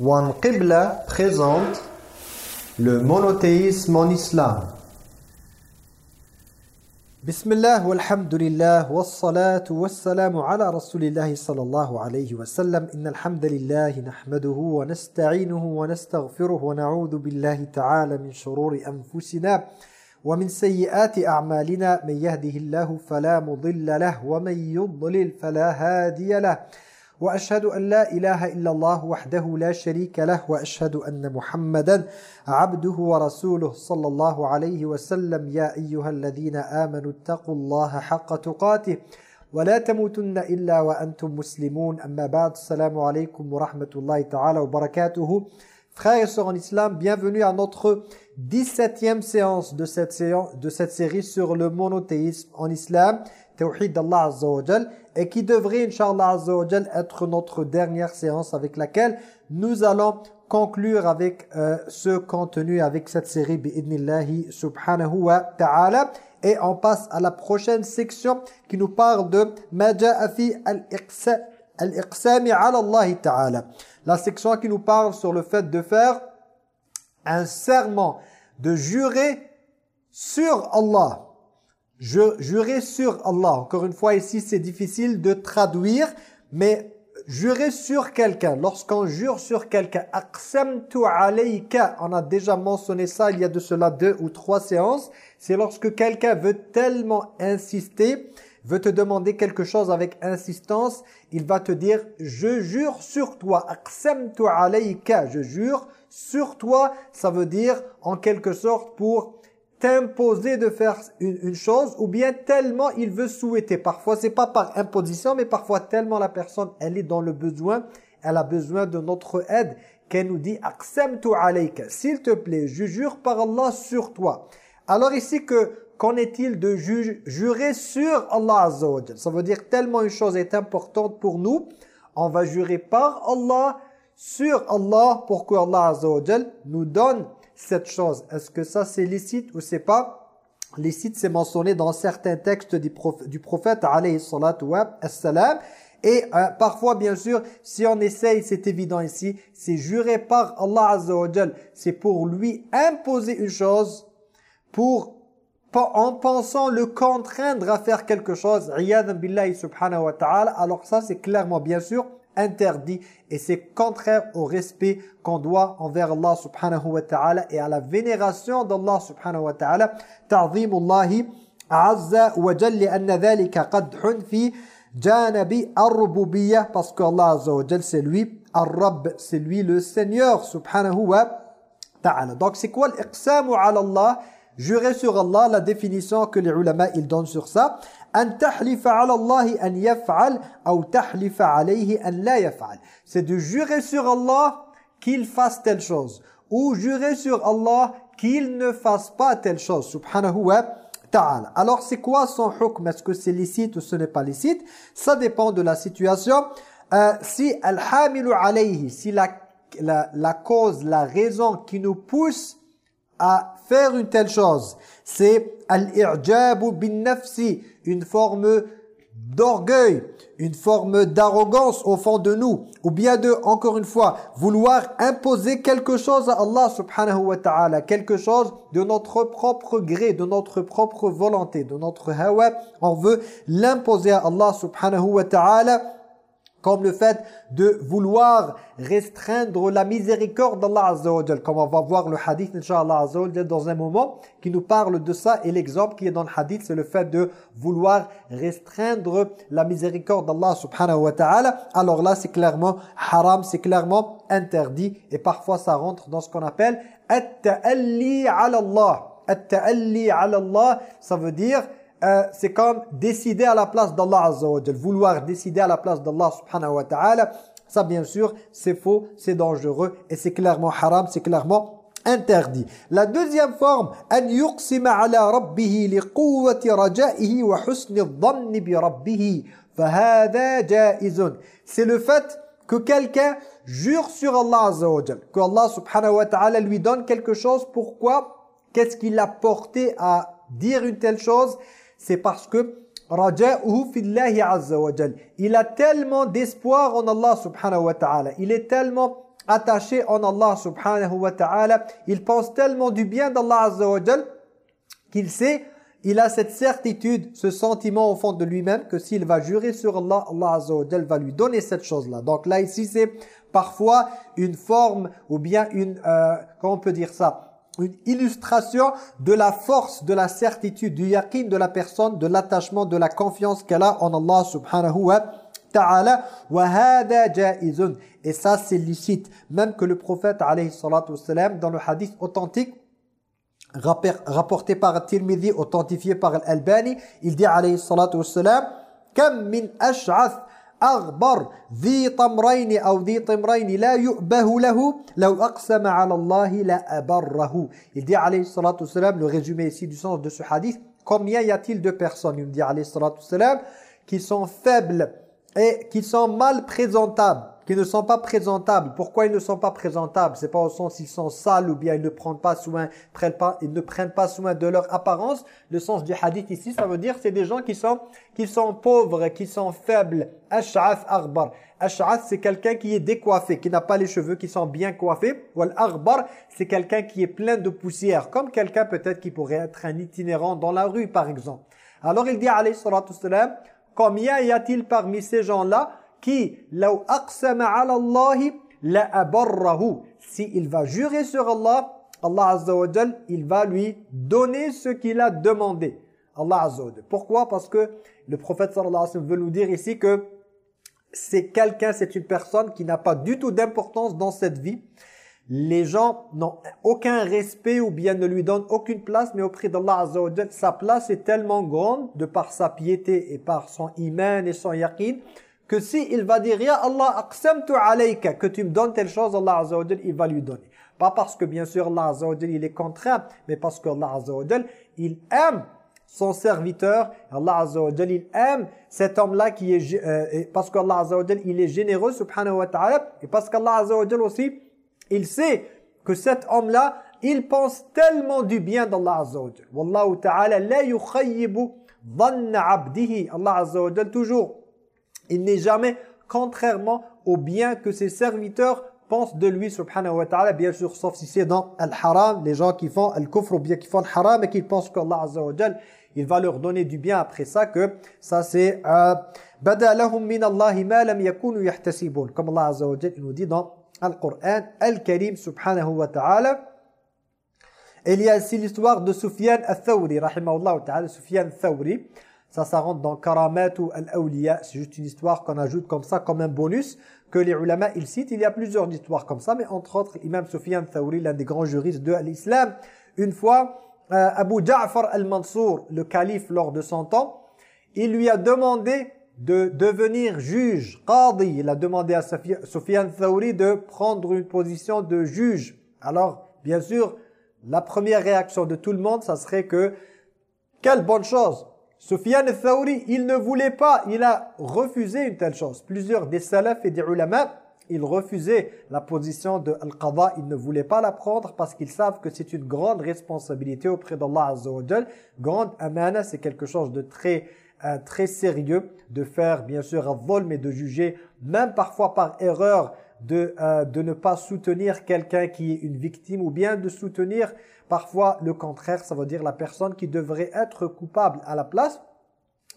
One Qibla présente le monothéisme en islam. بسم الله والحمد لله والصلاة والسلام على رسول الله صلى الله عليه وسلم إن الحمد لله نحمده ونستعينه ونستغفره ونعوذ بالله تعالى من شرور أنفسنا ومن سيئات أعمالنا من يهده الله فلا مضل له ومن يضلل فلا هادي له وأشهد أن لا إله إلا الله وحده لا شريك له وأشهد أن محمدا عبده ورسوله صلى الله عليه وسلم. يا أيها الذين آمنوا اتقوا الله حق تقاته ولا تموتن إلا وأنتم مسلمون. أما بعد السلام عليكم ورحمة الله تعالى وبركاته. Frères et sœurs en islam, bienvenue à notre 17e séance de cette, séance, de cette série sur le monothéisme en islam, Tawhid d'Allah Azza et qui devrait, Inch'Allah Azza wa être notre dernière séance avec laquelle nous allons conclure avec euh, ce contenu, avec cette série, bi'idnillahi subhanahu wa ta'ala. Et on passe à la prochaine section qui nous parle de Allah ta'ala. La section qui nous parle sur le fait de faire un serment, de jurer sur Allah. Jurer sur Allah. Encore une fois, ici, c'est difficile de traduire, mais jurer sur quelqu'un. Lorsqu'on jure sur quelqu'un, aqsamtu alayka, on a déjà mentionné ça il y a de cela deux ou trois séances. C'est lorsque quelqu'un veut tellement insister, veut te demander quelque chose avec insistance, il va te dire « je jure sur toi ». Aqsamtu alayka, je jure sur toi, ça veut dire en quelque sorte pour t'imposer de faire une, une, chose ou bien tellement il veut souhaiter. Parfois, c'est pas par imposition, mais parfois tellement la personne, elle est dans le besoin, elle a besoin de notre aide, qu'elle nous dit « Aqsamtu alayka ». S'il te plaît, je jure par Allah sur toi. Alors ici que qu'en est-il de ju jurer sur Allah Azza Ça veut dire tellement une chose est importante pour nous, on va jurer par Allah, sur Allah, pour que Allah Azza nous donne cette chose. Est-ce que ça c'est licite ou c'est pas? Licite C'est mentionné dans certains textes du, prophète, du prophète alayhi salatu wa salam. Et euh, parfois, bien sûr, si on essaye, c'est évident ici, c'est jurer par Allah Azza C'est pour lui imposer une chose, pour en pensant le contraindre à faire quelque chose, billahi subhanahu wa ta'ala, alors ça c'est clairement bien sûr interdit et c'est contraire au respect qu'on doit envers Allah subhanahu wa ta'ala et à la vénération d'Allah subhanahu wa ta'ala. Ta'zimullahi azza wa jalla anna dhalika qadhun fi janabi ar-rububiyyah parce qu'Allah azza wa jalla c'est lui, ar-rabb c'est lui le Seigneur subhanahu wa ta'ala. Donc c'est quoi l'iqsamu ala Allah? Jurer sur Allah, la définition que les ulama ils donnent sur ça. C'est de jurer sur Allah qu'il fasse telle chose. Ou jurer sur Allah qu'il ne fasse pas telle chose. Subhanahu wa ta'ala. Alors c'est quoi son hukm? Est-ce que c'est licite ou ce n'est pas licite? Ça dépend de la situation. Euh, si al-hamilu alayhi, si la, la, la cause, la raison qui nous pousse à faire une telle chose, c'est al-i'jabu bin nafsi, une forme d'orgueil, une forme d'arrogance au fond de nous, ou bien de, encore une fois, vouloir imposer quelque chose à Allah subhanahu wa ta'ala, quelque chose de notre propre gré, de notre propre volonté, de notre hawa, on veut l'imposer à Allah subhanahu wa ta'ala, comme le fait de vouloir restreindre la miséricorde d'Allah Azza Comme on va voir le hadith, Inch'Allah Azza wa dans un moment, qui nous parle de ça. Et l'exemple qui est dans le hadith, c'est le fait de vouloir restreindre la miséricorde d'Allah subhanahu wa ta'ala. Alors là, c'est clairement haram, c'est clairement interdit. Et parfois, ça rentre dans ce qu'on appelle « at-ta'alli ala Allah ». At-ta'alli ça veut dire euh, c'est comme décider à la place d'Allah Azza wa Vouloir décider à la place d'Allah subhanahu wa ta'ala, ça bien sûr, c'est faux, c'est dangereux et c'est clairement haram, c'est clairement interdit. La deuxième forme, an yuqsima ala rabbihi li quwwati raja'ihi wa husni dhanni bi rabbihi. Fahada jaizun. C'est le fait que quelqu'un jure sur Allah Azza wa que Allah subhanahu wa ta'ala lui donne quelque chose. Pourquoi? Qu'est-ce qu'il a porté à dire une telle chose? C'est parce que il a tellement d'espoir en Allah subhanahu wa ta'ala. Il est tellement attaché en Allah subhanahu wa ta'ala. Il pense tellement du bien d'Allah azza wa qu'il sait, il a cette certitude, ce sentiment au fond de lui-même que s'il va jurer sur Allah, Allah azza wa va lui donner cette chose-là. Donc là ici c'est parfois une forme ou bien une, euh, comment on peut dire ça? Une illustration de la force, de la certitude, du yaqin de la personne, de l'attachement, de la confiance qu'elle a en Allah subhanahu wa ta'ala. Et ça c'est licite. Même que le prophète alayhi salatu dans le hadith authentique, rapporté par Tirmidhi, authentifié par Al-Albani, il dit alayhi salatu wassalam, « Kam min ash'ath أغبر ذي طمرين أو ذي طمرين لا يؤبه له لو أقسم على الله لأبره Il dit alayhi salatu salam, le résumé ici du sens de ce hadith, combien y a-t-il de personnes, il dit alayhi salatu salam, qui sont faibles et qui sont mal présentables qui ne sont pas présentables. Pourquoi ils ne sont pas présentables? C'est pas au sens qu'ils sont sales ou bien ils ne prennent pas soin, prennent pas, ils ne prennent pas soin de leur apparence. Le sens du hadith ici, ça veut dire c'est des gens qui sont qui sont pauvres, qui sont faibles. Ash'af arbar. Ash'af c'est quelqu'un qui est décoiffé, qui n'a pas les cheveux qui sont bien coiffés. Wal arbar c'est quelqu'un qui est plein de poussière, comme quelqu'un peut-être qui pourrait être un itinérant dans la rue par exemple. Alors il dit alayhi salatu combien y a-t-il parmi ces gens-là qui law aqsama ala Allah si il va jurer sur Allah Allah azza wa il va lui donner ce qu'il a demandé. Allah azza wa pourquoi? Parce que le prophète sallallahu alayhi wa veut nous dire ici que c'est quelqu'un c'est une personne qui n'a pas du tout d'importance dans cette vie. Les gens n'ont aucun respect ou bien ne lui donnent aucune place, mais auprès d'Allah Azza sa place est tellement grande de par sa piété et par son iman et son yaqin que si il va dire « Ya Allah, aqsamtu alayka » que tu me donnes telle chose, Allah Azza wa il va lui donner. Pas parce que bien sûr Allah Azza wa il est contraint, mais parce que Allah Azza wa il aime son serviteur. Allah Azza wa il aime cet homme-là qui est... Euh, parce qu'Allah Azza wa il est généreux, subhanahu wa ta'ala, et parce qu'Allah Azza wa aussi, il sait que cet homme-là, il pense tellement du bien d'Allah Azza wa Wallahu ta'ala la yukhayyibu dhanna abdihi. Allah Azza wa toujours il n'est jamais contrairement au bien que ses serviteurs pensent de lui, subhanahu wa ta'ala, bien sûr, sauf si c'est dans al-haram, les gens qui font al-kufr ou bien qui font al-haram et qui pensent qu'Allah azza wa il va leur donner du bien après ça, que ça c'est euh, « Bada lahum min Allahi ma lam yakunu yahtasibun » comme Allah azza wa il nous dit dans Al-Qur'an, Al-Karim, subhanahu wa ta'ala. Il y a aussi l'histoire de Sufyan al-Thawri, rahimahullah ta'ala, Sufyan al-Thawri, ça, ça rentre dans Karamat ou Al-Awliya. C'est juste une histoire qu'on ajoute comme ça, comme un bonus, que les ulama, ils citent. Il y a plusieurs histoires comme ça, mais entre autres, Imam Sufyan Thawri, l'un des grands juristes de l'islam, une fois, euh, Abu Ja'far al-Mansour, le calife lors de son temps, il lui a demandé de devenir juge, qadi. Il a demandé à Sufyan Thawri de prendre une position de juge. Alors, bien sûr, la première réaction de tout le monde, ça serait que, quelle bonne chose Al-Thawri, il ne voulait pas, il a refusé une telle chose. Plusieurs des salafs et des ulama, ils refusaient la position de Al-Qadha, ils ne voulaient pas la prendre parce qu'ils savent que c'est une grande responsabilité auprès d'Allah Azza Grande amana, c'est quelque chose de très euh, très sérieux de faire bien sûr un vol mais de juger même parfois par erreur de, euh, de ne pas soutenir quelqu'un qui est une victime ou bien de soutenir Parfois, le contraire, ça veut dire la personne qui devrait être coupable à la place.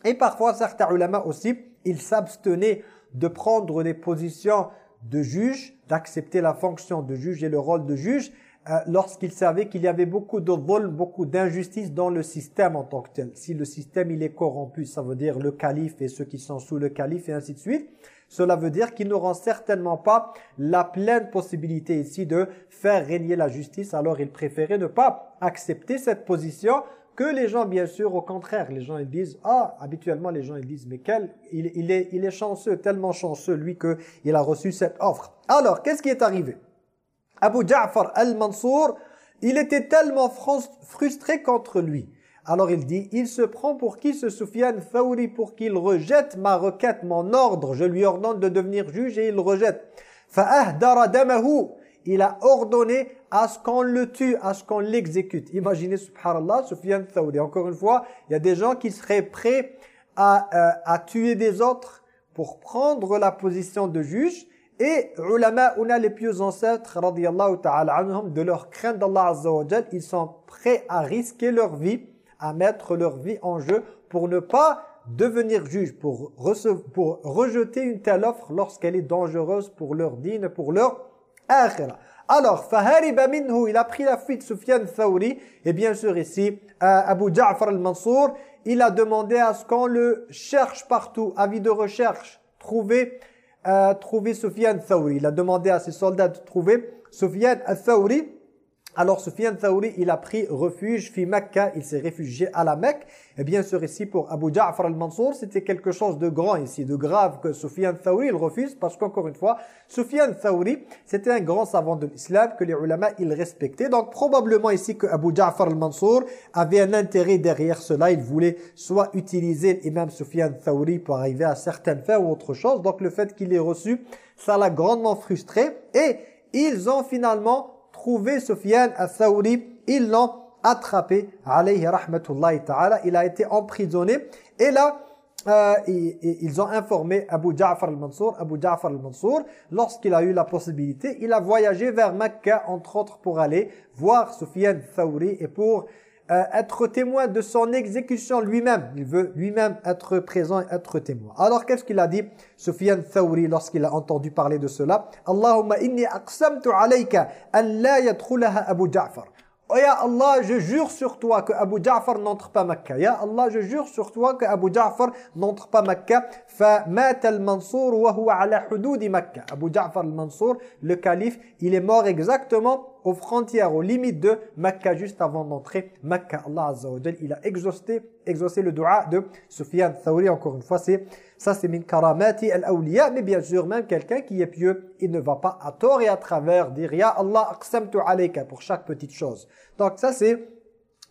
Et parfois, certains ulama aussi, ils s'abstenaient de prendre des positions de juge, d'accepter la fonction de juge et le rôle de juge, euh, lorsqu'ils savaient qu'il y avait beaucoup de vol, beaucoup d'injustice dans le système en tant que tel. Si le système il est corrompu, ça veut dire le calife et ceux qui sont sous le calife et ainsi de suite. Cela veut dire qu'ils n'auront certainement pas la pleine possibilité ici de faire régner la justice. Alors ils préféraient ne pas accepter cette position que les gens, bien sûr, au contraire, les gens ils disent, ah, habituellement les gens ils disent, mais quel, il, il, est, il est chanceux, tellement chanceux lui qu'il a reçu cette offre. Alors, qu'est-ce qui est arrivé? Abu Ja'far al-Mansour, il était tellement frustré contre lui alors il dit, il se prend pour qui ce Soufiane Thawri pour qu'il rejette ma requête, mon ordre. Je lui ordonne de devenir juge et il rejette. Il a ordonné à ce qu'on le tue, à ce qu'on l'exécute. Imaginez, subhanallah, Soufiane Thawri. Encore une fois, il y a des gens qui seraient prêts à, euh, à tuer des autres pour prendre la position de juge Et ulama, on a les pieux ancêtres, radiallahu ta'ala anhum, de leur crainte d'Allah Azza wa ils sont prêts à risquer leur vie, à mettre leur vie en jeu pour ne pas devenir juge, pour, pour rejeter une telle offre lorsqu'elle est dangereuse pour leur dîne, pour leur akhira. Alors, fahariba minhu, il a pris la fuite, Sufyan Thawri, et bien sûr ici, euh, Abu Ja'far al-Mansour, il a demandé à ce qu'on le cherche partout, avis de recherche, trouver a trouvé Sufyan Thawri. Il a demandé à ses soldats de trouver Sufyan Thawri alors Sufyan Thawri, il a pris refuge fi Mecca, il s'est réfugié à la Mecque. Et bien sûr ici pour Abu Ja'far al-Mansour, c'était quelque chose de grand ici, de grave que Sufyan Thawri il refuse parce qu'encore une fois, Sufyan Thawri, c'était un grand savant de l'islam que les ulama ils respectaient. Donc probablement ici que Abu Ja'far al-Mansour avait un intérêt derrière cela, il voulait soit utiliser l'imam Sufyan Thawri pour arriver à certaines fins ou autre chose. Donc le fait qu'il ait reçu, ça l'a grandement frustré et ils ont finalement trouvé Sufyan al-Thawri, ils l'ont attrapé, alayhi rahmatullahi ta'ala, il a été emprisonné, et là, euh, ils ont informé Abu Ja'far al-Mansour, Abu Ja'far al-Mansour, lorsqu'il a eu la possibilité, il a voyagé vers Mecca, entre autres, pour aller voir Sufyan al-Thawri, et pour euh, être témoin de son exécution lui-même. Il veut lui-même être présent et être témoin. Alors qu'est-ce qu'il a dit Sufyan Thawri lorsqu'il a entendu parler de cela Allahumma inni aqsamtu alayka an la yadkhulaha Abu Ja'far. Oh ya Allah, je jure sur toi que Abu Ja'far n'entre pas Makkah. Ya Allah, je jure sur toi que Abu Ja'far n'entre pas Makkah. فَمَاتَ الْمَنْصُورُ وَهُوَ عَلَى حُدُودِ Makkah. Abu Ja'far al-Mansour, le calife, il est mort exactement aux frontières, aux limites de Makkah, juste avant d'entrer Makkah. Allah Azza wa il a exaucé, exaucé le dua de Sufyan Thawri. Encore une fois, c'est ça c'est min karamati al-awliya. Mais bien sûr, même quelqu'un qui est pieux, il ne va pas à tort et à travers dire « Ya Allah aqsamtu alayka » pour chaque petite chose. Donc ça c'est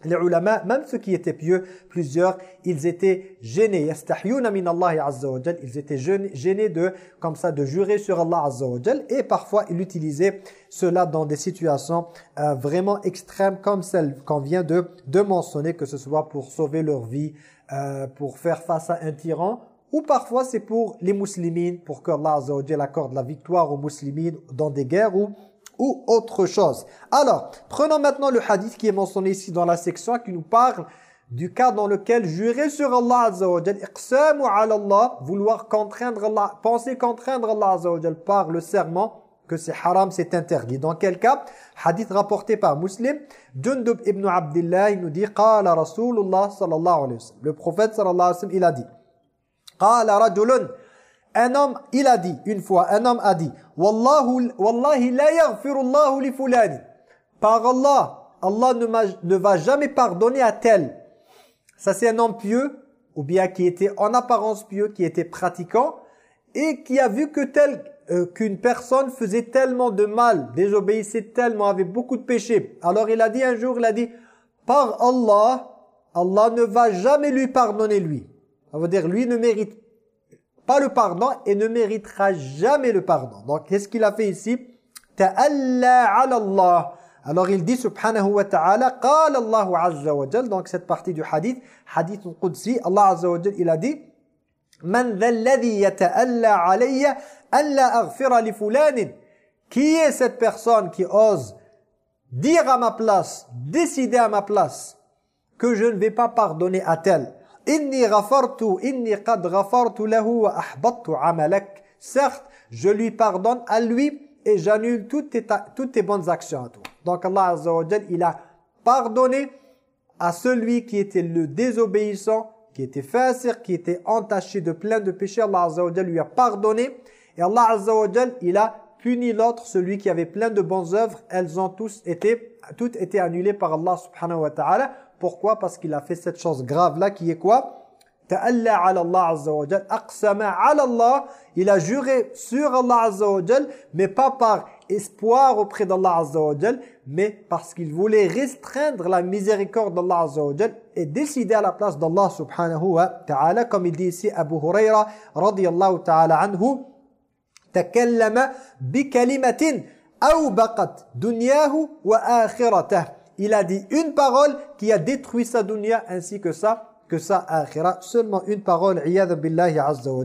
les ulama, même ceux qui étaient pieux, plusieurs, ils étaient gênés. Ils étaient gênés de, comme ça, de jurer sur Allah azza wa Et parfois, ils utilisaient cela dans des situations euh, vraiment extrêmes, comme celle qu'on vient de, de mentionner, que ce soit pour sauver leur vie, euh, pour faire face à un tyran, ou parfois c'est pour les musulmans, pour que Allah azza wa accorde la victoire aux musulmans dans des guerres ou ou autre chose. Alors, prenons maintenant le hadith qui est mentionné ici dans la section qui nous parle du cas dans lequel jurer sur Allah Azza wa ala Allah, vouloir contraindre Allah, penser contraindre Allah par le serment que c'est haram, c'est interdit. Dans quel cas? Hadith rapporté par Muslim, Jundub ibn Abdullah, il nous dit Qala Rasulullah sallallahu alayhi wa. Le prophète sallallahu alayhi wa il a dit Qala rajulun un homme, il a dit, une fois, un homme a dit, Wallahi la yaghfirullahu li. Par Allah, Allah ne, ne va jamais pardonner à tel. Ça c'est un homme pieux, ou bien qui était en apparence pieux, qui était pratiquant, et qui a vu que tel euh, qu'une personne faisait tellement de mal, désobéissait tellement, avait beaucoup de péchés. Alors il a dit un jour, il a dit, par Allah, Allah ne va jamais lui pardonner lui. Ça veut dire, lui ne mérite le pardon et ne méritera jamais le pardon. Donc, qu'est-ce qu'il a fait ici? Ta'alla ala Allah. Alors il dit subhanahu wa ta'ala qala Allah azza wa jal donc cette partie du hadith hadith qudsi Allah azza wa jal il a dit man dhalladhi yata'alla alayya alla aghfira li qui est cette personne qui ose dire à ma place décider à ma place que je ne vais pas pardonner à tel? Inni ghafartu, inni qad ghafartu lahu wa ahbattu amalak. Certes, je lui pardonne à lui et j'annule toutes tes, toutes tes bonnes actions à toi. Donc Allah Azza il a pardonné à celui qui était le désobéissant, qui était fasir, qui était entaché de plein de péchés. Allah Azza lui a pardonné et Allah Azza il a puni l'autre, celui qui avait plein de bonnes œuvres. Elles ont tous été, toutes été annulées par Allah subhanahu wa ta'ala pourquoi? Parce qu'il a fait cette chose grave-là qui est quoi? Ta'alla ala Allah azza wa aqsama ala Allah, il a juré sur Allah azza mais pas par espoir auprès d'Allah azza mais parce qu'il voulait restreindre la miséricorde d'Allah azza wa et décider à la place d'Allah subhanahu wa ta'ala, comme il dit ici Abu Huraira radiyallahu ta'ala anhu, kalimatin awbaqat dunyahu wa akhiratahu il a dit une parole qui a détruit sa dunya ainsi que ça, que sa akhira. Seulement une parole, billahi azza wa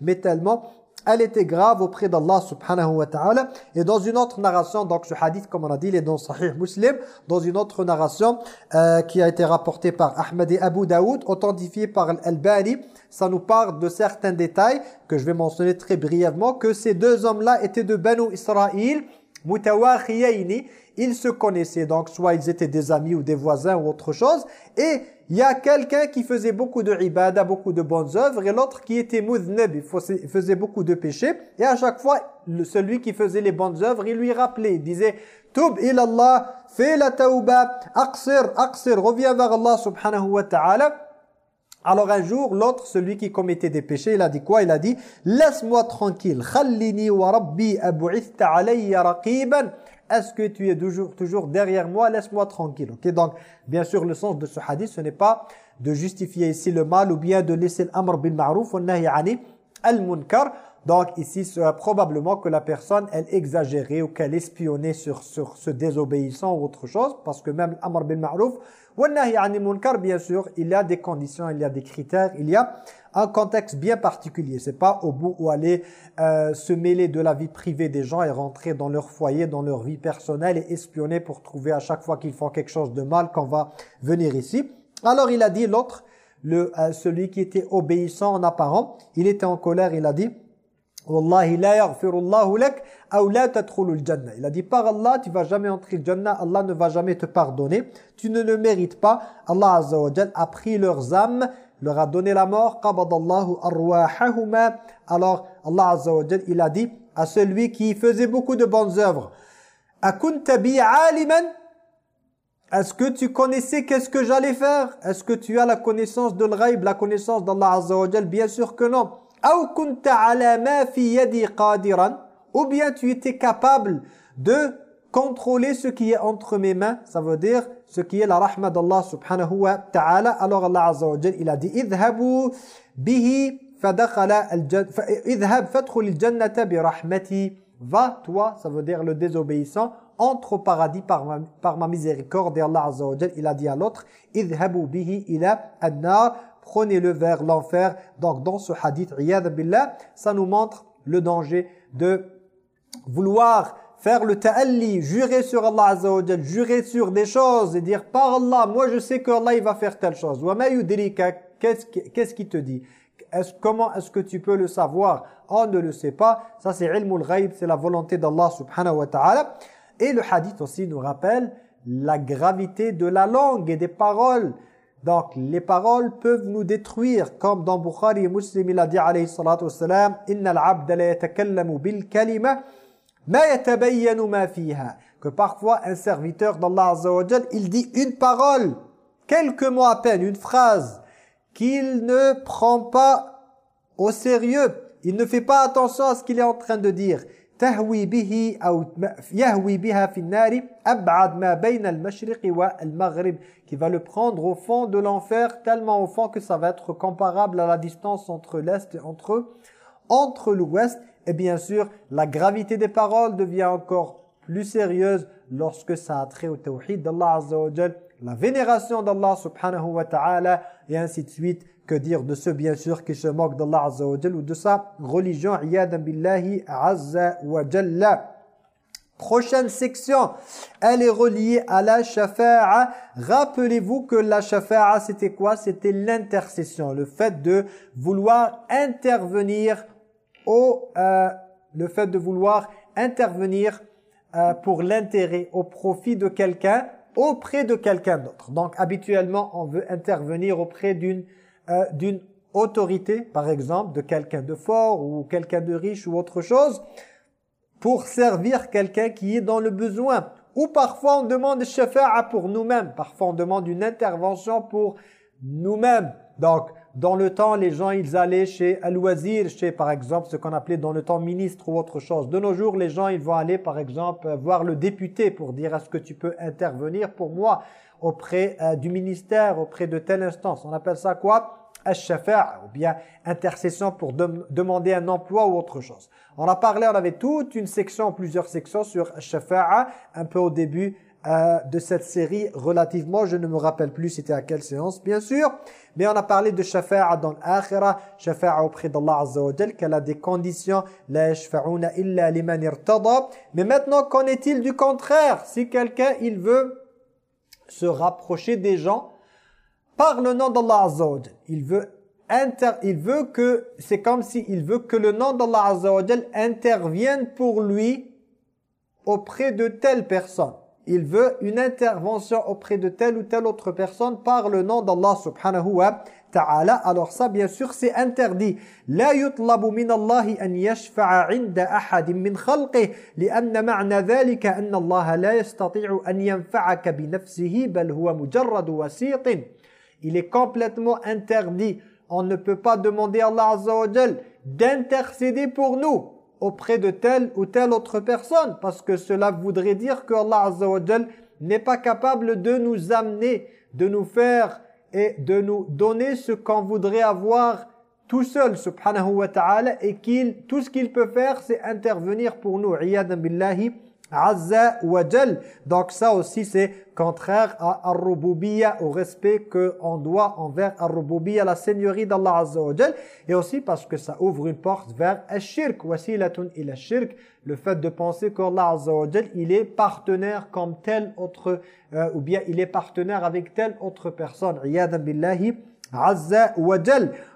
mais tellement elle était grave auprès d'Allah subhanahu wa ta'ala. Et dans une autre narration, donc ce hadith, comme on a dit, il est dans Sahih Muslim, dans une autre narration euh, qui a été rapportée par Ahmed et Abu Daoud, authentifiée par Al-Bani, ça nous parle de certains détails que je vais mentionner très brièvement, que ces deux hommes-là étaient de Banu Israël, mutawakhiyayni, ils se connaissaient, donc soit ils étaient des amis ou des voisins ou autre chose, et il y a quelqu'un qui faisait beaucoup de ibadah, beaucoup de bonnes œuvres, et l'autre qui était mudnab, il faisait beaucoup de péchés, et à chaque fois, celui qui faisait les bonnes œuvres, il lui rappelait, il disait « Tub ilallah, fais la tauba, aqsir, aqsir, reviens vers Allah subhanahu wa ta'ala » Alors un jour, l'autre, celui qui commettait des péchés, il a dit quoi? Il a dit « Laisse-moi tranquille, khallini wa rabbi abu'ithta alayya raqiban » Est-ce que tu es toujours, toujours derrière moi? Laisse-moi tranquille. Ok, Donc, bien sûr, le sens de ce hadith, ce n'est pas de justifier ici le mal ou bien de laisser l'amr bil ma'ruf nahi al-munkar. Donc ici, c'est probablement que la personne, elle exagérait ou qu'elle espionnait sur, sur ce désobéissant ou autre chose. Parce que même l'amr bil ma'ruf al-munkar, bien sûr, il y a des conditions, il y a des critères, il y a un contexte bien particulier. C'est pas au bout où aller euh, se mêler de la vie privée des gens et rentrer dans leur foyer, dans leur vie personnelle et espionner pour trouver à chaque fois qu'ils font quelque chose de mal qu'on va venir ici. Alors il a dit l'autre, euh, celui qui était obéissant en apparent, il était en colère, il a dit Wallahi la yaghfirullahu lak aw la jannah. Il a dit par Allah, tu vas jamais entrer Jannah, Allah ne va jamais te pardonner. Tu ne le mérites pas. Allah Azza a pris leurs âmes leur a donné la mort. Alors Allah Azza il a dit à celui qui faisait beaucoup de bonnes œuvres. Est-ce que tu connaissais qu'est-ce que j'allais faire? Est-ce que tu as la connaissance de l'ghaib, la connaissance d'Allah Azza Bien sûr que non. Ou bien tu étais capable de contrôler ce qui est entre mes mains, ça veut dire ce qui est la rahma d'Allah subhanahu wa ta'ala. Alors Allah azza wa il a dit idhabu bihi fadakhala idhab fadkhul al-jannata bi rahmati. Va toi, ça veut dire le désobéissant, entre au paradis par ma, par ma miséricorde et Allah azza wa il a dit à l'autre idhabu bihi ila an-nar prenez-le vers l'enfer. Donc dans ce hadith, billah, ça nous montre le danger de vouloir faire le ta'alli, jurer sur Allah Azza wa jurer sur des choses et dire par Allah, moi je sais que Allah il va faire telle chose. Wa qu'est-ce qui te dit? Comment est-ce que tu peux le savoir? On ne le sait pas. Ça c'est ilmul ghaib, c'est la volonté d'Allah subhanahu wa ta'ala. Et le hadith aussi nous rappelle la gravité de la langue et des paroles. Donc les paroles peuvent nous détruire comme dans Bukhari Muslim il a dit alayhi salatu wassalam innal abda la yatakallamu bil kalima que parfois un serviteur d'Allah Azza wa il dit une parole, quelques mots à peine, une phrase, qu'il ne prend pas au sérieux. Il ne fait pas attention à ce qu'il est en train de dire. تهوي به أو يهوي بها في النار أبعد ما بين المشرق والمغرب qui va le prendre au fond de l'enfer tellement au fond que ça va être comparable à la distance entre l'est et entre entre l'ouest et bien sûr, la gravité des paroles devient encore plus sérieuse lorsque ça a trait au tawhid d'Allah Azza wa la vénération d'Allah subhanahu wa ta'ala et ainsi de suite. Que dire de ceux bien sûr qui se moquent d'Allah Azza wa ou de sa religion iyadan billahi azza wa jalla. Prochaine section, elle est reliée à la shafa'a. Rappelez-vous que la shafa'a c'était quoi? C'était l'intercession, le fait de vouloir intervenir au, euh, le fait de vouloir intervenir euh, pour l'intérêt, au profit de quelqu'un, auprès de quelqu'un d'autre. Donc habituellement, on veut intervenir auprès d'une euh, d'une autorité, par exemple, de quelqu'un de fort ou quelqu'un de riche ou autre chose, pour servir quelqu'un qui est dans le besoin. Ou parfois on demande shafa'a pour nous-mêmes, parfois on demande une intervention pour nous-mêmes. Donc, dans le temps, les gens, ils allaient chez Al-Wazir, chez par exemple ce qu'on appelait dans le temps ministre ou autre chose. De nos jours, les gens, ils vont aller par exemple voir le député pour dire est-ce que tu peux intervenir pour moi auprès euh, du ministère, auprès de telle instance? On appelle ça quoi? Al-Shafa' ou bien intercession pour demander un emploi ou autre chose. On a parlé, on avait toute une section, plusieurs sections sur Al-Shafa'a un peu au début euh, de cette série relativement, je ne me rappelle plus c'était à quelle séance bien sûr, mais on a parlé de shafa'a dans l'akhira, shafa'a auprès d'Allah Azza qu'elle a des conditions, la yashfa'una illa liman irtada. Mais maintenant, qu'en est-il du contraire? Si quelqu'un, il veut se rapprocher des gens par le nom d'Allah Azza il veut Inter, il veut que, c'est comme si il veut que le nom d'Allah Azza intervienne pour lui auprès de telle personne il veut une intervention auprès de telle ou telle autre personne par le nom d'Allah subhanahu wa ta'ala. Alors ça, bien sûr, c'est interdit. لا يطلب من الله أن يشفع عند أحد من خلقه لأن معنى ذلك أن الله لا يستطيع أن ينفعك بنفسه بل هو مجرد وسيط. Il est complètement interdit. On ne peut pas demander à Allah Azza wa d'intercéder pour nous auprès de telle ou telle autre personne parce que cela voudrait dire que Allah n'est pas capable de nous amener, de nous faire et de nous donner ce qu'on voudrait avoir tout seul subhanahu wa ta'ala et qu'il tout ce qu'il peut faire c'est intervenir pour nous. billahi Azza wa. Donc ça aussi c'est contraire à Ar-Rububiyya, au respect qu'on doit envers Ar-Rububiyya, la seigneurie d'Allah Azza wa. Et aussi parce que ça ouvre une porte vers Ash-Shirk, wasilatun ila shirk le fait de penser qu'Allah Azza wa il est partenaire comme tel autre, euh, ou bien il est partenaire avec telle autre personne. Iyadan billahi Azza wa.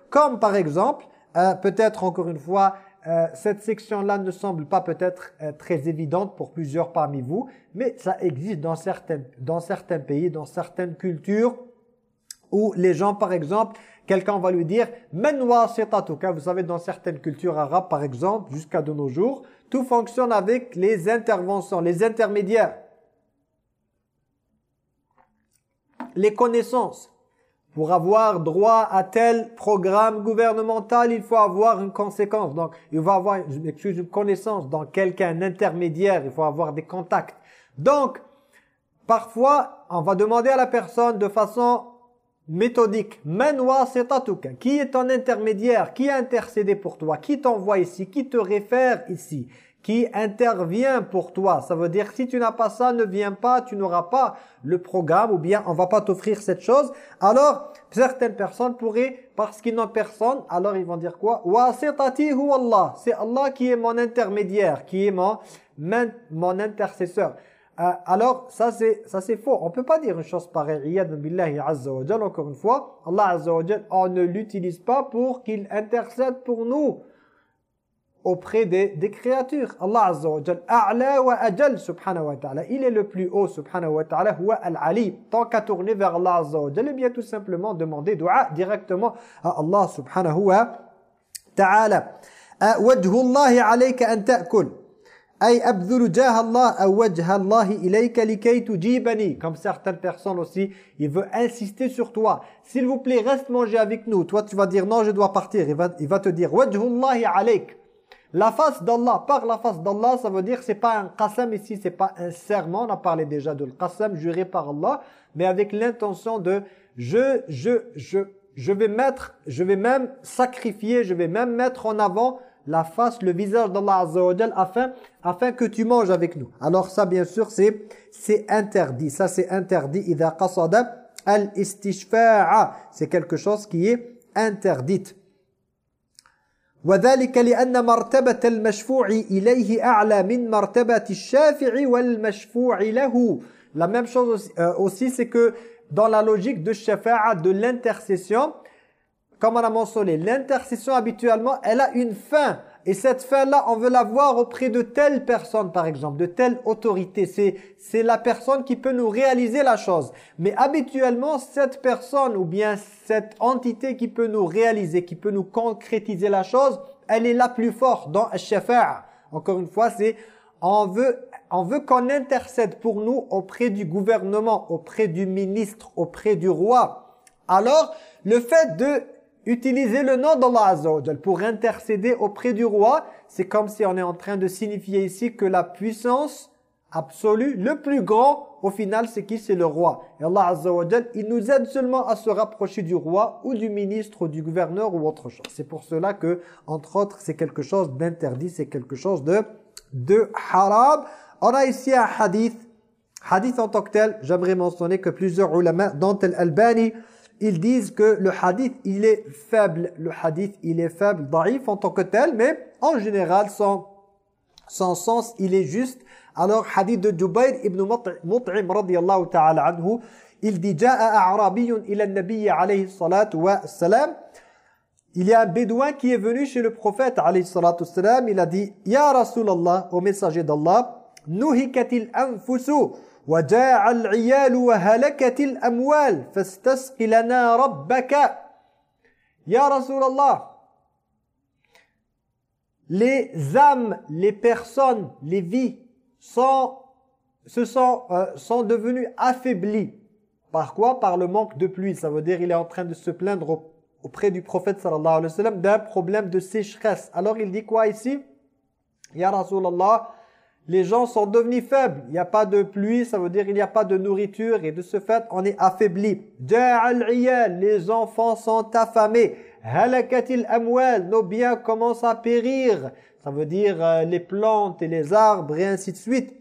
Comme par exemple, euh, peut-être encore une fois, euh, cette section-là ne semble pas peut-être euh, très évidente pour plusieurs parmi vous, mais ça existe dans certains, dans certains pays, dans certaines cultures, où les gens, par exemple, quelqu'un va lui dire « Menwa cas Vous savez, dans certaines cultures arabes, par exemple, jusqu'à de nos jours, tout fonctionne avec les interventions, les intermédiaires. Les connaissances. Pour avoir droit à tel programme gouvernemental, il faut avoir une conséquence. Donc, il faut avoir une connaissance dans quelqu'un, intermédiaire, il faut avoir des contacts. Donc, parfois, on va demander à la personne de façon méthodique, Menwa setatuka, qui est ton intermédiaire, qui a intercédé pour toi, qui t'envoie ici, qui te réfère ici? Qui intervient pour toi. Ça veut dire si tu n'as pas ça, ne viens pas, tu n'auras pas le programme ou bien on va pas t'offrir cette chose. Alors, certaines personnes pourraient, parce qu'ils n'ont personne, alors ils vont dire quoi? Allah. C'est Allah qui est mon intermédiaire, qui est mon, mon intercesseur. Euh, alors, ça c'est ça c'est faux. On peut pas dire une chose pareille. billahi azza Encore une fois, Allah azza on ne l'utilise pas pour qu'il intercède pour nous auprès des, des créatures. Allah Azza wa Jal, A'la wa Ajal, subhanahu wa ta'ala. Il est le plus haut, subhanahu wa ta'ala, huwa al-Ali. Tant qu'à tourner vers Allah Azza wa Jal, eh bien tout simplement demander dua directement à Allah subhanahu wa ta'ala. وجه الله عليك أن تأكل أي أبذل جاه الله أو وجه الله إليك لكي تجيبني comme certaines personnes aussi il veut insister sur toi s'il vous plaît reste manger avec nous toi tu vas dire non je dois partir il va, il va te dire وجه الله عليك la face d'Allah, par la face d'Allah, ça veut dire c'est pas un qasam ici, c'est pas un serment, on a parlé déjà de le qasam juré par Allah, mais avec l'intention de je je je je vais mettre, je vais même sacrifier, je vais même mettre en avant la face, le visage d'Allah Azza wa afin, afin que tu manges avec nous. Alors ça, bien sûr, c'est c'est interdit. Ça, c'est interdit. al-istishfa'a. C'est quelque chose qui est interdite. وذلك لأن مرتبة المشفوع إليه أعلى من مرتبة الشافع والمشفوع له La même chose aussi, euh, aussi c'est que dans la logique de shafa'a, de l'intercession, comme on a mentionné, l'intercession habituellement, elle a une fin. Et cette fin-là, on veut la voir auprès de telle personne, par exemple, de telle autorité. C'est la personne qui peut nous réaliser la chose. Mais habituellement, cette personne ou bien cette entité qui peut nous réaliser, qui peut nous concrétiser la chose, elle est la plus forte dans Al-Shafa'a. Encore une fois, c'est on veut, on veut qu'on intercède pour nous auprès du gouvernement, auprès du ministre, auprès du roi. Alors, le fait de utiliser le nom d'Allah Azza pour intercéder auprès du roi, c'est comme si on est en train de signifier ici que la puissance absolue, le plus grand, au final, c'est qui? C'est le roi. Et Allah Azza il nous aide seulement à se rapprocher du roi ou du ministre ou du gouverneur ou autre chose. C'est pour cela que, entre autres, c'est quelque chose d'interdit, c'est quelque chose de, de haram. On a ici un hadith Hadith en tant que tel, j'aimerais mentionner que plusieurs ulama, dont Al-Albani, ils disent que le hadith, il est faible. Le hadith, il est faible, daif en tant que tel, mais en général, son, son sens, il est juste. Alors, hadith de Jubayr ibn Mut'im, radiyallahu ta'ala anhu, il dit « Ja'a a'rabiyun ila nabiy alayhi salatu wa salam » Il y a un bédouin qui est venu chez le prophète alayhi salatu salam, il a dit « Ya Rasulallah, au messager d'Allah, nuhikatil anfusu » وجاع العيال وهلكت الأموال فاستسق لنا ربك يا رسول الله les âmes, les personnes, les vies sont, se sont, euh, sont devenues affaiblies. Par quoi Par le manque de pluie. Ça veut dire il est en train de se plaindre auprès du prophète sallallahu alayhi wa sallam d'un problème de sécheresse. Alors il dit quoi ici Ya Rasulallah, les gens sont devenus faibles. Il n'y a pas de pluie, ça veut dire il n'y a pas de nourriture et de ce fait, on est affaibli. Les enfants sont affamés. Halakatil amwal, nos biens commencent à périr. Ça veut dire euh, les plantes et les arbres et ainsi de suite.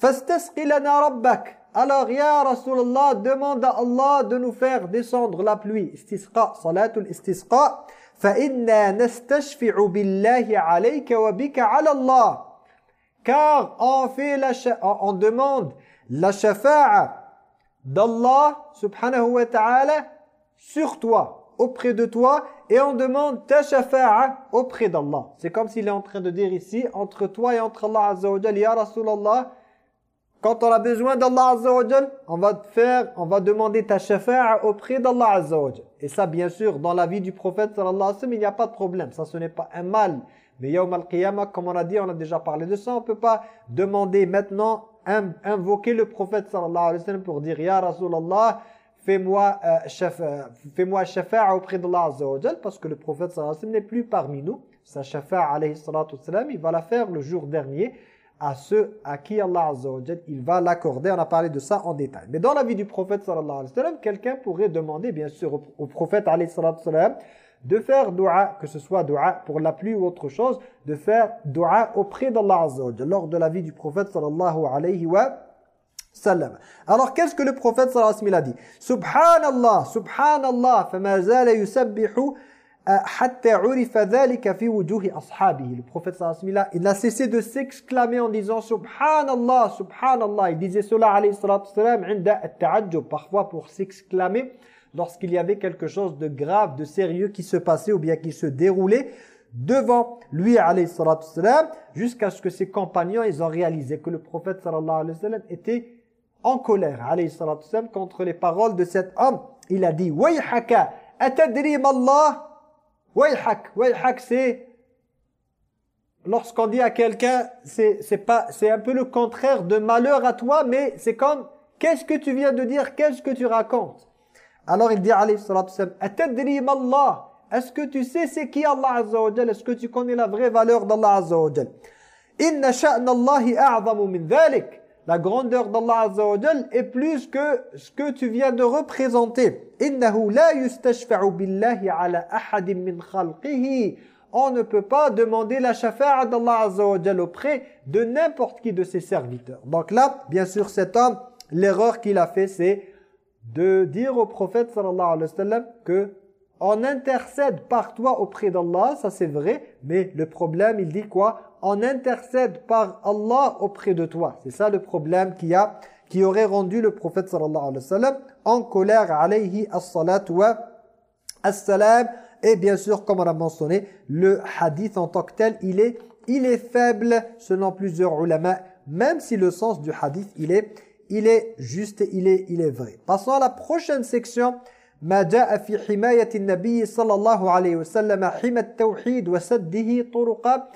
rabbak. Alors, ya Rasulallah, demande à Allah de nous faire descendre la pluie. Istisqa, salatul istisqa. فَإِنَّا نَسْتَشْفِعُ بِاللَّهِ عَلَيْكَ وَبِكَ عَلَى اللَّهِ car on, fait la, on demande la shafa'a d'Allah subhanahu wa ta'ala sur toi, auprès de toi, et on demande ta shafa'a auprès d'Allah. C'est comme s'il est en train de dire ici, entre toi et entre Allah azza wa ya Rasulallah, quand on a besoin d'Allah azza wa on va faire, on va demander ta shafa'a auprès d'Allah azza wa. Et ça, bien sûr, dans la vie du prophète sallallahu alayhi wa sallam, il n'y a pas de problème. Ça, ce n'est pas un mal. Mais Yawm al-Qiyamah, comme on a dit, on a déjà parlé de ça, on ne peut pas demander maintenant, invoquer le prophète sallallahu alayhi wa pour dire « Ya Rasulallah, fais-moi euh, fais shafa'a auprès d'Allah azza parce que le prophète sallallahu alayhi wa n'est plus parmi nous. Sa shafa'a alayhi salatu sallam, il va la faire le jour dernier à ceux à qui Allah il va l'accorder. On a parlé de ça en détail. Mais dans la vie du prophète sallallahu alayhi wa quelqu'un pourrait demander bien sûr au, prophète alayhi salatu sallam de faire dua, que ce soit dua pour la pluie ou autre chose, de faire dua auprès d'Allah Azza wa lors de la vie du prophète sallallahu alayhi wa sallam. Alors qu'est-ce que le prophète sallallahu alayhi wa sallam a dit? Subhanallah, subhanallah, fama zala yusabbihu hatta urifa dhalika fi wujuhi ashabihi. Le prophète sallallahu alayhi wa sallam, il n'a cessé de s'exclamer en disant Subhanallah, subhanallah. Il disait cela alayhi sallam, inda at-ta'ajjub, parfois pour s'exclamer lorsqu'il y avait quelque chose de grave, de sérieux qui se passait ou bien qui se déroulait devant lui jusqu'à ce que ses compagnons ils ont réalisé que le prophète sallallahu alayhi wa sallam était en colère alayhi salatu contre les paroles de cet homme. Il a dit Wayhaka atadri Allah? Wayhak Wayhak c'est lorsqu'on dit à quelqu'un c'est c'est pas c'est un peu le contraire de malheur à toi mais c'est comme qu'est-ce que tu viens de dire? Qu'est-ce que tu racontes? Alors il dit alayhi salatu Allah Est-ce que tu sais c'est qui Allah Azza wa Est-ce que tu connais la vraie valeur d'Allah Azza wa Inna Allahi a'zamu min dhalik. La grandeur d'Allah Azza wa est plus que ce que tu viens de représenter. Innahu la yustashfa'u billahi ala ahadin min khalqihi. On ne peut pas demander la shafa'a d'Allah Azza wa auprès de n'importe qui de ses serviteurs. Donc là, bien sûr, cet homme, l'erreur qu'il a fait, c'est de dire au prophète sallallahu alayhi wa sallam que on intercède par toi auprès d'Allah, ça c'est vrai, mais le problème, il dit quoi? On intercède par Allah auprès de toi. C'est ça le problème qui a qui aurait rendu le prophète sallallahu alayhi wa sallam en colère alayhi as-salatu wa as-salam et bien sûr comme on a mentionné le hadith en tant que tel il est il est faible selon plusieurs ulama même si le sens du hadith il est il est juste, il est, il est vrai. Passons à la prochaine section. ما جاء في حماية النبي صلى الله عليه وسلم حمى التوحيد وسده طرق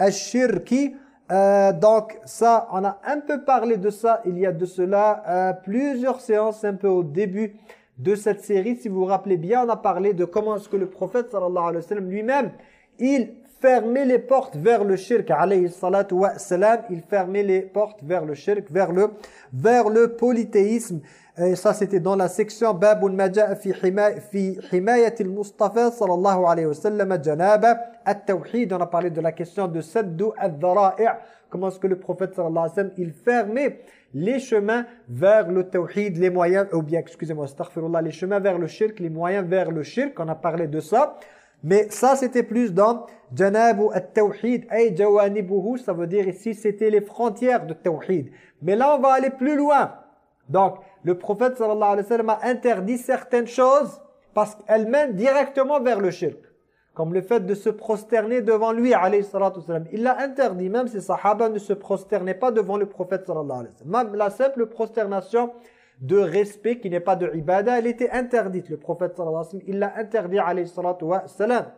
الشرك euh, donc ça, on a un peu parlé de ça il y a de cela euh, plusieurs séances un peu au début de cette série. Si vous vous rappelez bien, on a parlé de comment est-ce que le prophète sallallahu alayhi wa sallam lui-même, il fermait les portes vers le shirk alayhi salatu wa salam. Il fermait les portes vers le shirk, vers le vers le polythéisme. Et ça, c'était dans la section Babun Maja fi himayat al-Mustafa sallallahu alayhi wa sallam janaba at-tawhid. On a parlé de la question de saddu al-dhara'i' comment est-ce que le prophète sallallahu alayhi wa sallam, il fermait les chemins vers le tawhid, les moyens, ou bien, excusez-moi, astaghfirullah, les chemins vers le shirk, les moyens vers le shirk, on a parlé de ça. Mais ça, c'était plus dans janabu at-tawhid, ay jawanibuhu, ça veut dire ici, c'était les frontières de tawhid. Mais là, on va aller plus loin. Donc, le prophète sallallahu alayhi wa sallam a interdit certaines choses parce qu'elles mènent directement vers le shirk. Comme le fait de se prosterner devant lui, alayhi salatu sallam. Il l'a interdit, même si sahaba ne se prosternaient pas devant le prophète sallallahu alayhi wa sallam. Même la simple prosternation de respect qui n'est pas de ibadah, elle était interdite. Le prophète sallallahu alayhi wa sallam, il l'a interdit, alayhi salatu sallam.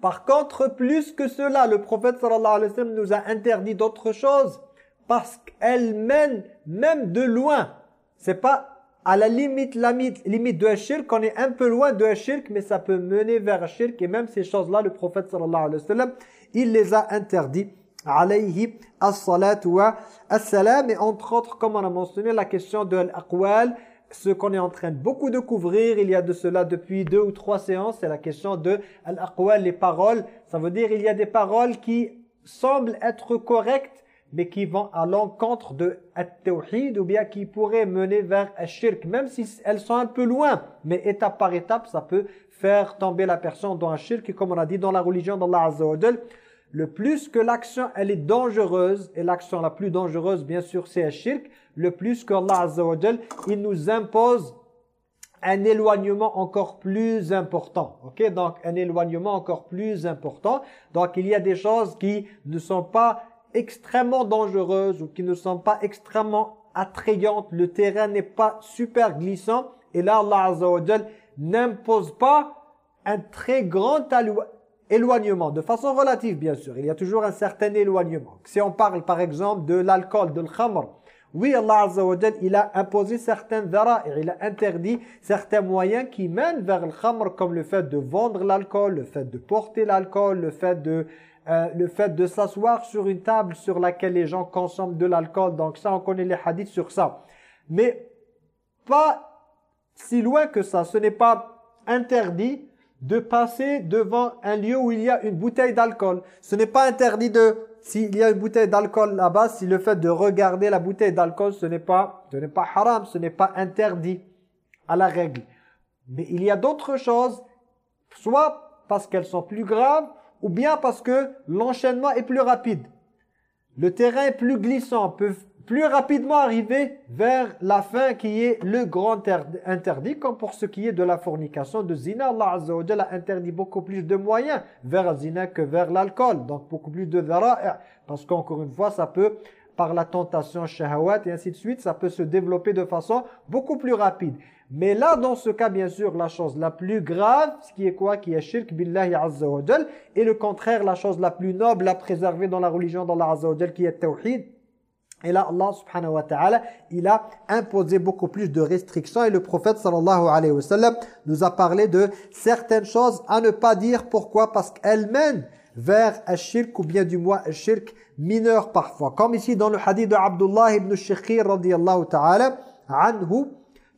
Par contre, plus que cela, le prophète sallallahu alayhi wa sallam nous a interdit d'autres choses parce qu'elle mène même de loin. C'est pas à la limite, la limite de shirk, on est un peu loin de shirk, mais ça peut mener vers shirk. Et même ces choses-là, le prophète sallallahu alayhi wa sallam, il les a interdits. Alayhi as-salatu wa as-salam. Et entre autres, comme on a mentionné, la question de l'aqwal, ce qu'on est en train de beaucoup de couvrir, il y a de cela depuis deux ou trois séances, c'est la question de l'aqwal, les paroles. Ça veut dire il y a des paroles qui semblent être correctes, mais qui vont à l'encontre de at-tawhid ou bien qui pourraient mener vers shirk même si elles sont un peu loin, mais étape par étape, ça peut faire tomber la personne dans un shirk, comme on a dit dans la religion d'Allah Azza le plus que l'action elle est dangereuse, et l'action la plus dangereuse bien sûr c'est shirk, le plus que Allah Azza il nous impose un éloignement encore plus important. Ok, Donc un éloignement encore plus important. Donc il y a des choses qui ne sont pas extrêmement dangereuses ou qui ne sont pas extrêmement attrayantes, le terrain n'est pas super glissant, et là Allah Azza n'impose pas un très grand éloignement, de façon relative bien sûr, il y a toujours un certain éloignement. Si on parle par exemple de l'alcool, de l'khamr, oui Allah Azza wa il a imposé certains et il a interdit certains moyens qui mènent vers le comme le fait de vendre l'alcool, le fait de porter l'alcool, le fait de euh, le fait de s'asseoir sur une table sur laquelle les gens consomment de l'alcool. Donc ça, on connaît les hadiths sur ça. Mais pas si loin que ça. Ce n'est pas interdit de passer devant un lieu où il y a une bouteille d'alcool. Ce n'est pas interdit de, s'il y a une bouteille d'alcool là-bas, si le fait de regarder la bouteille d'alcool, ce n'est pas, ce n'est pas haram, ce n'est pas interdit à la règle. Mais il y a d'autres choses, soit parce qu'elles sont plus graves, ou bien parce que l'enchaînement est plus rapide. Le terrain est plus glissant, peut plus rapidement arriver vers la fin qui est le grand interdit, comme pour ce qui est de la fornication, de zina. Allah Azza wa a interdit beaucoup plus de moyens vers zina que vers l'alcool, donc beaucoup plus de dhara'a, parce qu'encore une fois, ça peut, par la tentation shahawat et ainsi de suite, ça peut se développer de façon beaucoup plus rapide. Mais là, dans ce cas, bien sûr, la chose la plus grave, ce qui est quoi Qui est shirk billahi azza wa Et le contraire, la chose la plus noble à préserver dans la religion d'Allah azza wa qui est tawhid. Et là, Allah subhanahu wa ta'ala, il a imposé beaucoup plus de restrictions. Et le prophète sallallahu alayhi wa sallam nous a parlé de certaines choses à ne pas dire. Pourquoi Parce qu'elles mènent vers un shirk ou bien du moins un shirk mineur parfois. Comme ici dans le hadith de Abdullah ibn Shikhir radiyallahu ta'ala anhu,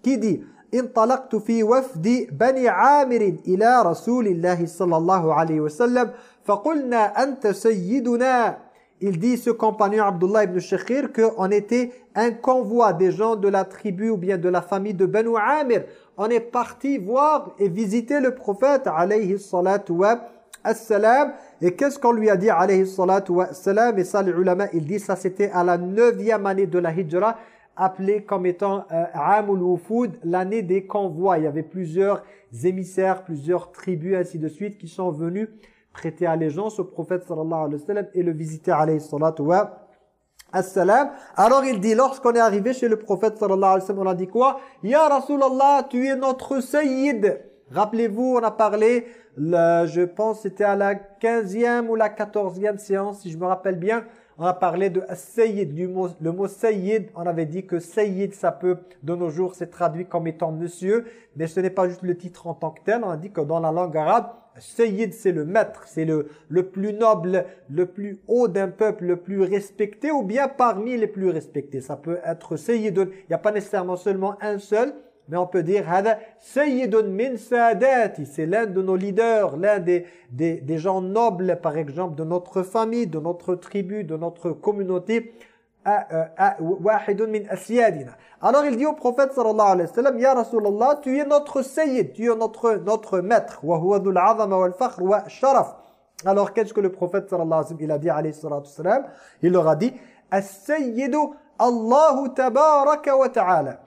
qui dit انطلقت في وفد بني عامر إلى رسول الله صلى الله عليه وسلم فقلنا أنت سيدنا il dit ce compagnon Abdullah ibn Shekhir qu'on était un convoi des gens de la tribu ou bien de la famille de Banu Amir. On est parti voir et visiter le prophète alayhi salatu wa salam Et qu'est-ce qu'on lui a dit alayhi salatu wa salam Et ça les ulama il dit ça c'était à la neuvième année de la hijra appelé comme étant euh, Amul l'année des convois. Il y avait plusieurs émissaires, plusieurs tribus, ainsi de suite, qui sont venus prêter allégeance au prophète sallallahu alayhi wa sallam et le visiter alayhi salatu wa Assalam. Alors il dit, lorsqu'on est arrivé chez le prophète sallallahu alayhi wa sallam, on a dit quoi? Ya Rasulallah, tu es notre Sayyid. Rappelez-vous, on a parlé, je pense c'était à la 15e ou la 14e séance, si je me rappelle bien, on a parlé de Sayyid, du mot, le mot Sayyid, on avait dit que Sayyid, ça peut, de nos jours, c'est traduit comme étant monsieur, mais ce n'est pas juste le titre en tant que tel, on a dit que dans la langue arabe, Sayyid, c'est le maître, c'est le, le plus noble, le plus haut d'un peuple, le plus respecté, ou bien parmi les plus respectés. Ça peut être Sayyidun, il n'y a pas nécessairement seulement un seul, mais on peut dire Sayyidun min sadati, c'est l'un de nos leaders, l'un des, des, des gens nobles, par exemple, de notre famille, de notre tribu, de notre communauté. Alors il dit au prophète sallallahu alayhi wa sallam, Ya Rasulallah, tu es notre sayyid, tu es notre, notre maître. Alors qu'est-ce que le prophète sallallahu alayhi wa sallam il a dit alayhi wa sallam? Il leur a dit, As-sayyidu Allahu tabaraka wa ta'ala.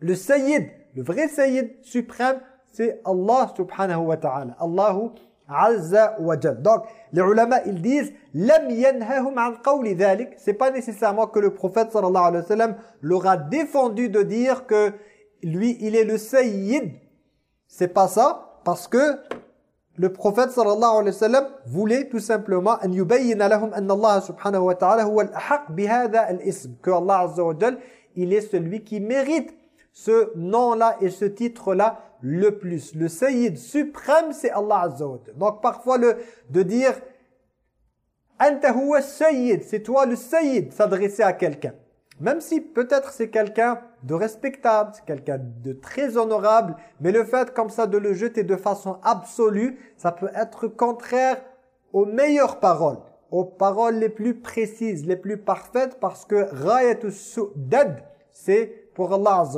Le sayyid, le vrai sayyid suprême, c'est Allah subhanahu wa ta'ala. Allahu Azza wa Donc, les ulama, ils disent Lam yanhahum an qawli dhalik. C'est pas nécessairement que le prophète sallallahu alayhi wa sallam leur a défendu de dire que lui, il est le sayyid. C'est pas ça, parce que le prophète sallallahu alayhi wa sallam voulait tout simplement an yubayyina lahum anna Allah subhanahu wa ta'ala huwa al-ahaq bihadha al-ism. Que Allah azza wa il est celui qui mérite ce nom-là et ce titre-là le plus. Le Sayyid suprême, c'est Allah Azza wa Donc parfois, le, de dire « Anta huwa Sayyid », c'est toi le Sayyid, s'adresser à quelqu'un. Même si peut-être c'est quelqu'un de respectable, c'est quelqu'un de très honorable, mais le fait comme ça de le jeter de façon absolue, ça peut être contraire aux meilleures paroles, aux paroles les plus précises, les plus parfaites, parce que « Rayatul Su'dad », c'est pour Allah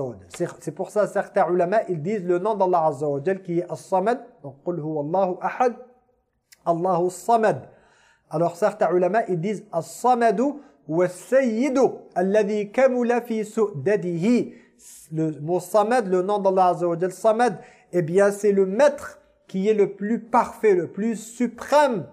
C'est pour ça certains disent le nom d'Allah Azza wa qui est As-Samad. Allahu ahad. Allahu. Alors certains ulama ils disent. Le mot nom d'Allah eh bien c'est le maître qui est le plus parfait, le plus suprême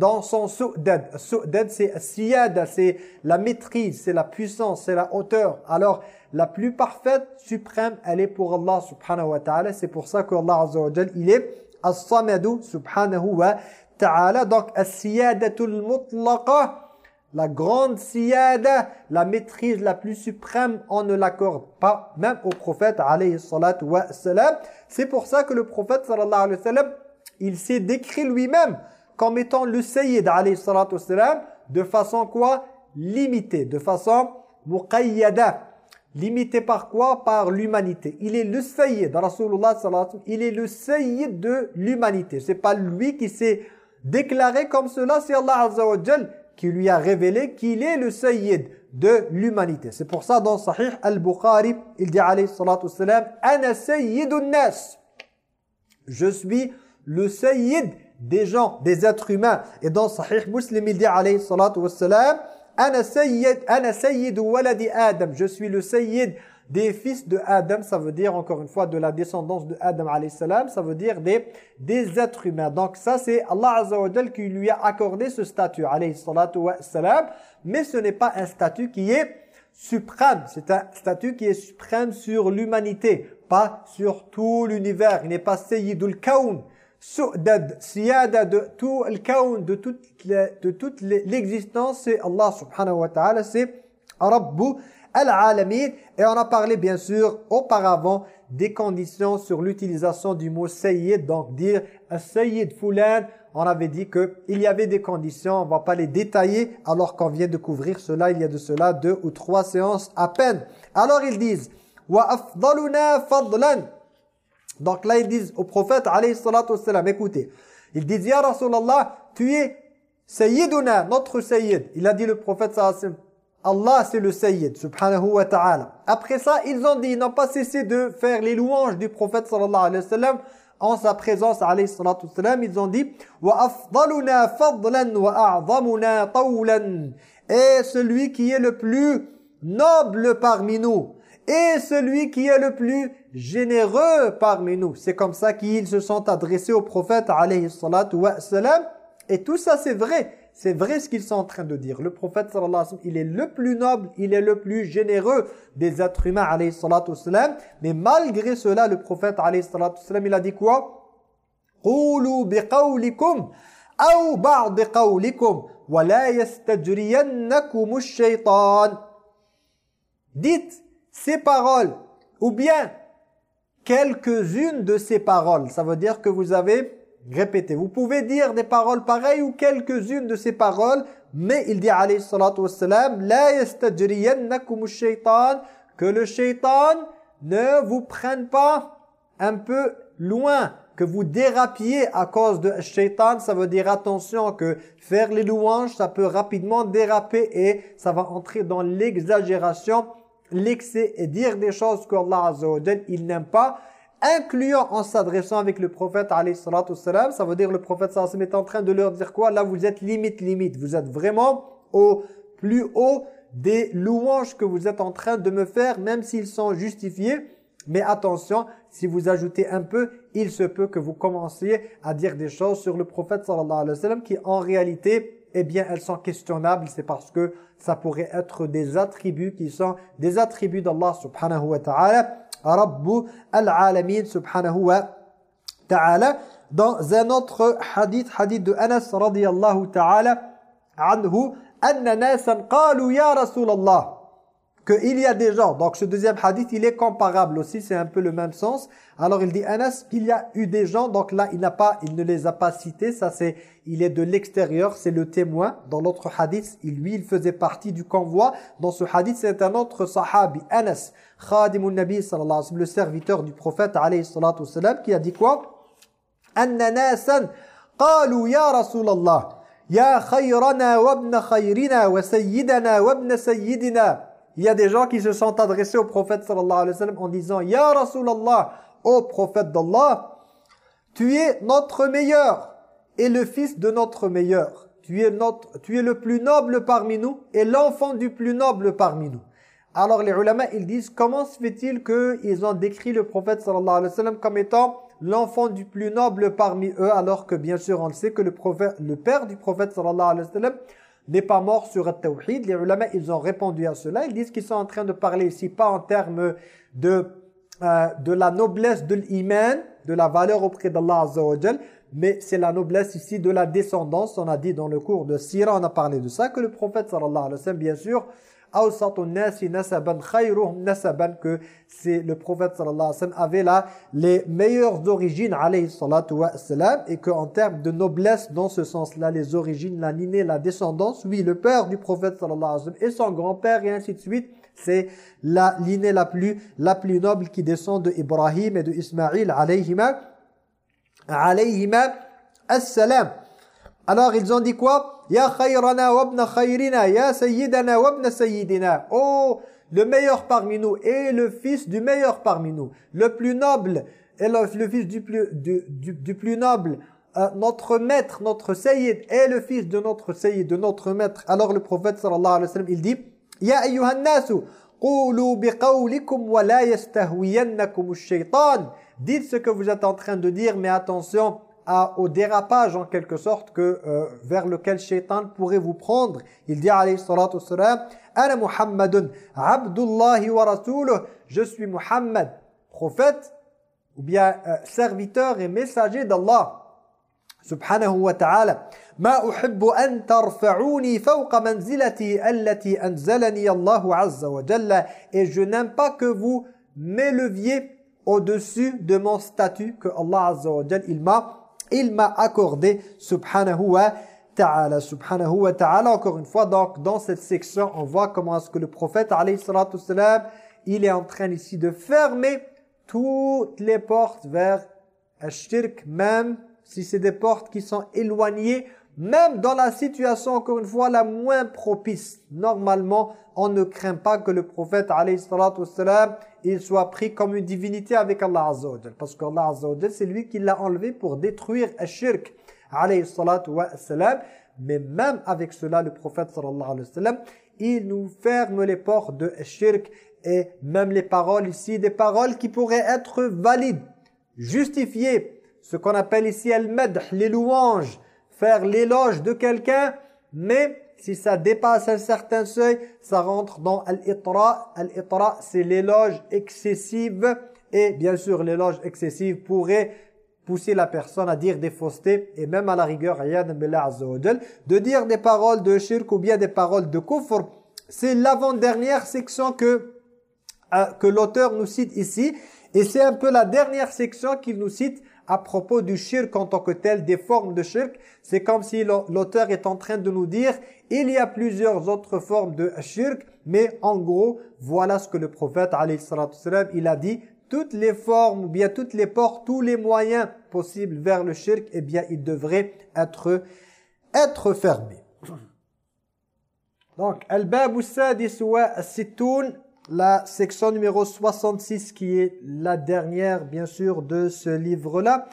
dans son su'dad. Su'dad c'est c'est la maîtrise, c'est la puissance, c'est la hauteur. Alors la plus parfaite, suprême, elle est pour Allah subhanahu wa ta'ala. C'est pour ça que Allah azza wa jal, il est as-samadu subhanahu wa ta'ala. Donc, as-siyadatul mutlaqa, la grande siyada, la maîtrise la plus suprême, on ne l'accorde pas, même au prophète alayhi salatu wa salam. C'est pour ça que le prophète sallallahu alayhi wa sallam, il s'est décrit lui-même comme étant le sayyid alayhi salatu de façon quoi? Limitée, de façon muqayyada Limité par quoi? Par l'humanité. Il est le sayyid, Rasulullah sallallahu il est le sayyid de l'humanité. C'est pas lui qui s'est déclaré comme cela, c'est Allah azza wa qui lui a révélé qu'il est le sayyid de l'humanité. C'est pour ça dans Sahih al-Bukhari, il dit alayhi salatu wassalam, « Ana sayyidun nas » Je suis le sayyid des gens, des êtres humains. Et dans Sahih Muslim, il dit alayhi salatu wassalam, Ana sayyid, waladi Adam. Je suis le sayyid des fils de Adam. Ça veut dire, encore une fois, de la descendance de Adam alayhi salam. Ça veut dire des, des êtres humains. Donc ça, c'est Allah azza qui lui a accordé ce statut alayhi salatu wa salam. Mais ce n'est pas un statut qui est suprême. C'est un statut qui est suprême sur l'humanité, pas sur tout l'univers. Il n'est pas sayyidul kawn su'dad, siyada de tout le toute, de toute l'existence, c'est Allah subhanahu wa ta'ala, c'est Rabbu al-alamin. Et on a parlé bien sûr auparavant des conditions sur l'utilisation du mot sayyid, donc dire sayyid fulan, on avait dit qu'il y avait des conditions, on ne va pas les détailler alors qu'on vient de couvrir cela, il y a de cela deux ou trois séances à peine. Alors ils disent « Wa afdaluna fadlan » Donc là, ils disent au prophète, alayhi salatu wassalam, écoutez, ils disent, Ya Rasulallah, tu es Sayyiduna, notre Sayyid. Il a dit le prophète Allah c'est le Sayyid, subhanahu wa ta'ala. Après ça, ils ont dit, ils n'ont pas cessé de faire les louanges du prophète sallallahu alayhi wa sallam, en sa présence, alayhi salatu wassalam, ils ont dit, wa afdaluna fadlan wa a'zamuna tawlan. Et celui qui est le plus noble parmi nous, et celui qui est le plus généreux parmi nous. C'est comme ça qu'ils se sont adressés au prophète alayhi salatu wa salam. Et tout ça c'est vrai. C'est vrai ce qu'ils sont en train de dire. Le prophète sallallahu alayhi wa sallam, il est le plus noble, il est le plus généreux des êtres humains alayhi salatu wa salam. Mais malgré cela, le prophète alayhi salatu wa salam, il a dit quoi قولوا بقولكم أو بعض قولكم ولا يستجرينكم الشيطان Dites ces paroles, ou bien quelques-unes de ces paroles. Ça veut dire que vous avez répéter. Vous pouvez dire des paroles pareilles ou quelques-unes de ces paroles, mais il dit alayhi salatu wassalam, la yastajriyannakum shaytan que le shaitan ne vous prenne pas un peu loin, que vous dérapiez à cause de shaitan, ça veut dire attention que faire les louanges, ça peut rapidement déraper et ça va entrer dans l'exagération, l'excès et dire des choses qu'Allah Azza wa il n'aime pas incluant en s'adressant avec le prophète salam, ça veut dire le prophète sallallahu est en train de leur dire quoi? Là vous êtes limite limite, vous êtes vraiment au plus haut des louanges que vous êtes en train de me faire même s'ils sont justifiés. Mais attention, si vous ajoutez un peu, il se peut que vous commenciez à dire des choses sur le prophète sallallahu alayhi wa sallam qui en réalité, eh bien, elles sont questionnables. C'est parce que ça pourrait être des attributs qui sont des attributs d'Allah subhanahu wa ta'ala. Rabbu al-alamin subhanahu wa ta'ala. Dans un autre hadith, hadith de Anas radiyallahu ta'ala anhu, anna nasan qalu ya Rasulallah qu'il y a des gens, donc ce deuxième hadith il est comparable aussi, c'est un peu le même sens. Alors il dit Anas qu'il y a eu des gens, donc là il n'a pas, il ne les a pas cités, ça c'est, il est de l'extérieur, c'est le témoin. Dans l'autre hadith, lui il faisait partie du convoi. Dans ce hadith c'est un autre sahabi, Anas, khadimun nabi sallallahu alayhi wa le serviteur du prophète alayhi qui a dit quoi? Anna nasan qalu ya Rasulallah, ya khayrana wa ibn khayrina wa sayyidana wa sayyidina il y a des gens qui se sont adressés au prophète sallallahu alayhi wa sallam en disant Ya Rasulallah, ô prophète d'Allah, tu es notre meilleur et le fils de notre meilleur. Tu es, notre, tu es le plus noble parmi nous et l'enfant du plus noble parmi nous. Alors les ulama, ils disent comment se fait-il qu'ils ont décrit le prophète sallallahu alayhi wa sallam comme étant l'enfant du plus noble parmi eux alors que bien sûr on le sait que le, prophète, le père du prophète sallallahu alayhi wa sallam n'est pas mort sur le tawhid. Les ulama, ils ont répondu à cela. Ils disent qu'ils sont en train de parler ici pas en termes de, euh, de la noblesse de l'iman, de la valeur auprès d'Allah Azza wa mais c'est la noblesse ici de la descendance. On a dit dans le cours de Sira, on a parlé de ça, que le prophète sallallahu alayhi wa bien sûr, que c'est le prophète sallallahu alayhi wa sallam avait là les meilleures origines alayhi salatu wa sallam et qu'en termes de noblesse dans ce sens-là les origines la lignée la descendance oui le père du prophète sallallahu alayhi wa sallam et son grand-père et ainsi de suite c'est la lignée la plus la plus noble qui descend de Ibrahim et de Ismaïl alayhima alayhima assalam alors ils ont dit quoi? Ya khayrana wa ibn khayrina, ya sayyidana wa ibn sayyidina. Oh, le meilleur parmi nous et le fils du meilleur parmi nous. Le plus noble et le, fils du plus, du, du, plus noble. Euh, notre maître, notre sayyid et le fils de notre sayyid, de notre maître. Alors le prophète sallallahu alayhi wa sallam, il dit Ya ayyuhan nasu, qulu biqawlikum wa la yastahwiyannakum ash-shaytan. Dites ce que vous êtes en train de dire, mais attention, au dérapage en quelque sorte que euh, vers lequel Shaitan pourrait vous prendre. Il dit alayhi salatu wassalam Ana Muhammadun abdullahi wa rasuluh Je suis Muhammad, prophète ou bien euh, serviteur et messager d'Allah. Subhanahu ta'ala. Ma uhibbu an tarfa'uni fawqa manzilati allati anzalani Allahu azza wa jalla et je n'aime pas que vous m'éleviez au-dessus de mon statut que Allah azza wa jalla il m'a il m'a accordé subhanahu wa ta'ala. Subhanahu wa ta'ala encore une fois donc dans cette section on voit comment est-ce que le prophète alayhi salatu salam il est en train ici de fermer toutes les portes vers un même si c'est des portes qui sont éloignées même dans la situation, encore une fois, la moins propice. Normalement, on ne craint pas que le prophète, alayhi il soit pris comme une divinité avec Allah Azza Parce qu'Allah Azza c'est lui qui l'a enlevé pour détruire le shirk, alayhi Mais même avec cela, le prophète, sallallahu alayhi wa sallam, il nous ferme les portes de shirk et même les paroles ici, des paroles qui pourraient être valides, justifiées, ce qu'on appelle ici al-madh, les louanges, faire l'éloge de quelqu'un, mais si ça dépasse un certain seuil, ça rentre dans al-itra. C'est l'éloge excessive. Et bien sûr, l'éloge excessive pourrait pousser la personne à dire des faussetés et même à la rigueur de dire des paroles de shirk ou bien des paroles de kufr. C'est l'avant-dernière section que, euh, que l'auteur nous cite ici. Et c'est un peu la dernière section qu'il nous cite à propos du shirk en tant que tel, des formes de shirk, c'est comme si l'auteur est en train de nous dire il y a plusieurs autres formes de shirk, mais en gros, voilà ce que le prophète il a dit toutes les formes ou bien toutes les portes, tous les moyens possibles vers le shirk, eh bien, ils devraient être, être fermés. Donc, Al-Bab Sadis wa la section numéro 66 qui est la dernière, bien sûr, de ce livre-là.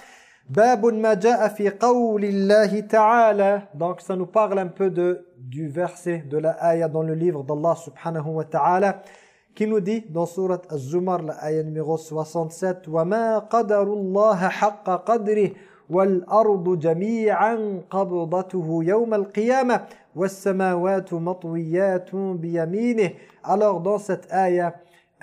Bab ma fi qawlillahi ta'ala. Donc, ça nous parle un peu de, du verset de la ayah dans le livre d'Allah subhanahu wa ta'ala qui nous dit dans surat Az-Zumar, la ayah numéro 67, وَمَا قَدَرُ اللَّهَ حَقَّ قَدْرِهِ وَالْأَرْضُ جَمِيعًا قَبْضَتُهُ يَوْمَ الْقِيَامَةِ وَالسَّمَاوَاتُ مَطْوِيَّاتٌ بِيَمِينِهِ Alors dans cette ayah,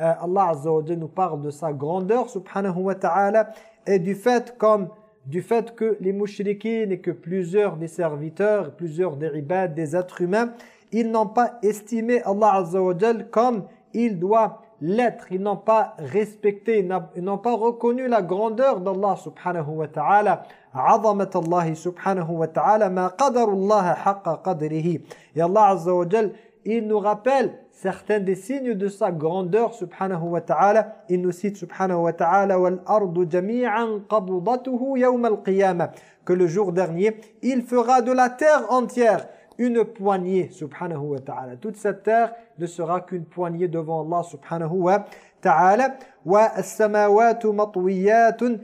euh, Allah Azza wa nous parle de sa grandeur, subhanahu wa ta'ala, et du fait comme du fait que les mouchriquins et que plusieurs des serviteurs, plusieurs des ibad, des êtres humains, ils n'ont pas estimé Allah Azza wa comme il doit l'être. Ils n'ont pas respecté, ils n'ont pas reconnu la grandeur d'Allah subhanahu wa ta'ala. عظمة الله سبحانه وتعالى ما قدر الله حق قدره et Allah Azza wa Jal il nous rappelle certains des signes de sa grandeur subhanahu wa ta'ala il nous cite subhanahu wa ta'ala والأرض جميعا قبضته يوم القيامة que le jour dernier il fera de la terre entière une poignée, subhanahu wa ta'ala. Toute cette terre ne sera qu'une poignée devant Allah, subhanahu wa ta'ala. Wa as-samawatu matwiyatun.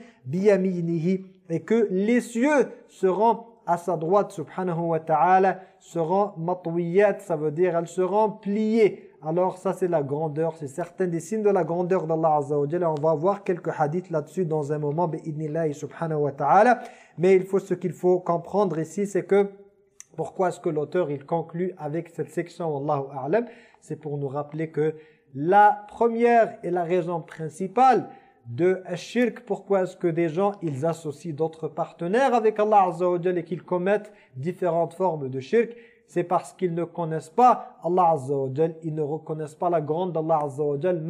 Et que les cieux seront à sa droite, subhanahu wa ta'ala, seront matwiyat, ça veut dire elles seront pliées. Alors ça c'est la grandeur, c'est certains des signes de la grandeur d'Allah Azza wa Jalla. On va voir quelques hadiths là-dessus dans un moment, subhanahu wa ta'ala. Mais il faut ce qu'il faut comprendre ici, c'est que pourquoi est-ce que l'auteur il conclut avec cette section Allahu A'lam? C'est pour nous rappeler que la première et la raison principale de shirk, pourquoi est-ce que des gens ils associent d'autres partenaires avec Allah Azza et qu'ils commettent différentes formes de shirk? C'est parce qu'ils ne connaissent pas Allah Azza ils ne reconnaissent pas la grande d'Allah Azza wa Jal.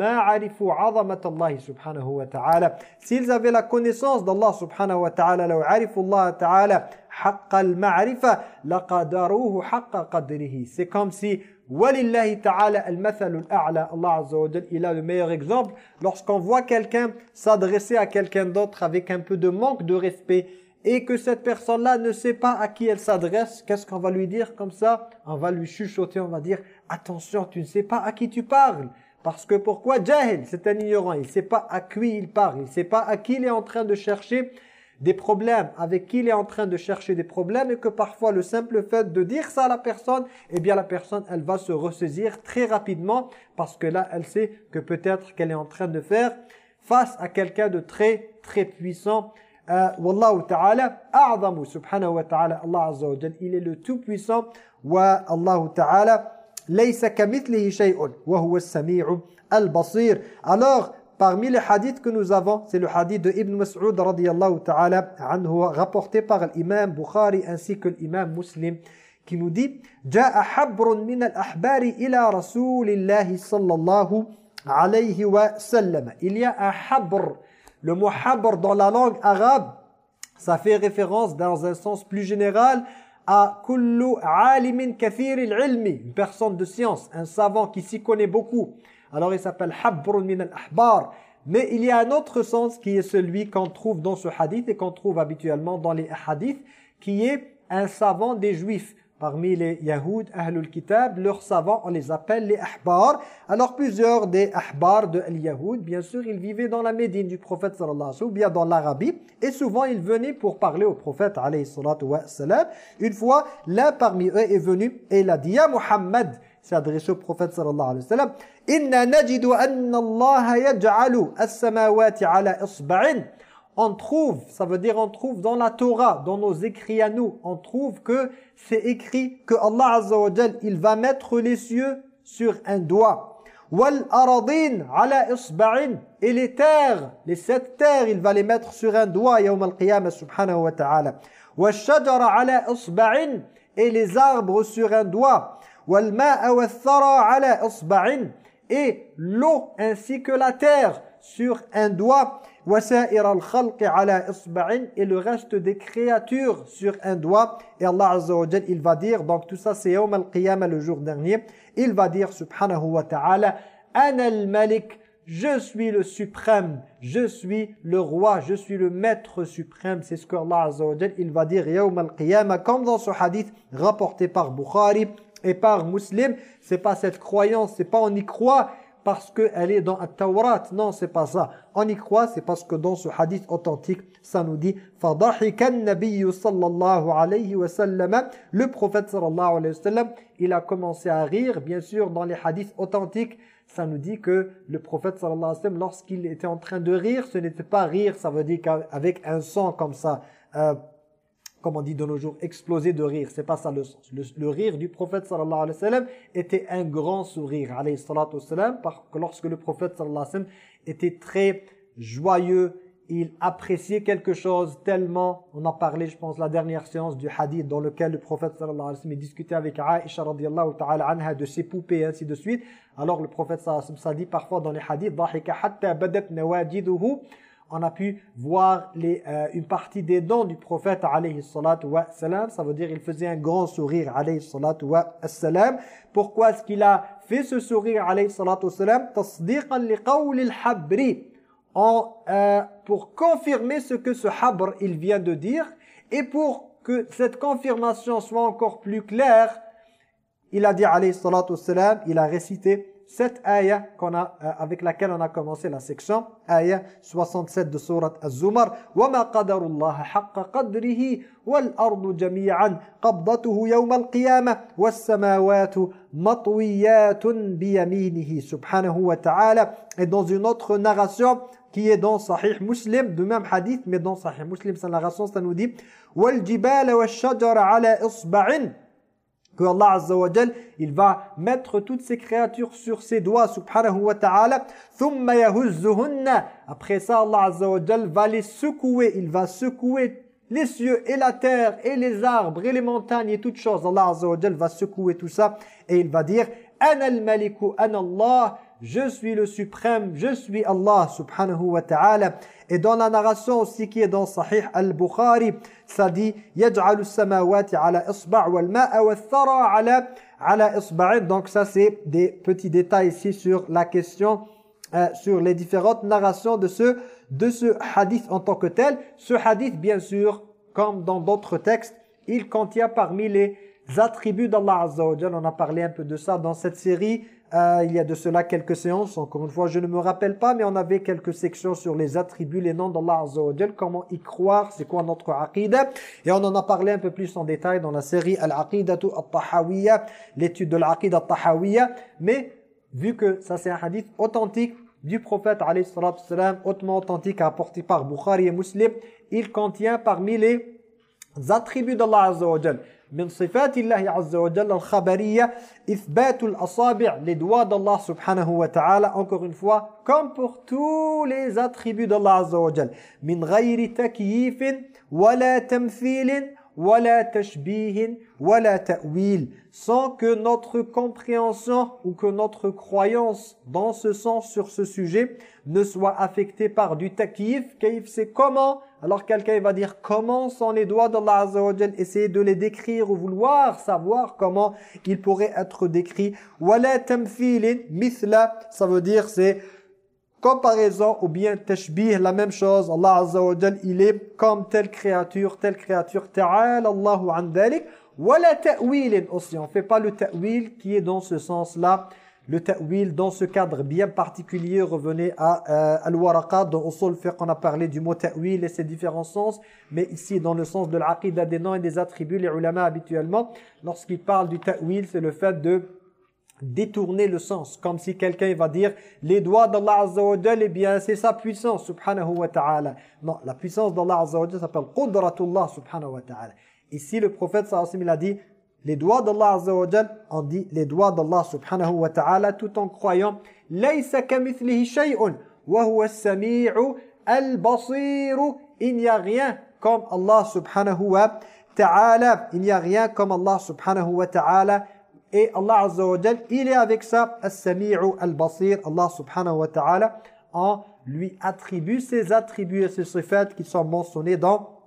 Subhanahu wa ta'ala. S'ils avaient la connaissance d'Allah subhanahu wa ta'ala, لو c'est comme si Allah il a le meilleur exemple. Lorsqu'on voit quelqu'un s'adresser à quelqu'un d'autre avec un peu de manque de respect et que cette personne-là ne sait pas à qui elle s'adresse, qu'est-ce qu'on va lui dire comme ça? On va lui chuchoter, on va dire « Attention, tu ne sais pas à qui tu parles !» Parce que pourquoi? Jahil, c'est un ignorant, il ne sait pas à qui il parle, il ne sait pas à qui il est en train de chercher des problèmes, avec qui il est en train de chercher des problèmes et que parfois le simple fait de dire ça à la personne, eh bien la personne, elle va se ressaisir très rapidement parce que là, elle sait que peut-être qu'elle est en train de faire face à quelqu'un de très, très puissant. Euh, Wallahu ta'ala, a'zamu subhanahu wa ta'ala, Allah azza wa il est le tout-puissant. Wa Allahu ta'ala, laysa kamithlihi shay'un, wa huwa sami'u al-basir. Parmi les hadiths que nous avons, c'est le hadith de Ibn Mas'ud radiyallahu ta'ala rapporté par l'imam Bukhari ainsi que l'imam Muslim, qui nous dit « min al-ahbari ila rasulillahi sallallahu alayhi wa sallam » Il y a un habr. Le mot habr dans la langue arabe, ça fait référence dans un sens plus général à kullu alimin kathir ilmi, une personne de science, un savant qui s'y connaît beaucoup. « alors il s'appelle habr min al-ahbar. Mais il y a un autre sens qui est celui qu'on trouve dans ce hadith et qu'on trouve habituellement dans les hadiths, qui est un savant des juifs. Parmi les Yahoud, Ahlul Kitab, leurs savants, on les appelle les Ahbar. Alors plusieurs des Ahbar de Yahoud, bien sûr, ils vivaient dans la Médine du prophète sallallahu alayhi wa sallam, ou bien dans l'Arabie. Et souvent, ils venaient pour parler au prophète alayhi wa sallam. Une fois, l'un parmi eux est venu et il a dit « Ya Muhammad » s'est adressé au prophète sallallahu alayhi wa sallam « Inna najidu anna Allah yaj'alu as-samawati ala isba'in » on trouve, ça veut dire on trouve dans la Torah, dans nos écrits à nous, on trouve que c'est écrit que Allah Azza wa il va mettre les cieux sur un doigt. Et les terres, les sept terres, il va les mettre sur un doigt yawm al-qiyamah subhanahu wa ta'ala. Et les arbres sur un doigt et l'eau ainsi que la terre sur un doigt. et le reste des créatures sur un doigt. Et Allah Azza wa il va dire donc tout ça c'est Yawm al-Qiyamah le jour dernier. Il va dire subhanahu wa ta'ala Ana al-Malik je suis le suprême. Je suis le roi. Je suis le maître suprême c'est ce que Allah Azza wa il va dire Yawm al-Qiyamah comme dans ce hadith rapporté par Bukhari et par musulman, c'est pas cette croyance, c'est pas on y croit parce que qu'elle est dans la Tawrat. Non, c'est pas ça. On y croit, c'est parce que dans ce hadith authentique, ça nous dit « alayhi wa sallam » Le prophète sallallahu alayhi wa sallam, il a commencé à rire. Bien sûr, dans les hadiths authentiques, ça nous dit que le prophète sallallahu alayhi wa sallam, lorsqu'il était en train de rire, ce n'était pas rire, ça veut dire qu'avec un son comme ça, euh, comme on dit de nos jours, exploser de rire. C'est pas ça le sens. Le, rire du prophète sallallahu alayhi wa sallam était un grand sourire, alayhi salatu parce que lorsque le prophète sallallahu alayhi wa sallam était très joyeux, il appréciait quelque chose tellement, on a parlé je pense la dernière séance du hadith dans lequel le prophète sallallahu alayhi wa sallam discutait avec Aisha radiallahu ta'ala anha de ses poupées et ainsi de suite. Alors le prophète sallallahu alayhi wa sallam dit parfois dans les hadiths on a pu voir les, euh, une partie des dents du prophète alayhi salatu wa salam. Ça veut dire il faisait un grand sourire alayhi salatu wa salam. Pourquoi est-ce qu'il a fait ce sourire alayhi salatu wa salam? Al-habri en, euh, pour confirmer ce que ce habr il vient de dire et pour que cette confirmation soit encore plus claire, il a dit alayhi salatu wassalam, il a récité cette ayah qu'on a, euh, avec laquelle on a commencé la section, ayah 67 de surat Az-Zumar, وَمَا قَدَرُ اللَّهَ حَقَّ قَدْرِهِ وَالْأَرْضُ جَمِيعًا قَبْضَتُهُ يَوْمَ الْقِيَامَةِ وَالسَّمَاوَاتُ مَطْوِيَّاتٌ بِيَمِينِهِ subhanahu wa ta'ala. Et dans une autre narration, qui est dans Sahih Muslim, de même hadith, mais dans Sahih Muslim, sa narration, ça nous dit وَالْجِبَالَ وَالشَّجَرَ عَلَى إِصْبَعٍ que Allah Azza wa il va mettre toutes ces créatures sur ses doigts subhanahu wa ta'ala. Thumma yahuzzuhunna. Après ça Allah Azza wa va les secouer. Il va secouer les cieux et la terre et les arbres et les montagnes et toutes choses. Allah Azza wa va secouer tout ça. Et il va dire ana al-maliku ana Allah je suis le suprême, je suis Allah subhanahu wa ta'ala. Et dans la narration aussi qui est dans Sahih al-Bukhari, ça dit yaj'alu samawati ala isba' wal ma'a ala ala isba'in. Donc ça c'est des petits détails ici sur la question euh, sur les différentes narrations de ce de ce hadith en tant que tel. Ce hadith bien sûr comme dans d'autres textes, il contient parmi les attributs d'Allah Azza On a parlé un peu de ça dans cette série euh, il y a de cela quelques séances, encore une fois, je ne me rappelle pas, mais on avait quelques sections sur les attributs, les noms d'Allah Azza wa comment y croire, c'est quoi notre aqidah. Et on en a parlé un peu plus en détail dans la série Al-Aqidatu Al-Tahawiyya, l'étude de l'Aqidah Al-Tahawiyya. Mais vu que ça c'est un hadith authentique du prophète hautement authentique apporté par Bukhari et Muslim, il contient parmi les attributs d'Allah Azza wa encore une fois sans que notre compréhension ou que notre croyance dans ce sens sur ce sujet ne soit affectée par du c'est comment alors quelqu'un va dire comment sont les doigts d'Allah Azza wa essayer de les décrire ou vouloir savoir comment ils pourraient être décrits. Wala tamthilin mithla, ça veut dire c'est comparaison ou bien tashbih, la même chose. Allah Azza wa il est comme telle créature, telle créature. Ta'ala Allahu an dhalik. Wala ta'wil aussi. On fait pas le ta'wil qui est dans ce sens-là. Le ta'wil dans ce cadre bien particulier, revenez à euh, Al-Waraqat, dans Usul Fiqh, on a parlé du mot ta'wil et ses différents sens, mais ici dans le sens de l'aqidah des noms et des attributs, les ulama habituellement, lorsqu'ils parlent du ta'wil, c'est le fait de détourner le sens, comme si quelqu'un va dire les doigts d'Allah Azza wa eh bien c'est sa puissance, subhanahu wa ta'ala. Non, la puissance d'Allah Azza wa s'appelle Qudratullah, subhanahu wa ta'ala. Ici, le prophète sallallahu a dit les doigts d'Allah Azza wa on dit les doigts d'Allah subhanahu wa ta'ala tout en croyant Laysa kamithlihi shay'un wa huwa as-sami'u al-basir. Il n'y a rien comme Allah subhanahu wa ta'ala. Il n'y a rien comme Allah subhanahu wa ta'ala. Et Allah Azza wa il est avec ça, as-sami'u al-basir, Allah subhanahu wa ta'ala, en lui attribue ses attributs et ses sifat qui sont mentionnés dans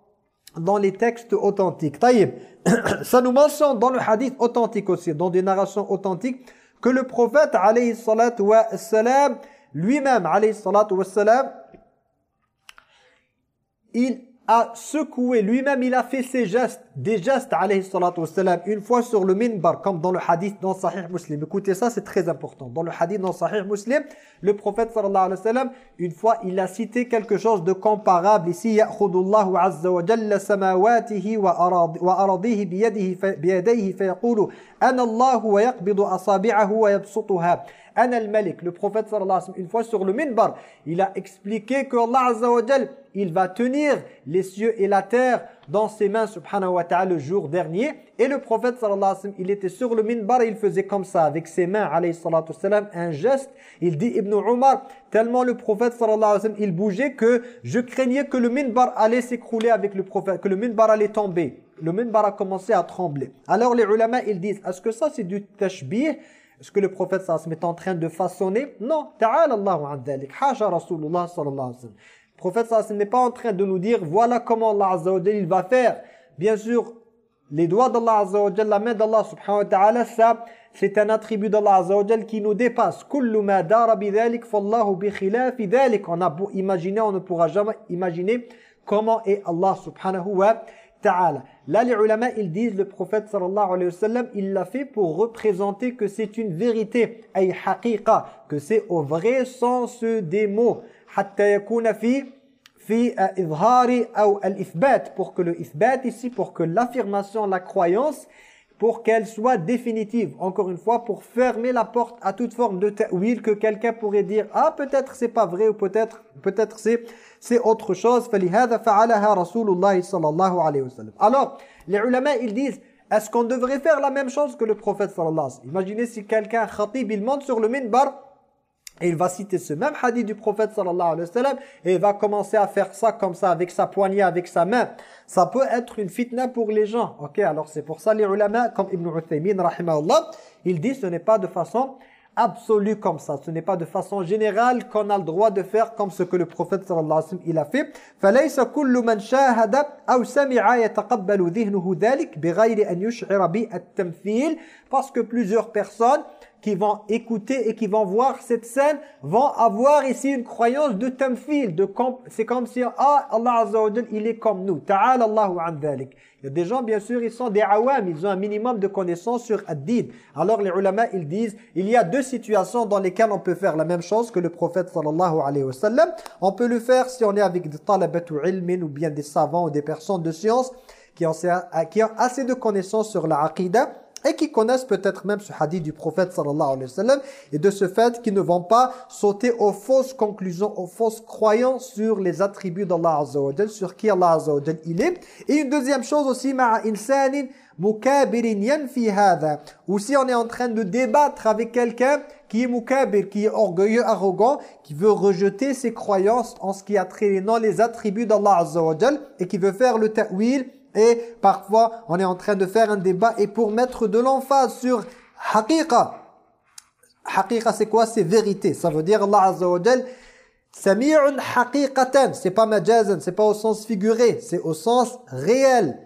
dans les textes authentiques. Taïb, ça nous mentionne dans le hadith authentique aussi, dans des narrations authentiques, que le prophète, alayhi salatu wa salam, lui-même, alayhi salatu wa salam, il a secoué, lui-même il a fait ses gestes, des gestes alayhi une fois sur le minbar, comme dans le hadith dans Sahih Muslim. Écoutez ça, c'est très important. Dans le hadith dans Sahih Muslim, le prophète sallallahu alayhi wa sallam, une fois il a cité quelque chose de comparable ici, Ya'khudullahu azza wa jalla samawatihi wa aradihi biyadihi fayaqulu. Anal Malik, le prophète sallallahu alayhi wa sallam, une fois sur le minbar, il a expliqué que Allah azza il va tenir les cieux et la terre dans ses mains subhanahu wa ta'ala le jour dernier et le prophète sallallahu alayhi wa sallam, il était sur le minbar et il faisait comme ça avec ses mains alayhi salatu wa sallam, un geste, il dit Ibn Umar, tellement le prophète sallallahu alayhi wa sallam, il bougeait que je craignais que le minbar allait s'écrouler avec le prophète, que le minbar allait tomber. Le minbar a commencé à trembler. Alors les ulama ils disent, est-ce que ça c'est du tashbih? Est-ce que le prophète sallallahu est en train de façonner Non. Ta'ala Allahu an dhalik. Hasha Rasulullah sallallahu alayhi wa sallam. Le prophète sallallahu n'est pas en train de nous dire voilà comment Allah azza wa il va faire. Bien sûr, les doigts d'Allah azza wa la main d'Allah subhanahu wa ta'ala, ça c'est un attribut d'Allah azza wa qui nous dépasse. Kullu ma dara fallahu bi khilafi dhalik. On a beau on ne pourra jamais imaginer comment est Allah subhanahu wa ta'ala. Là, les ulama, ils disent, le prophète sallallahu alayhi wa sallam, il l'a fait pour représenter que c'est une vérité, ay haqiqa, que c'est au vrai sens des mots. Hatta yakuna fi fi idhari ou al-ithbat, pour que le ithbat ici, pour que l'affirmation, la croyance, pour qu'elle soit définitive. Encore une fois, pour fermer la porte à toute forme de ta'wil que quelqu'un pourrait dire « Ah, peut-être c'est pas vrai » ou peut-être peut-être c'est c'est autre chose. Alors, les ulama, ils disent est-ce qu'on devrait faire la même chose que le prophète sallallahu alayhi wa sallam Imaginez si quelqu'un, khatib, il monte sur le minbar et il va citer ce même hadith du prophète sallallahu alayhi wa sallam et il va commencer à faire ça comme ça avec sa poignée, avec sa main. Ça peut être une fitna pour les gens. Ok, alors c'est pour ça les ulama, comme Ibn Uthaymin, rahimahullah, il dit ce n'est pas de façon absolue comme ça. Ce n'est pas de façon générale qu'on a le droit de faire comme ce que le prophète sallallahu alayhi wa sallam il a fait. فَلَيْسَ كُلُّ مَنْ شَاهَدَ أَوْ سَمِعَ يَتَقَبَّلُ ذِهْنُهُ ذَلِكَ بِغَيْرِ أَنْ يُشْعِرَ بِالتَّمْثِيلِ Parce que plusieurs personnes qui vont écouter et qui vont voir cette scène vont avoir ici une croyance de tamfil, de c'est comme si ah Allah Azza wa il est comme nous. Ta'ala Allahu an dhalik. Il y a des gens bien sûr, ils sont des awam, ils ont un minimum de connaissances sur ad-din. Alors les ulama ils disent il y a deux situations dans lesquelles on peut faire la même chose que le prophète sallallahu alayhi wa sallam. On peut le faire si on est avec des talabatu ilmin ou bien des savants ou des personnes de science qui ont, assez de connaissances sur la aqidah et qui connaissent peut-être même ce hadith du prophète sallallahu alayhi wa sallam et de ce fait qu'ils ne vont pas sauter aux fausses conclusions, aux fausses croyances sur les attributs d'Allah azza wa sur qui Allah azza il est. Et une deuxième chose aussi, ma'a insanin mukabirin yanfi hadha. Ou si on est en train de débattre avec quelqu'un qui est mukabir, qui est orgueilleux, arrogant, qui veut rejeter ses croyances en ce qui a trait non les attributs d'Allah azza et qui veut faire le ta'wil et parfois, on est en train de faire un débat et pour mettre de l'emphase sur haqiqa. Haqiqa, c'est quoi? C'est vérité. Ça veut dire Allah Azza wa Jal, Sami'un haqiqatan. C'est pas majazan, c'est pas au sens figuré, c'est au sens réel.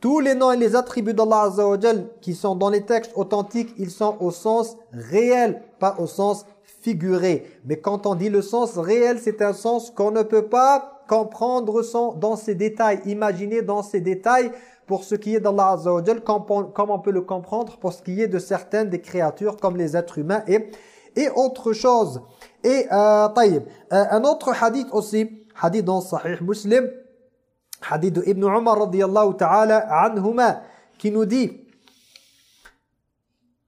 Tous les noms et les attributs d'Allah Azza wa Jal qui sont dans les textes authentiques, ils sont au sens réel, pas au sens figuré. Mais quand on dit le sens réel, c'est un sens qu'on ne peut pas comprendre son, dans ses détails, imaginer dans ses détails pour ce qui est d'Allah Azza comme, on peut le comprendre pour ce qui est de certaines des créatures comme les êtres humains et, et autre chose. Et euh, euh, un autre hadith aussi, hadith dans Sahih Muslim, hadith de Ibn Umar radiyallahu ta'ala anhuma, qui nous dit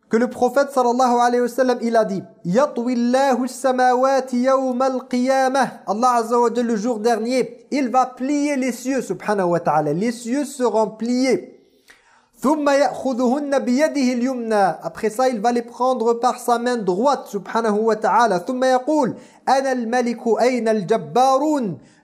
que le prophète sallallahu alayhi wa sallam il a dit Allah azza wa jalla le jour dernier il va plier les cieux subhanahu wa ta'ala les cieux seront pliés après ça il va les prendre par sa main droite subhanahu wa ta'ala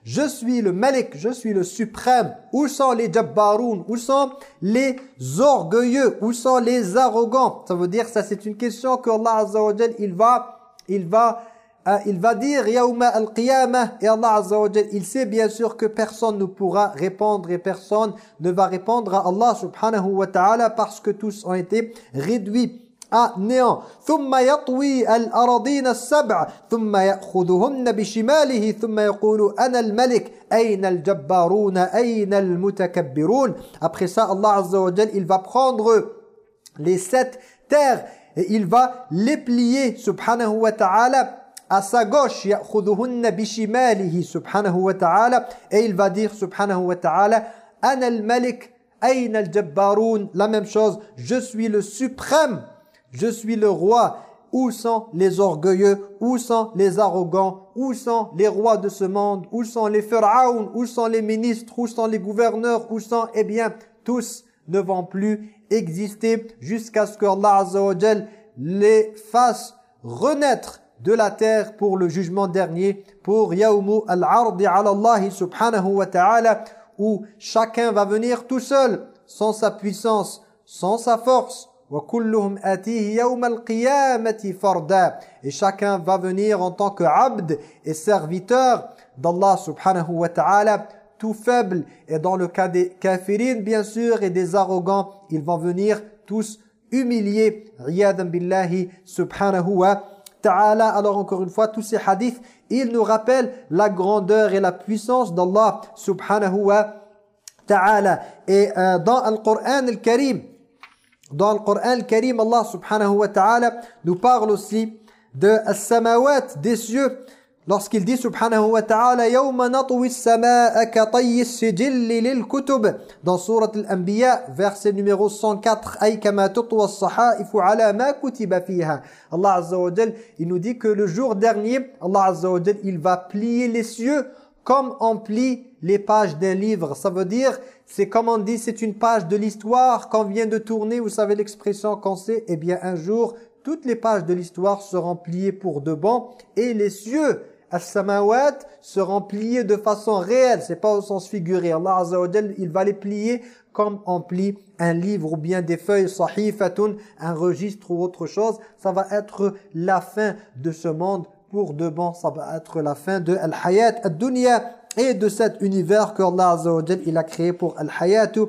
je suis le Malik, je suis le suprême. Où sont les Jabbaroun? Où sont les orgueilleux? Où sont les arrogants? Ça veut dire, ça c'est une question que Allah Azza wa il va, il va, euh, il va dire Yaouma al-Qiyamah. Et Allah Azza wa il sait bien sûr que personne ne pourra répondre et personne ne va répondre à Allah subhanahu wa ta'ala parce que tous ont été réduits à néant. ثم يطوي الأراضين السبع ثم يأخذهن بشماله ثم يقول أنا الملك أين الجبارون أين المتكبرون Après ça Allah Azza wa Jal, il va prendre les sept terres et il va les plier subhanahu wa ta'ala à sa gauche يأخذهن بشماله سبحانه وتعالى et il va dire wa ta'ala أنا الملك أين الجبارون la même chose je suis le suprême je suis le roi. Où sont les orgueilleux? Où sont les arrogants? Où sont les rois de ce monde? Où sont les pharaons? Où sont les ministres? Où sont les gouverneurs? Où sont? Eh bien tous ne vont plus exister jusqu'à ce que Allah Azza wa les fasse renaître de la terre pour le jugement dernier, pour Yawmu al-Ardi ala Allah subhanahu wa ta'ala, où chacun va venir tout seul, sans sa puissance, sans sa force. Et chacun va venir en tant que abd et serviteur d'Allah subhanahu wa ta'ala, tout faible. Et dans le cas des kafirines, bien sûr, et des arrogants, ils vont venir tous humiliés. Riyadan billahi subhanahu wa ta'ala. Alors encore une fois, tous ces hadiths, ils nous rappellent la grandeur et la puissance d'Allah subhanahu wa ta'ala. Et euh, dans le Coran, le Karim, dans le Coran al-Karim, Allah subhanahu wa ta'ala nous parle aussi de as-samawat, des cieux, lorsqu'il dit subhanahu wa ta'ala yawma natwi as-samaa ka tayyi as-sijil lil-kutub dans sourate al-anbiya verset numéro 104 ay kama tutwa as-sahaif ala ma Allah azza wa jalla il nous dit que le jour dernier Allah azza wa jalla il va plier les cieux comme on plie les pages d'un livre. Ça veut dire c'est comme on dit c'est une page de l'histoire qu'on vient de tourner vous savez l'expression qu'on sait eh bien un jour toutes les pages de l'histoire seront pliées pour de bon et les cieux as-samawat seront pliés de façon réelle, c'est pas au sens figuré. Allah Azza wa il va les plier comme on plie un livre ou bien des feuilles sahifatun, un registre ou autre chose. Ça va être la fin de ce monde pour de bon. Ça va être la fin de al-hayat ad-dunya et de cet univers que Allah Azza wa il a créé pour al-hayatu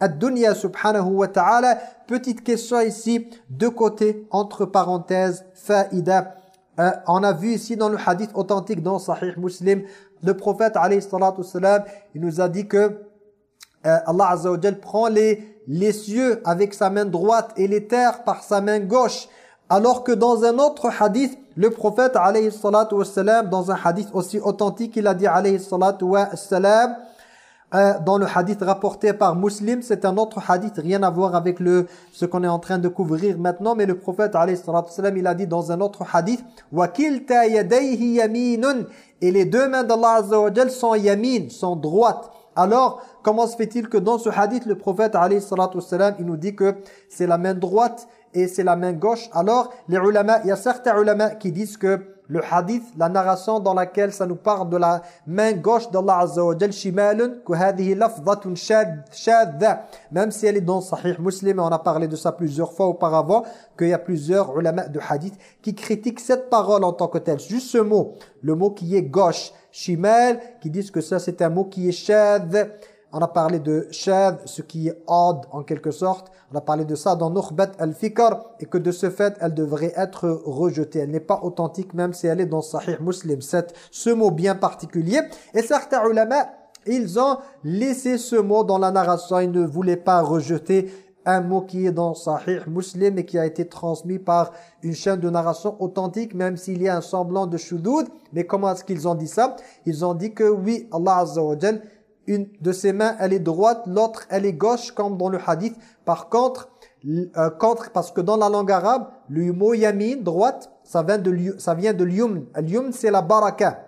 ad-dunya subhanahu wa ta'ala. Petite question ici, de côté, entre parenthèses, faïda euh, on a vu ici dans le hadith authentique dans Sahih Muslim, le prophète alayhi salam, il nous a dit que euh, Allah Azza wa prend les, les cieux avec sa main droite et les terres par sa main gauche. Alors que dans un autre hadith, le prophète alayhi salatu salam, dans un hadith aussi authentique, il a dit alayhi salatu salam, euh, dans le hadith rapporté par Muslim, c'est un autre hadith, rien à voir avec le ce qu'on est en train de couvrir maintenant, mais le prophète alayhi sallam, il a dit dans un autre hadith وَكِلْتَا يَدَيْهِ يَمِينٌ Et les deux mains d'Allah Azza wa Jal sont yamin, sont droites. Alors, comment se fait-il que dans ce hadith, le prophète alayhi sallam, il nous dit que c'est la main droite et c'est la main gauche. Alors, les ulama, il y a certains ulama qui disent que le hadith, la narration dans laquelle ça nous parle de la main gauche d'Allah Azza wa Jal, shimalun, même si elle est dans Sahih Muslim, et on a parlé de ça plusieurs fois auparavant, qu'il y a plusieurs ulama de hadith qui critiquent cette parole en tant que telle. Juste ce mot, le mot qui est gauche, shimal, qui disent que ça c'est un mot qui est shadda, on a parlé de shad, ce qui est odd en quelque sorte. On a parlé de ça dans Nukhbat al-Fikr et que de ce fait, elle devrait être rejetée. Elle n'est pas authentique même si elle est dans Sahih Muslim. Cette, ce mot bien particulier. Et certains ulama, ils ont laissé ce mot dans la narration. Ils ne voulaient pas rejeter un mot qui est dans Sahih Muslim et qui a été transmis par une chaîne de narration authentique, même s'il y a un semblant de shudoud. Mais comment est-ce qu'ils ont dit ça? Ils ont dit que oui, Allah Azza une de ses mains, elle est droite, l'autre, elle est gauche, comme dans le hadith. Par contre, euh, contre, parce que dans la langue arabe, le mot yamin, droite, ça vient de, ça vient de l'yum. L'yum, c'est la baraka,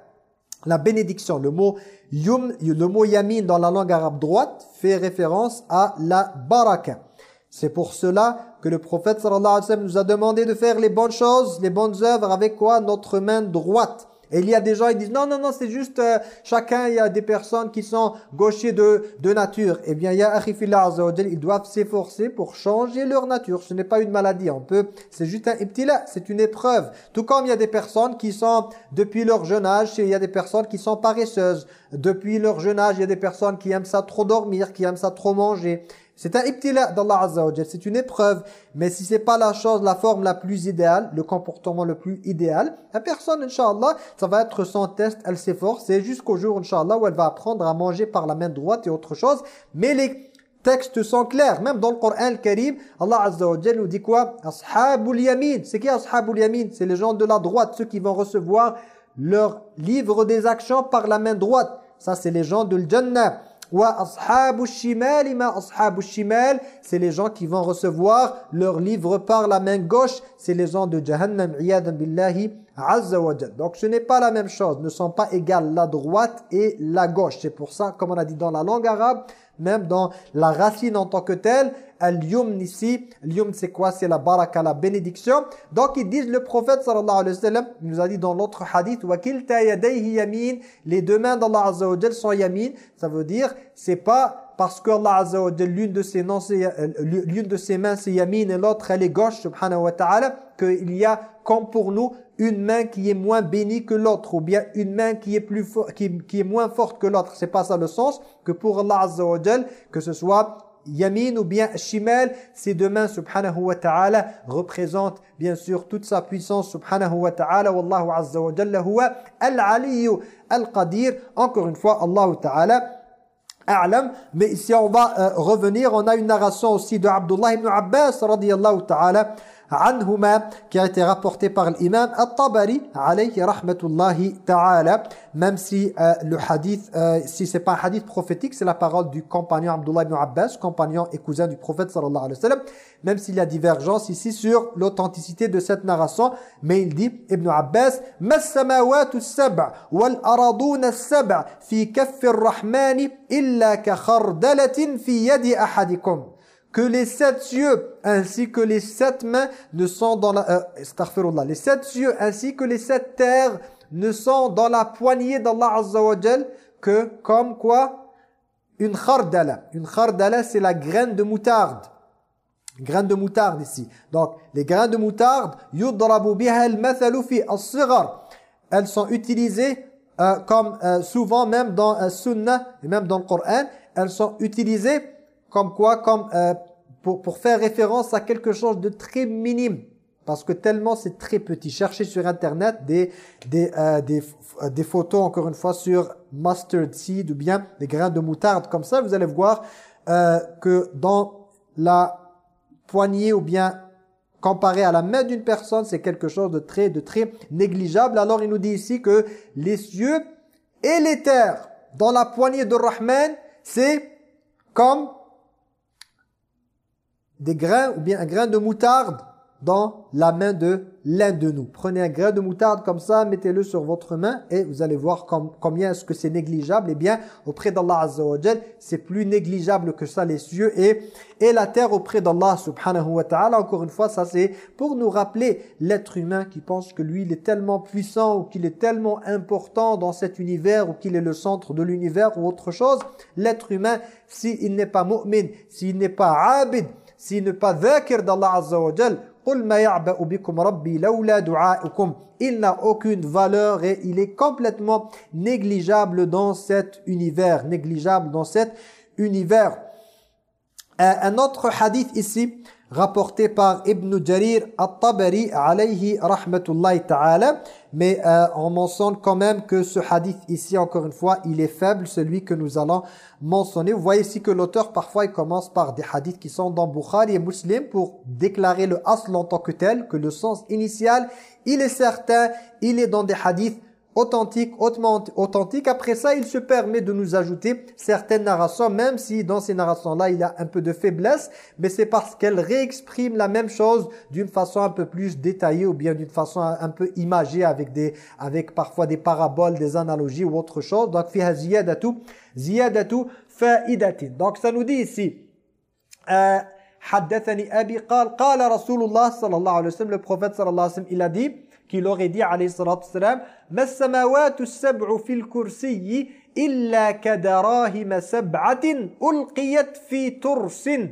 la bénédiction. Le mot yum, le mot yamin dans la langue arabe droite fait référence à la baraka. C'est pour cela que le prophète sallallahu alayhi wa sallam nous a demandé de faire les bonnes choses, les bonnes œuvres avec quoi? Notre main droite. Et il y a des gens qui disent non, non, non, c'est juste euh, chacun, il y a des personnes qui sont gauchers de, de nature. Eh bien, il y a Akhifillah ils doivent s'efforcer pour changer leur nature. Ce n'est pas une maladie, on peut, c'est juste un là, c'est une épreuve. Tout comme il y a des personnes qui sont, depuis leur jeune âge, il y a des personnes qui sont paresseuses. Depuis leur jeune âge, il y a des personnes qui aiment ça trop dormir, qui aiment ça trop manger. C'est un ibtila d'Allah Azza wa c'est une épreuve. Mais si c'est pas la chose, la forme la plus idéale, le comportement le plus idéal, la personne, Inch'Allah, ça va être son test, elle s'efforce, et jusqu'au jour, Inch'Allah, où elle va apprendre à manger par la main droite et autre chose. Mais les textes sont clairs, même dans le Coran Karim, Allah Azza nous dit quoi? Ashabul Yamin. C'est qui Ashabul Yamin? C'est les gens de la droite, ceux qui vont recevoir leur livre des actions par la main droite. Ça, c'est les gens de Jannah. C'est les gens qui vont recevoir leur livre par la main gauche, c'est les gens de Jahannam iyadan billahi azza wa Donc ce n'est pas la même chose, ne sont pas égales la droite et la gauche. C'est pour ça comme on a dit dans la langue arabe, même dans la racine en tant que telle, al-yumn ici, al-yumn c'est quoi? C'est la baraka, la bénédiction. Donc ils disent le prophète sallallahu alayhi wa sallam, il nous a dit dans l'autre hadith, wa kilta yadayhi yamin, les deux mains d'Allah azza wa sont yamin. Ça veut dire, c'est pas parce que Allah Azza wa l'une de ses noms euh, l'une de ses mains c'est yamin et l'autre elle est gauche subhanahu wa ta'ala qu'il y a comme pour nous une main qui est moins bénie que l'autre ou bien une main qui est plus qui, est moins forte que l'autre c'est pas ça le sens que pour Allah azza wa que ce soit yamin ou bien shimal, ces deux mains, subhanahu wa ta'ala, représentent bien sûr toute sa puissance, subhanahu wa ta'ala, wallahu azza wa jalla huwa al-aliyu al-qadir. Encore une fois, Allah ta'ala, a'lam. Mais ici, on va euh, revenir, on a une narration aussi de Abdullah ibn Abbas, radiyallahu ta'ala, عنهما qui a été rapporté par l'imam At-Tabari alayhi rahmatullahi ta'ala même si euh, le hadith euh, si c'est pas un hadith prophétique c'est la parole du compagnon Abdullah ibn Abbas compagnon et cousin du prophète sallallahu alayhi wa sallam même s'il y a divergence ici sur l'authenticité de cette narration mais il dit Ibn Abbas ما السماوات السبع والأرضون السبع في كف الرحمن إلا كخردلة في يد أحدكم que les sept cieux ainsi que les sept mains ne sont dans la euh, les sept cieux ainsi que les sept terres ne sont dans la poignée d'Allah Azza wa que comme quoi? Une khardala. Une khardala c'est la graine de moutarde. Graine de moutarde ici. Donc les graines de moutarde yudrabu biha al-mathalu fi as elles sont utilisées euh, comme euh, souvent même dans euh, sunnah et même dans le Coran. Elles sont utilisées comme quoi? Comme euh, pour, pour faire référence à quelque chose de très minime. Parce que tellement c'est très petit. Cherchez sur Internet des, des, euh, des, euh, des, photos, encore une fois, sur mustard seed ou bien des grains de moutarde. Comme ça, vous allez voir euh, que dans la poignée ou bien comparé à la main d'une personne, c'est quelque chose de très, de très négligeable. Alors, il nous dit ici que les cieux et les terres dans la poignée de Rahman, c'est comme des grains ou bien un grain de moutarde dans la main de l'un de nous. Prenez un grain de moutarde comme ça, mettez-le sur votre main et vous allez voir combien est-ce que c'est négligeable. Eh bien, auprès d'Allah Azza c'est plus négligeable que ça les cieux et, et la terre auprès d'Allah subhanahu wa ta'ala. Encore une fois, ça c'est pour nous rappeler l'être humain qui pense que lui, il est tellement puissant ou qu'il est tellement important dans cet univers ou qu'il est le centre de l'univers ou autre chose. L'être humain, s'il n'est pas mu'min, s'il n'est pas abid, s'il n'est pas dhakir d'Allah il n'a aucune valeur et il est complètement négligeable dans cet univers, négligeable dans cet univers. Euh, un autre hadith ici, rapporté par Ibn Jarir al-Tabari alayhi rahmatullahi ta'ala. Mais euh, on mentionne quand même que ce hadith ici encore une fois il est faible celui que nous allons mentionner. Vous voyez ici que l'auteur parfois il commence par des hadiths qui sont dans Bukhari et Muslim pour déclarer le asl en tant que tel que le sens initial il est certain il est dans des hadiths authentique, hautement authentique. Après ça, il se permet de nous ajouter certaines narrations, même si dans ces narrations-là, il y a un peu de faiblesse, mais c'est parce qu'elles réexpriment la même chose d'une façon un peu plus détaillée ou bien d'une façon un peu imagée avec des avec parfois des paraboles, des analogies ou autre chose. Donc, fiha ziyadatu, ziyadatu fa'idatin. Donc, ça nous dit ici, euh, حدثني أبي قال قال رسول الله صلى الله عليه وسلم le prophète صلى الله عليه وسلم il a dit qu'il aurait dit alayhi salatu salam ma samawatu sab'u fil kursiyyi illa kadarahim sab'atin ulqiyat fi tursin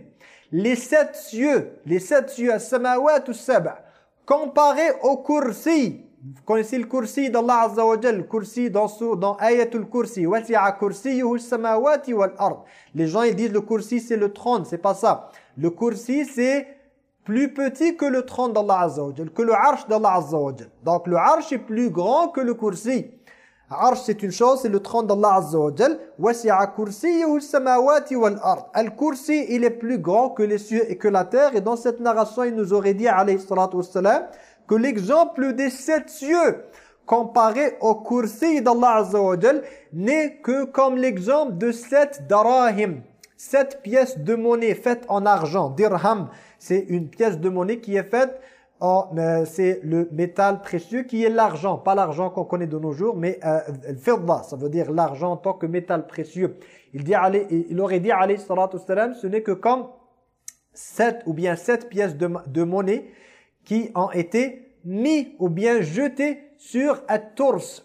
les sept cieux les sept cieux as-samawatu sab'a comparés au kursi vous connaissez le kursi d'Allah Azza wa Jal, kursi dans, dans Ayatul Kursi, wasi'a kursiyuhu samawati wal ard. Les gens ils disent le kursi c'est le trône, c'est pas ça. Le kursi c'est plus petit que le trône d'Allah Azza que le arsh d'Allah Azza. Donc le arsh est plus grand que le kursi. Arsh c'est une chose, c'est le trône d'Allah Azza wa Jal. Wasi'a kursiyuhu samawati wal ard. Al-kursi il est plus grand que les cieux et que la terre. Et dans cette narration il nous aurait dit alayhi salatu wassalam, que l'exemple des sept cieux comparé au kursi d'Allah Azza wa n'est que comme l'exemple de sept darahim, sept pièces de monnaie faites en argent. Dirham, c'est une pièce de monnaie qui est faite euh, c'est le métal précieux qui est l'argent, pas l'argent qu'on connaît de nos jours, mais euh, le ça veut dire l'argent en tant que métal précieux. Il, dit, il aurait dit, alayhi salatu ce n'est que comme sept ou bien sept pièces de, monnaie qui ont été mis ou bien jetés sur At-Tours.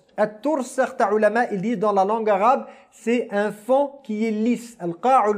Certains ulama, ils disent dans la langue arabe, c'est un fond qui est lisse. Al-qa'ul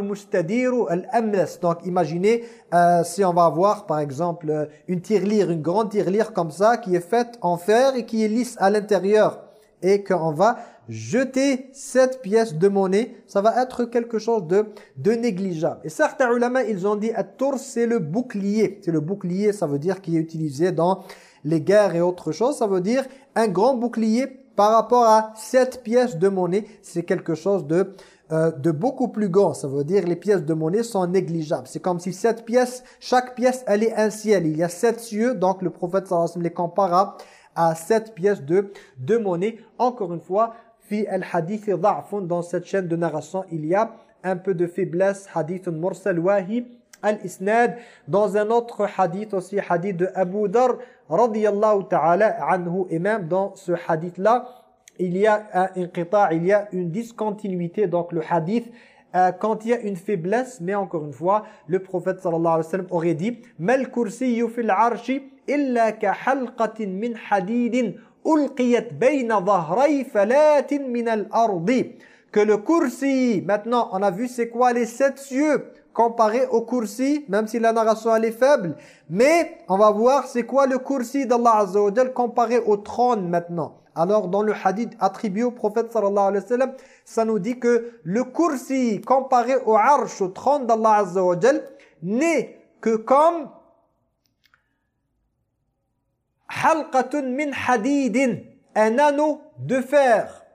al-amlas. Donc imaginez euh, si on va avoir par exemple euh, une tirelire, une grande tirelire comme ça, qui est faite en fer et qui est lisse à l'intérieur. Et qu'on va jeter cette pièce de monnaie, ça va être quelque chose de, de négligeable. Et certains ulama, ils ont dit, At-Tours, c'est le bouclier. C'est le bouclier, ça veut dire qui est utilisé dans les guerres et autre chose. Ça veut dire un grand bouclier par rapport à cette pièce de monnaie. C'est quelque chose de, euh, de beaucoup plus grand. Ça veut dire les pièces de monnaie sont négligeables. C'est comme si cette pièce, chaque pièce, elle est un ciel. Il y a sept cieux, donc le prophète sallallahu les compara à sept pièces de, de monnaie. Encore une fois, fi al-hadith dans cette chaîne de narration, il y a un peu de faiblesse, hadith mursal wahi, al-isnad. Dans un autre hadith aussi, hadith de Abu Dar, radiyallahu ta'ala anhu, et même dans ce hadith-là, il y a un inqita, il y a une discontinuité, donc le hadith, euh, quand il y a une faiblesse, mais encore une fois, le prophète sallallahu alayhi wa sallam aurait dit « Mal kursiyyu fil arshi illa ka halqatin min hadidin ulqiyat bayna dhahray falatin min al-ardi » Que le kursi, maintenant on a vu c'est quoi les sept cieux comparé au kursi, même si la narration elle est faible. Mais on va voir c'est quoi le kursi d'Allah Azza comparé au trône maintenant? Alors dans le hadith attribué au prophète sallallahu alayhi wa sallam, ça nous dit que le kursi comparé au arsh, au trône d'Allah Azza n'est que comme un anneau de fer.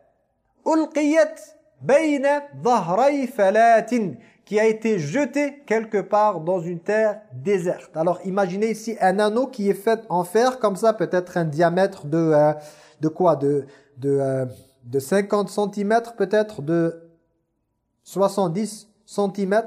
Qui a été jeté quelque part dans une terre déserte. Alors imaginez ici un anneau qui est fait en fer, comme ça peut-être un diamètre de, euh, de quoi? De, de, euh, de 50 cm, peut-être? De 70 cm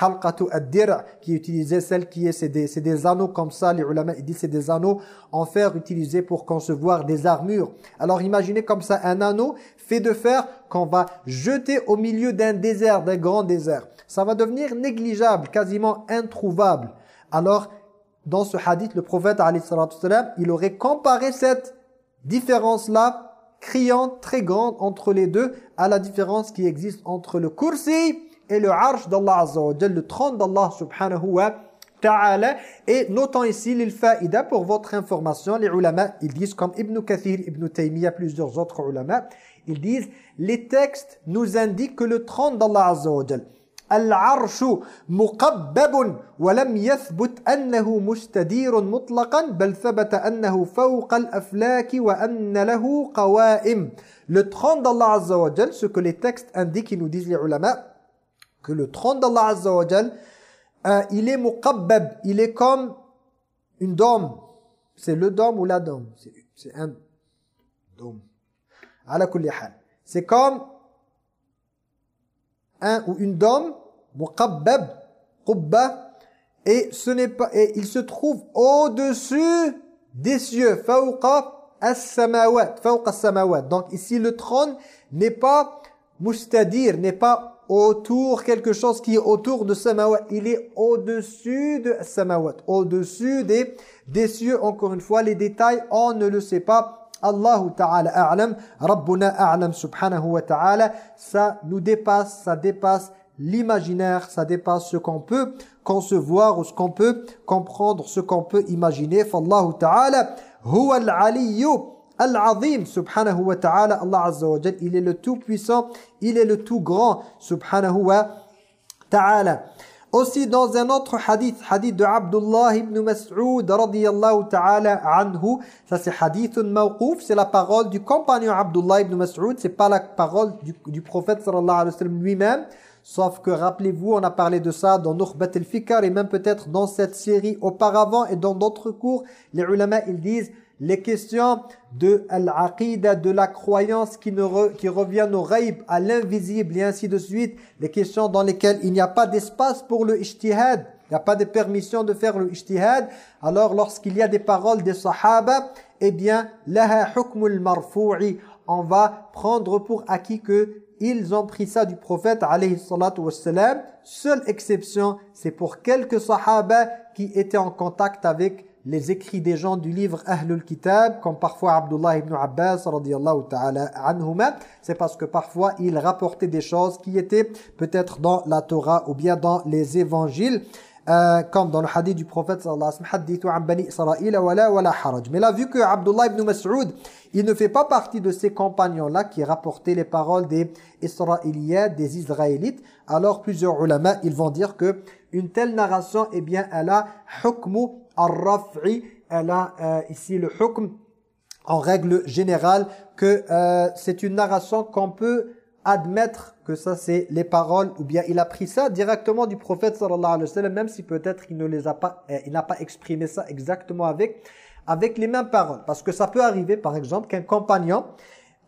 halqatu ad-dir' qui utilisait celle qui est c'est des, des anneaux comme ça les ulama ils disent c'est des anneaux en fer utilisés pour concevoir des armures. Alors imaginez comme ça un anneau fait de fer qu'on va jeter au milieu d'un désert d'un grand désert ça va devenir négligeable quasiment introuvable alors dans ce hadith le prophète il aurait comparé cette différence là criante très grande entre les deux à la différence qui existe entre le kursi et le arsh d'Allah Azza wa le trône d'Allah subhanahu wa ta'ala. Et notons ici l'ilfa'ida pour votre information, les ulama, ils disent comme Ibn Kathir, Ibn Taymiyyah, plusieurs autres ulama, ils disent les textes nous indiquent que le trône d'Allah Azza wa العرش مقبب ولم يثبت أنه مستدير مطلقا بل ثبت أنه فوق الأفلاك وأن له قوائم. لتخان الله عز وجل سكو تكست أنديكي نوديز لعلماء لتخان الله عز وجل إلي مقبب إلي كوم إن دوم سي لو دوم ولا دوم سي أن دوم على كل حال سي كوم un ou une dôme, muqabbab, qubba, et ce n'est pas et il se trouve au-dessus des cieux, fawqa as-samawat, fawqa as-samawat. Donc ici le trône n'est pas mustadir, n'est pas autour, quelque chose qui est autour de samawat. Il est au-dessus de samawat, au-dessus des, des cieux. Encore une fois, les détails, on ne le sait pas. Allahu Ta'ala a'lam, Rabbuna a'lam subhanahu wa ta'ala. Ça nous dépasse, ça dépasse l'imaginaire, ça dépasse ce qu'on peut concevoir ou ce qu'on peut comprendre, ce qu'on peut imaginer. Fallahu Ta'ala, huwa al-aliyyu Al-Azim, subhanahu wa ta'ala, Allah Azza wa Jal, il est le tout-puissant, il est le tout-grand, subhanahu wa ta'ala. Aussi dans un autre hadith, hadith de Abdullah ibn Mas'ud radiyallahu ta'ala anhu, ça c'est hadith mawqouf, c'est la parole du compagnon Abdullah ibn Mas'ud, c'est pas la parole du, prophète sallallahu alayhi wa sallam lui-même, sauf que rappelez-vous, on a parlé de ça dans Nukhbat al-Fikar et même peut-être dans cette série auparavant et dans d'autres cours, les ulama ils disent les questions de l'aqidah, de la croyance qui, ne qui revient au raïb, à l'invisible et ainsi de suite, les questions dans lesquelles il n'y a pas d'espace pour le ijtihad, il n'y a pas de permission de faire le ijtihad, alors lorsqu'il y a des paroles des sahaba, eh bien, laha hukmul marfu'i, on va prendre pour acquis que ils ont pris ça du prophète alayhi salatu wassalam. Seule exception, c'est pour quelques sahaba qui étaient en contact avec les écrits des gens du livre Ahlul Kitab, comme parfois Abdullah ibn Abbas ta'ala c'est parce que parfois il rapportait des choses qui étaient peut-être dans la Torah ou bien dans les évangiles, euh, comme dans le hadith du prophète sallallahu alayhi wa sallam, Mais là, vu que Abdullah ibn Mas'ud, il ne fait pas partie de ces compagnons-là qui rapportaient les paroles des Israéliens, des Israélites, alors plusieurs ulama, ils vont dire que une telle narration, eh bien, elle a hukmu al-raf'i, elle a euh, ici le hukm en règle générale que euh, c'est une narration qu'on peut admettre que ça c'est les paroles ou bien il a pris ça directement du prophète sallallahu alayhi wa sallam même si peut-être il ne les a pas euh, il n'a pas exprimé ça exactement avec avec les mêmes paroles. Parce que ça peut arriver par exemple qu'un compagnon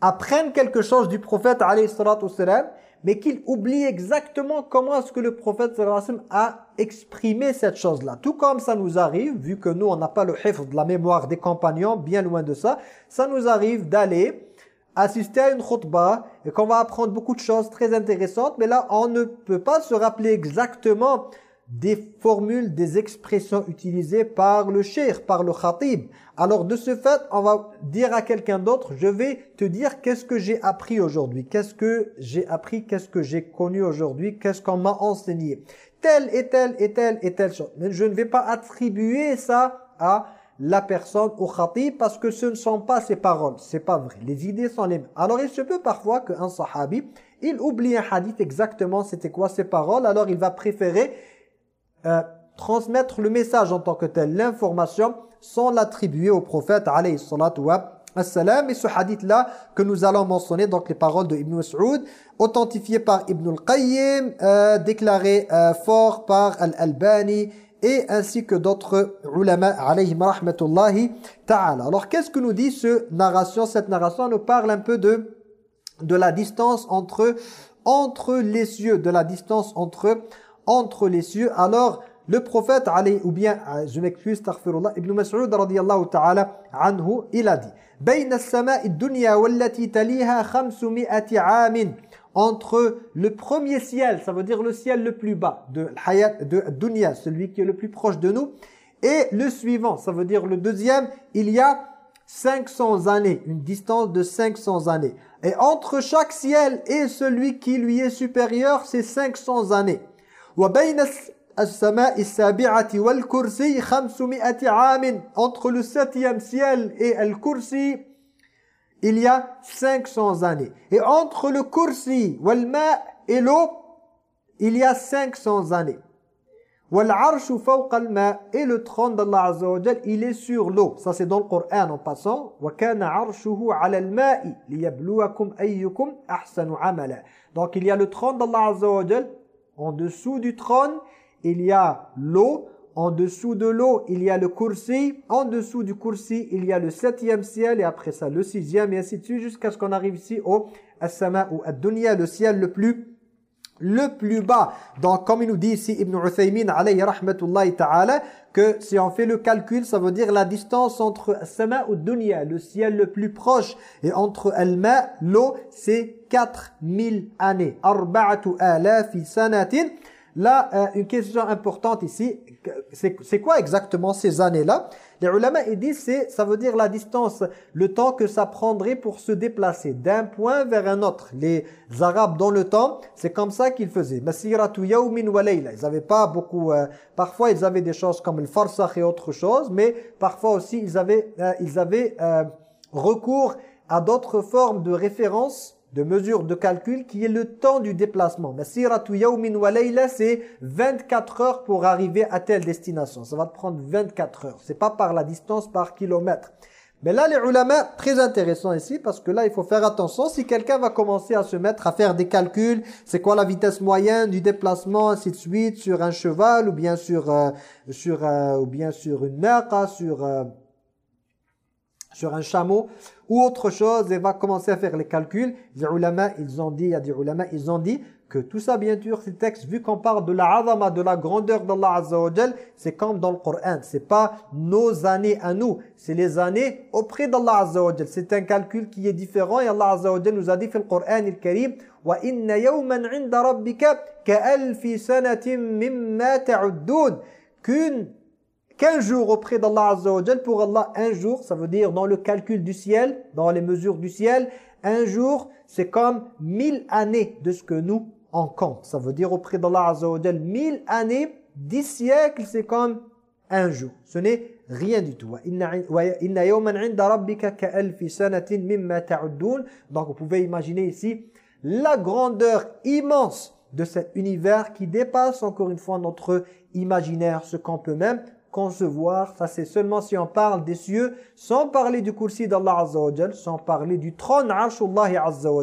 apprenne quelque chose du prophète alayhi sallam mais qu'il oublie exactement comment est-ce que le prophète a exprimé cette chose-là. Tout comme ça nous arrive, vu que nous on n'a pas le hifr de la mémoire des compagnons, bien loin de ça, ça nous arrive d'aller assister à une khutbah et qu'on va apprendre beaucoup de choses très intéressantes, mais là on ne peut pas se rappeler exactement des formules, des expressions utilisées par le cheikh, par le khatib. Alors de ce fait, on va dire à quelqu'un d'autre, je vais te dire qu'est-ce que j'ai appris aujourd'hui, qu'est-ce que j'ai appris, qu'est-ce que j'ai connu aujourd'hui, qu'est-ce qu'on m'a enseigné? Telle et telle et telle et telle chose. Mais je ne vais pas attribuer ça à la personne au khatib parce que ce ne sont pas ses paroles. C'est pas vrai. Les idées sont les mêmes. Alors il se peut parfois qu'un sahabi, il oublie un hadith exactement c'était quoi ses paroles, alors il va préférer euh, transmettre le message en tant que tel, l'information, sans l'attribuer au prophète alayhi salatu wa. Et ce hadith-là que nous allons mentionner, donc les paroles de Ibn Mas'ud, authentifiées par Ibn al-Qayyim, euh, déclarées euh, fort par Al-Albani, et ainsi que d'autres ulama alayhim rahmatullahi ta'ala. Alors qu'est-ce que nous dit ce narration? Cette narration nous parle un peu de, de la distance entre, entre les cieux, de la distance entre entre les cieux. Alors, le prophète, ou bien, euh, je m'excuse, Ibn Mas'ud radiyallahu ta'ala anhu, il a dit entre le premier ciel, ça veut dire le ciel le plus bas de hayat de dunya, celui qui est le plus proche de nous, et le suivant, ça veut dire le deuxième, il y a 500 années, une distance de 500 années. Et entre chaque ciel et celui qui lui est supérieur, c'est 500 années. Entre le septième ciel et le kursi, il y a 500 années. Et entre le kursi et l'eau, il y a 500 années. Et le trône d'Allah Azza wa il est sur l'eau. Ça c'est dans le Coran en passant. Donc il y a le trône d'Allah Azza en dessous du trône, il y a l'eau. En dessous de l'eau, il y a le kursi. En dessous du kursi, il y a le septième ciel. Et après ça, le sixième et ainsi de suite. Jusqu'à ce qu'on arrive ici au as ou ad-dunya, le ciel le plus le plus bas. Donc, comme il nous dit ici Ibn Uthaymin, alayhi rahmatullahi ta'ala, que si on fait le calcul, ça veut dire la distance entre sama ou dunya, le ciel le plus proche, et entre al-ma, l'eau, c'est 4000 années. Arba'atu alafi. Là, euh, une question importante ici, c'est quoi exactement ces années-là? Les ulama ils disent ça veut dire la distance, le temps que ça prendrait pour se déplacer d'un point vers un autre. Les Arabes dans le temps, c'est comme ça qu'ils faisaient. Masiratu yawmin wa. Ils avaient pas beaucoup euh, parfois ils avaient des choses comme le farsakh et autre chose, mais parfois aussi ils avaient euh, ils avaient recours à d'autres formes de référence de mesure de calcul qui est le temps du déplacement. Masiratu yawmin wa c'est 24 heures pour arriver à telle destination. Ça va te prendre 24 heures. C'est pas par la distance, par kilomètre. Mais là, les ulama, très intéressant ici, parce que là, il faut faire attention. Si quelqu'un va commencer à se mettre à faire des calculs, c'est quoi la vitesse moyenne du déplacement, ainsi de suite, sur un cheval, ou bien sur, euh, euh, ou bien sur une naqa, sur... Euh, sur un chameau? Ou autre chose et va commencer à faire les calculs. Les ulama, ils ont dit, il y a des ulama, ils ont dit que tout ça, bien sûr, ces textes, vu qu'on parle de la azama, de la grandeur d'Allah Azza c'est comme dans le Coran. C'est pas nos années à nous, c'est les années auprès d'Allah Azza C'est un calcul qui est différent et Allah Azza nous a dit dans le Coran wa inna yawman 'inda rabbika ka'alfi sanatin mimma ta'uddun qu'une qu'un jour auprès d'Allah Azza pour Allah, un jour, ça veut dire dans le calcul du ciel, dans les mesures du ciel, un jour, c'est comme mille années de ce que nous en compte. Ça veut dire auprès d'Allah Azza wa mille années, dix siècles, c'est comme un jour. Ce n'est rien du tout. Donc vous pouvez imaginer ici la grandeur immense de cet univers qui dépasse encore une fois notre imaginaire, ce qu'on peut même concevoir, ça c'est seulement si on parle des cieux, sans parler du kursi d'Allah Azza wa sans parler du trône Arshullah Azza wa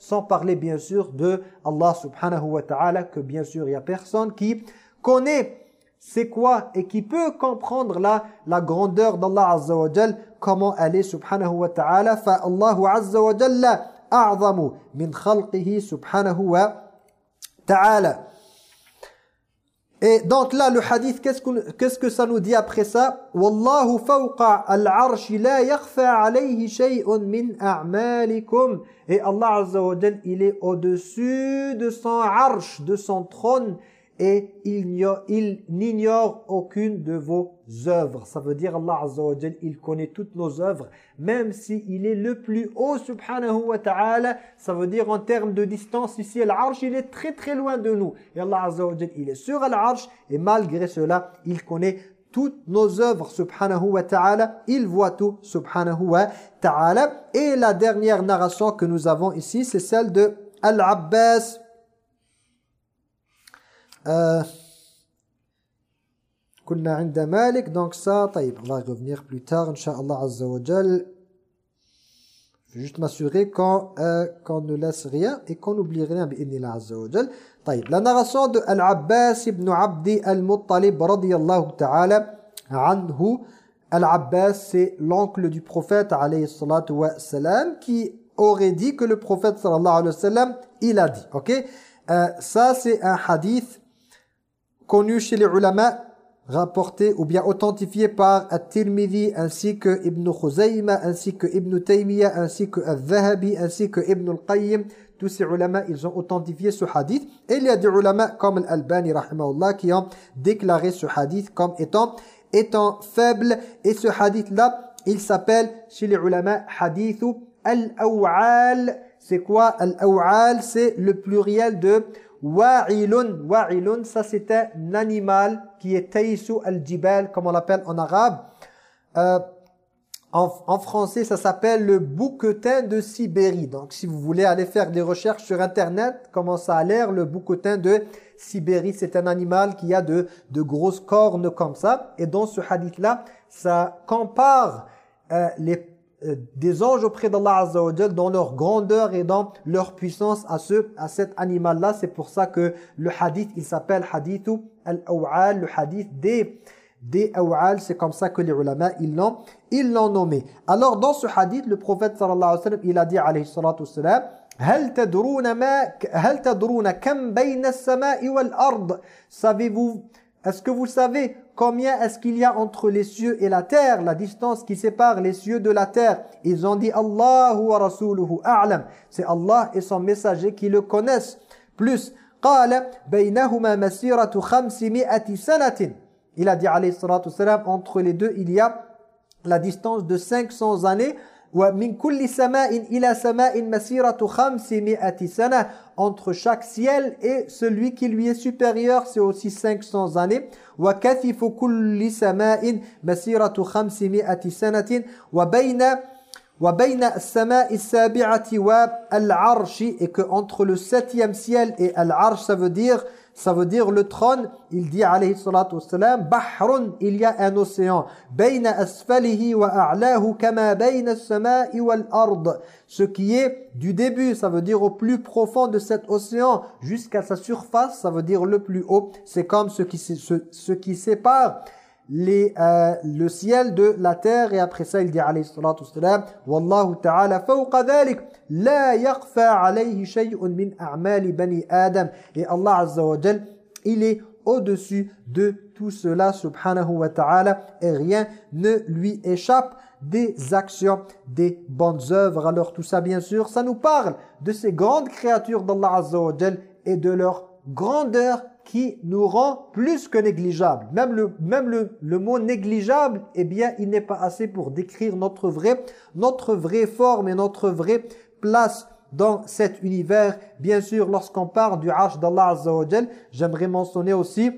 sans parler bien sûr de Allah subhanahu wa ta'ala, que bien sûr il n'y a personne qui connaît c'est quoi et qui peut comprendre la, la grandeur d'Allah Azza wa comment elle est subhanahu wa ta'ala, fa Allahu Azza wa jalla a'zamu min khalqihi subhanahu wa ta'ala. Et donc là, le hadith, qu'est-ce que, qu'est-ce que ça nous dit après ça? Wallahu fawqa al-arsh la yakhfa alayhi shay'un min a'malikum. Et Allah Azza wa il est au-dessus de son arsh, de son trône et il n'ignore aucune de vos œuvres. Ça veut dire Allah Azza il connaît toutes nos œuvres, même s'il il est le plus haut subhanahu wa ta'ala, ça veut dire en termes de distance, ici l'arche il est très très loin de nous. Et Allah Azza il est sur l'arche et malgré cela, il connaît toutes nos œuvres subhanahu wa ta'ala, il voit tout subhanahu wa ta'ala. Et la dernière narration que nous avons ici, c'est celle de Al-Abbas euh, donc ça on va revenir plus tard Inch'Allah Azza je vais juste m'assurer qu'on euh, ne laisse rien et qu'on n'oublie rien bi'idnillah Azza wa Jal. La narration de Al-Abbas ibn Abdi Al-Muttalib radiyallahu ta'ala anhu. Al-Abbas c'est l'oncle du prophète alayhi salatu wa salam qui aurait dit que le prophète sallallahu alayhi wa sallam il a dit ok? Euh, ça c'est un hadith connu chez les ulama, rapporté ou bien authentifié par At-Tirmidhi ainsi que Ibn Khuzayma, ainsi que Ibn Taymiyyah, ainsi que Al-Zahabi, ainsi que Ibn Al-Qayyim. Tous ces ulama, ils ont authentifié ce hadith. Et il y a des ulama comme Al-Albani, rahimahullah, qui ont déclaré ce hadith comme étant, étant faible. Et ce hadith-là, il s'appelle chez les ulama hadithu Al-Aw'al. C'est quoi Al-Aw'al? C'est le pluriel de Wa'ilun, wa'ilun, ça c'était un animal qui est taisu al-jibal, comme on l'appelle en arabe. Euh, en, français, ça s'appelle le bouquetin de Sibérie. Donc, si vous voulez aller faire des recherches sur Internet, comment ça a l'air, le bouquetin de Sibérie, c'est un animal qui a de, de grosses cornes comme ça. Et dans ce hadith-là, ça compare euh, les des anges auprès d'Allah Azza wa dans leur grandeur et dans leur puissance à ce à cet animal là c'est pour ça que le hadith il s'appelle hadithu al-aw'al le hadith des des aw'al c'est comme ça que les ulama ils l'ont ils l'ont nommé alors dans ce hadith le prophète sallallahu alayhi wa sallam il a dit alayhi salatu wassalam هل تدرون ما هل تدرون كم بين السماء والأرض Savez-vous Est-ce que vous savez combien est-ce qu'il y a entre les cieux et la terre, la distance qui sépare les cieux de la terre Ils ont dit Allahu wa rasuluhu a'lam. C'est Allah et son messager qui le connaissent. Plus, قال بينهما مسيرة 500 سنة. Il a dit alayhi salatu salam entre les deux il y a la distance de 500 années ومن كل سماء إلى سماء مسيرة 500 سنة entre chaque ciel et celui qui lui est supérieur c'est aussi 500 années وكثف كل سماء مسيرة 500 سنة وبين وبين السماء السابعة والعرش et que entre le septième ciel et al-arsh ça veut dire ça veut dire le trône, il dit alayhi salatu wassalam, bahrun, il y a un océan, bayna asfalihi wa a'lahu kama bayna as-sama'i wal ard. Ce qui est du début, ça veut dire au plus profond de cet océan jusqu'à sa surface, ça veut dire le plus haut, c'est comme ce qui, ce, ce qui sépare les, euh, le ciel de la terre et après ça il dit alayhi salatu wassalam wallahu ta'ala fawqa dhalik la yakhfa alayhi min a'mali bani adam et Allah azza wa il est au-dessus de tout cela subhanahu wa ta'ala et rien ne lui échappe des actions, des bonnes œuvres. Alors tout ça bien sûr, ça nous parle de ces grandes créatures d'Allah azza wa et de leur grandeur qui nous rend plus que négligeable. Même le, même le, le mot négligeable, eh bien, il n'est pas assez pour décrire notre vraie, notre vraie forme et notre vraie place dans cet univers. Bien sûr, lorsqu'on parle du Arsh d'Allah Azza j'aimerais mentionner aussi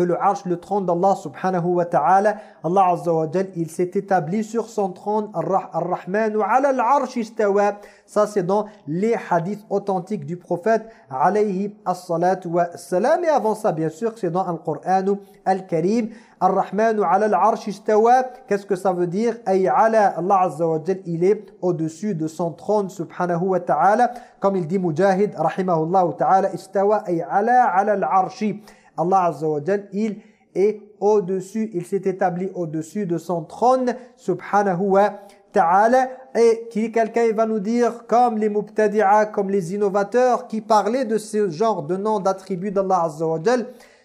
que le arsh, le trône d'Allah subhanahu wa ta'ala, Allah azza wa jal, il s'est établi sur son trône, Ar-Rahmanu ala al-arsh istawa. Ça c'est dans les hadiths authentiques du prophète alayhi as-salatu wa salam. Et avant ça, bien sûr, c'est dans Al-Qur'an al-Karim. Ar-Rahmanu ala al-arsh istawa. Qu'est-ce que ça veut dire Ay ala Allah azza wa jal, il est au-dessus de son trône subhanahu wa ta'ala. Comme il dit Mujahid, rahimahullah ta'ala, istawa ay ala ala al-arshi. Allah Azza il est au-dessus, il s'est établi au-dessus de son trône, subhanahu wa ta'ala, et qui quelqu'un va nous dire, comme les mubtadi'a, comme les innovateurs, qui parlaient de ce genre de nom d'attribut d'Allah Azza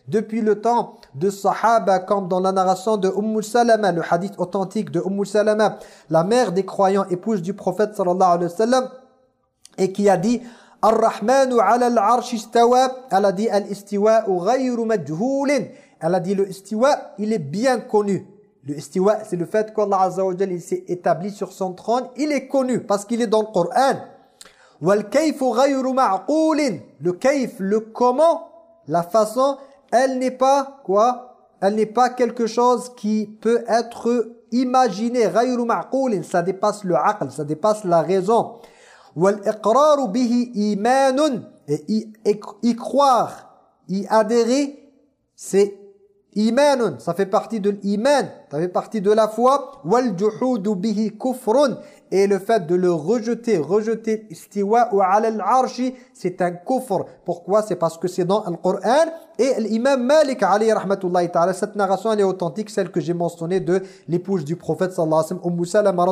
depuis le temps de Sahaba, comme dans la narration de Umm Salama, le hadith authentique de Umm Salama, la mère des croyants, épouse du prophète sallallahu alayhi wa sallam, et qui a dit Ar-Rahmanu ala al-arsh istawa. Elle a dit al-istiwa. Elle a dit le il est bien connu. Le c'est le fait qu'Allah Azza wa il s'est établi sur son trône. Il est connu parce qu'il est dans le Coran. Wal kayfu ghayru ma'qulin. Le kayf, le comment, la façon, elle n'est pas quoi? Elle n'est pas quelque chose qui peut être imaginé. Ghayru ma'qulin, ça dépasse le aql, ça dépasse la raison. Et y, croire, y adhérer, c'est imanun. Ça fait partie de l'iman, ça fait partie de la foi. Et le fait de le rejeter, rejeter istiwa ou al arshi, c'est un kufr. Pourquoi? C'est parce que c'est dans le Coran. Et l'imam Malik, alayhi rahmatullahi ta'ala, cette narration elle est authentique, celle que j'ai mentionnée de l'épouse du prophète sallallahu alayhi wa sallam, Umm Salama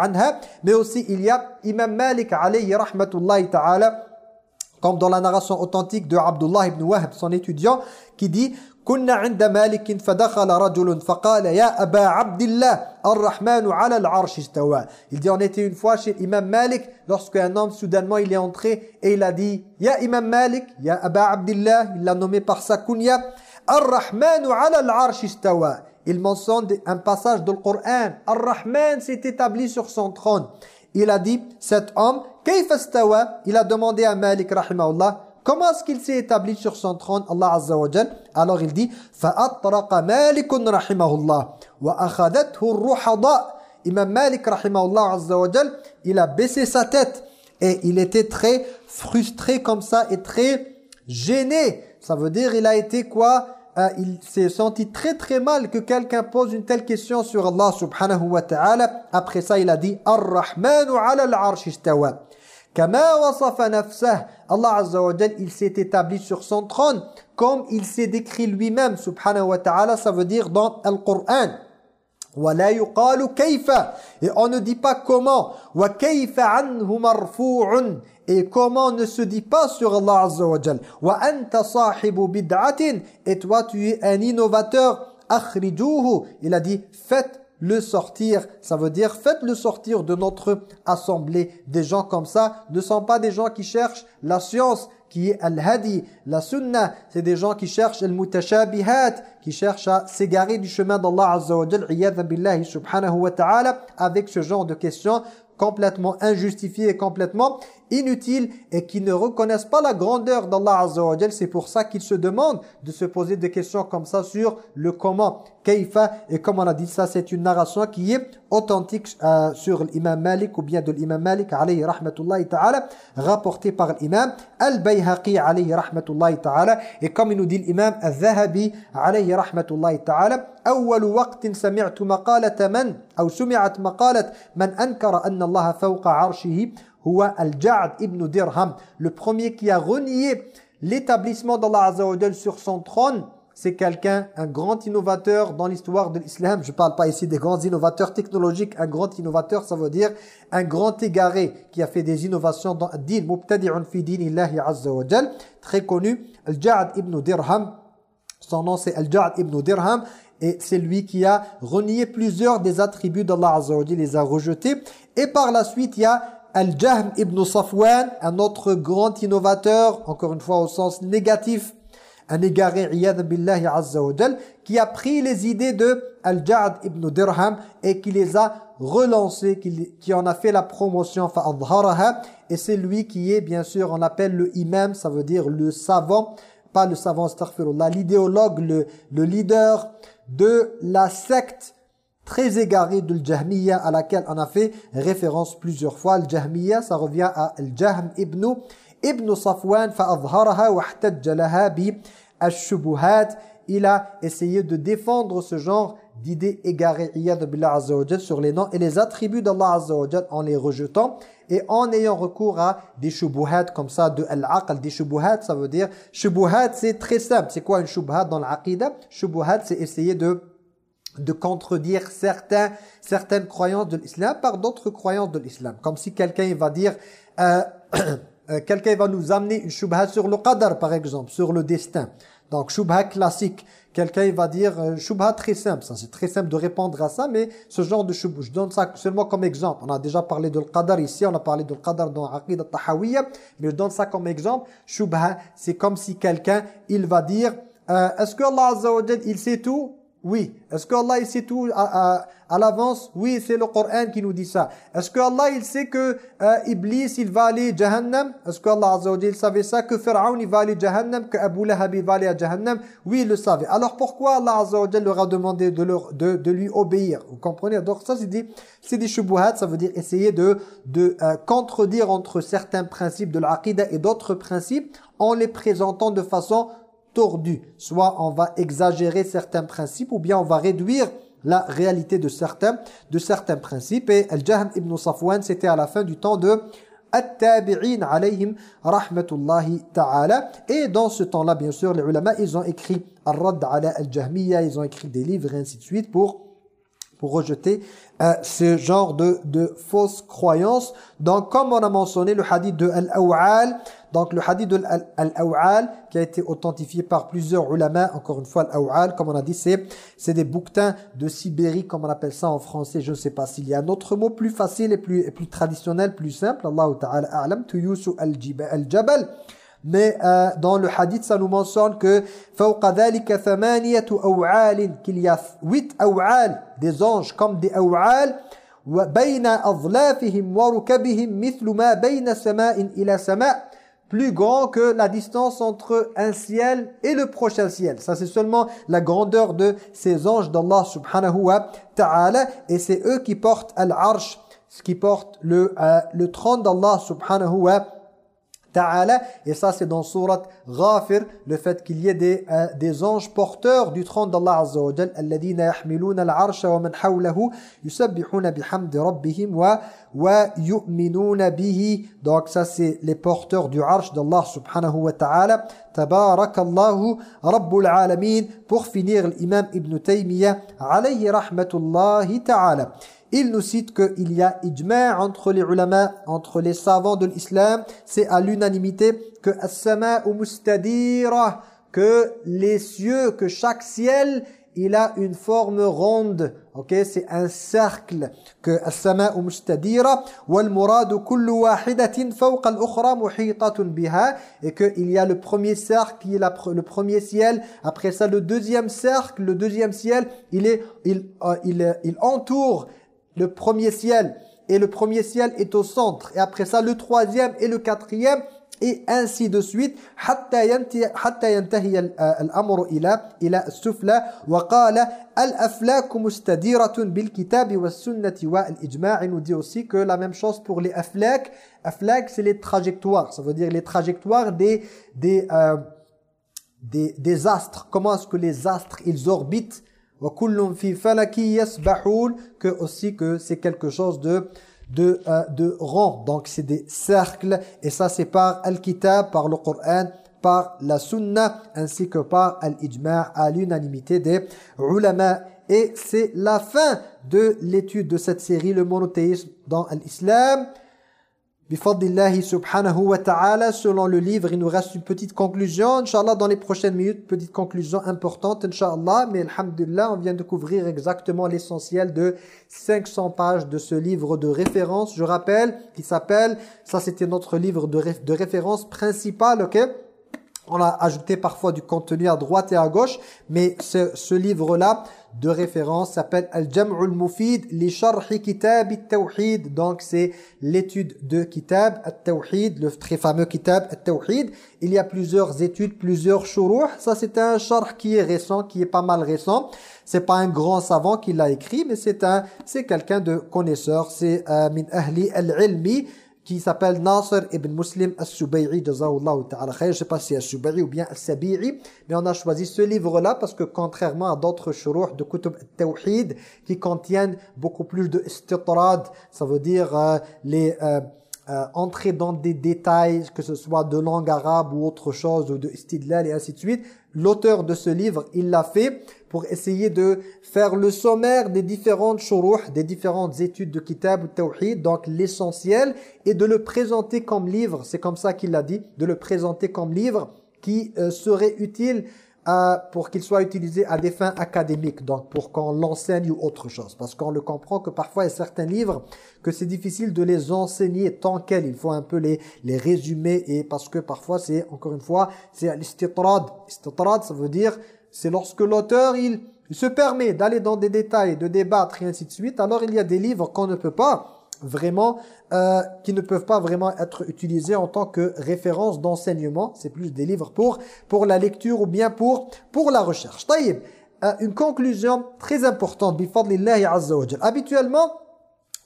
anha. Mais aussi il y a imam Malik, alayhi rahmatullahi ta'ala, comme dans la narration authentique de Abdullah ibn Wahab, son étudiant, qui dit « كنا عند مالك فدخل رجل فقال يا أبا عبد الله الرحمن على العرش استوى Il dit on était une fois chez Imam Malik lorsqu'un homme soudainement il est entré et il a dit Ya Imam Malik, Ya Aba Abdillah, il l'a nommé par sa kunya Ar-Rahmanu ala al-arsh istawa Il mentionne un passage du Coran Ar-Rahman s'est établi sur son trône Il a dit cet homme Kayfa istawa Il a demandé à Malik rahimahullah Comment est-ce qu'il s'est établi sur son trône, Allah Azza wa Jal Alors il dit فَأَطْرَقَ مَالِكٌ رَحِمَهُ اللَّهِ وَأَخَذَتْهُ الرُّحَضَاء Imam Malik rahimahullah Azza wa Jal, il a baissé sa tête et il était très frustré comme ça et très gêné. Ça veut dire il a été quoi euh, Il s'est senti très très mal que quelqu'un pose une telle question sur Allah subhanahu wa ta'ala. Après ça il a dit Ar-Rahmanu ala al-arsh istawa. Allah Azza wa il s'est établi sur son trône comme il s'est décrit lui-même, subhanahu wa ta'ala, ça veut dire dans le Coran. ولا يقال كيف et on ne dit pas comment وكيف عنه مرفوع et comment ne se dit pas sur Allah Azza wa et toi tu es un innovateur il a dit faites le sortir, ça veut dire faites-le sortir de notre assemblée. Des gens comme ça ne sont pas des gens qui cherchent la science, qui est al-hadi, la sunna. C'est des gens qui cherchent al-mutashabihat, qui cherchent à s'égarer du chemin d'Allah Azza wa Jal, subhanahu wa ta'ala, avec ce genre de questions complètement injustifiées et complètement inutiles et qui ne reconnaissent pas la grandeur d'Allah Azza wa C'est pour ça qu'ils se demandent de se poser des questions comme ça sur le comment. Kaifa, et comme on a dit ça, c'est une narration qui est authentique euh, sur l'imam Malik ou bien de l'imam Malik alayhi rahmatullahi ta'ala, rapporté par l'imam Al-Bayhaqi alayhi rahmatullahi ta'ala. Et comme il nous dit l'imam Al-Zahabi alayhi rahmatullahi ta'ala, أول وقت سمعت مقالة من أو سمعت مقالة من أنكر أن الله فوق عرشه Huwa al-Ja'd ibn Dirham, le premier qui a renié l'établissement d'Allah Azza wa sur son trône, c'est quelqu'un, un grand innovateur dans l'histoire de l'islam. Je ne parle pas ici des grands innovateurs technologiques. Un grand innovateur, ça veut dire un grand égaré qui a fait des innovations dans din. Mubtadi'un fi dinillahi azza wa Très connu, Al-Ja'd ibn Dirham. Son nom c'est Al-Ja'd ibn Dirham. Et c'est lui qui a renié plusieurs des attributs d'Allah azza wa les a rejetés. Et par la suite, il y a Al-Jahm ibn Safwan, un autre grand innovateur, encore une fois au sens négatif, un égaré, billahi azza qui a pris les idées de Al-Ja'd ibn Dirham et qui les a relancées, qui, en a fait la promotion, et c'est lui qui est, bien sûr, on appelle le imam, ça veut dire le savant, pas le savant, l'idéologue, le leader de la secte très égaré de l'Jahmiya à laquelle on a fait référence plusieurs fois. L'Jahmiya, ça revient à Al-Jahm ibn, ibn Safwan ihtajja bi ash-shubuhat. Il a essayé de défendre ce genre d'idées égarées sur les noms et les attributs d'Allah Azza en les rejetant et en ayant recours à des shubuhat comme ça de al-aql des shubuhat ça veut dire shubuhat c'est très simple c'est quoi une shubuhat dans l'aqidah shubuhat c'est essayer de de contredire certains, certaines croyances de l'islam par d'autres croyances de l'islam. Comme si quelqu'un va dire, euh, euh, quelqu'un va nous amener une shubha sur le qadar par exemple, sur le destin. Donc shubha classique. Quelqu'un va dire euh, shubha très simple. Ça c'est très simple de répondre à ça, mais ce genre de shubha, je donne ça seulement comme exemple. On a déjà parlé de qadar ici, on a parlé de qadar dans Aqidah Tahawiyya, mais je donne ça comme exemple. Shubha, c'est comme si quelqu'un, il va dire, euh, est-ce que Allah Azza wa il sait tout? Oui. Est-ce que Allah il sait tout à, à, l'avance? Oui, c'est le Coran qui nous dit ça. Est-ce que Allah il sait que euh, Iblis il va aller Jahannam? Est-ce que Allah Azza wa savait ça? Que Pharaon il va aller Jahannam? Que Abu Lahab il va aller à Jahannam? Oui, il le savait. Alors pourquoi Allah Azza leur a demandé de, leur, de, de lui obéir? Vous comprenez? Donc ça c'est des, c'est des shubuhat, ça veut dire essayer de, de euh, contredire entre certains principes de l'aqidah et d'autres principes en les présentant de façon tordu. Soit on va exagérer certains principes ou bien on va réduire la réalité de certains, de certains principes. Et Al-Jahm ibn Safwan, c'était à la fin du temps de At-Tabi'in alayhim rahmatullahi ta'ala. Et dans ce temps-là, bien sûr, les ulama, ils ont écrit Al-Radd ala al-Jahmiya, ils ont écrit des livres et ainsi de suite pour pour rejeter euh, ce genre de, de fausses croyances. Donc, comme on a mentionné le hadith de Al-Aw'al, donc le hadith de Al-Aw'al qui a été authentifié par plusieurs ulama, encore une fois Al-Aw'al, comme on a dit, c'est des bouquetins de Sibérie, comme on appelle ça en français, je ne sais pas s'il y a un autre mot plus facile et plus, plus traditionnel, plus simple, Allah Ta'ala a'lam, tuyusu al-jabal. Mais euh, dans le hadith, ça nous mentionne que qu'il y a huit aw'al, des anges comme des aw'al, plus grand que la distance entre un ciel et le prochain ciel. Ça c'est seulement la grandeur de ces anges d'Allah subhanahu wa ta'ala et c'est eux qui portent al-arsh, qui portent le, euh, le trône d'Allah subhanahu wa ta'ala ta'ala et ça c'est dans surat Ghafir le fait qu'il y ait des, euh, des anges porteurs du trône d'Allah azza wa jalla alladhina yahmiluna al-arsha wa man hawlahu yusabbihuna bihamdi rabbihim wa wa yu'minuna bihi donc ça c'est les porteurs du arsh d'Allah subhanahu wa ta'ala tabarakallahu rabbul alamin pour finir l'imam Ibn Taymiyyah alayhi rahmatullahi ta'ala il nous cite qu'il y a ijma' entre les ulama, entre les savants de l'islam, c'est à l'unanimité que as-sama'u mustadira, que les cieux, que chaque ciel, il a une forme ronde. OK, c'est un cercle que as-sama'u mustadira. Muradu kullu wahidatin al-ukhra muhitatun biha. Et que il y a le premier cercle qui est le premier ciel, après ça le deuxième cercle, le deuxième ciel, il est il euh, il, il entoure le premier ciel et le premier ciel est au centre et après ça le troisième et le quatrième et ainsi de suite حتى ينتهي حتى ينتهي الامر الى الى السفلى وقال الافلاك مستديره بالكتاب والسنه والاجماع nous dit aussi que la même chose pour les aflak aflak c'est les trajectoires ça veut dire les trajectoires des des euh, des, des astres comment est-ce que les astres ils orbitent que aussi que c'est quelque chose de de euh, de rang donc c'est des cercles. Et ça c'est par al-kitab par le Coran par la sunna ainsi que par al-ijma' à l'unanimité des ulama et c'est la fin de l'étude de cette série le monothéisme dans l'islam Bifadlillahi subhanahu wa ta'ala, selon le livre, il nous reste une petite conclusion. Inch'Allah, dans les prochaines minutes, petite conclusion importante, Inch'Allah. Mais alhamdulillah, on vient de couvrir exactement l'essentiel de 500 pages de ce livre de référence. Je rappelle, qui s'appelle, ça c'était notre livre de, référence principal, ok? On a ajouté parfois du contenu à droite et à gauche, mais ce livre-là de référence s'appelle Al-Jam'ul Mufid li Sharhi Kitab al-Tawhid. Donc c'est l'étude de Kitab al-Tawhid, le très fameux Kitab al-Tawhid. Il y a plusieurs études, plusieurs shuruh. Ça c'est un sharh qui est récent, qui est pas mal récent. C'est pas un grand savant qui l'a écrit, mais c'est un c'est quelqu'un de connaisseur, c'est euh, min ahli al-ilmi qui s'appelle Nasr ibn Muslim al-Subay'i, ta'ala Je ne sais pas si al-Subay'i ou bien al-Sabi'i, mais on a choisi ce livre-là parce que contrairement à d'autres shuruh de Kutub al-Tawhid qui contiennent beaucoup plus de istitrad, ça veut dire euh, les... Euh, euh, entrer dans des détails, que ce soit de langue arabe ou autre chose, ou de istidlal et ainsi de suite. L'auteur de ce livre, il l'a fait pour essayer de faire le sommaire des différentes shuruh, des différentes études de kitab ou tawhid, donc l'essentiel, et de le présenter comme livre, c'est comme ça qu'il l'a dit, de le présenter comme livre qui euh, serait utile pour qu'il soit utilisé à des fins académiques, donc pour qu'on l'enseigne ou autre chose. Parce qu'on le comprend que parfois il y a certains livres que c'est difficile de les enseigner tant quels. Il faut un peu les, les résumer et parce que parfois c'est, encore une fois, c'est l'istitrad. Istitrad, ça veut dire, c'est lorsque l'auteur, il, se permet d'aller dans des détails, de débattre et ainsi de suite. Alors il y a des livres qu'on ne peut pas vraiment euh, qui ne peuvent pas vraiment être utilisés en tant que référence d'enseignement. C'est plus des livres pour pour la lecture ou bien pour pour la recherche. Taïb, euh, une conclusion très importante bifadlillahi Habituellement,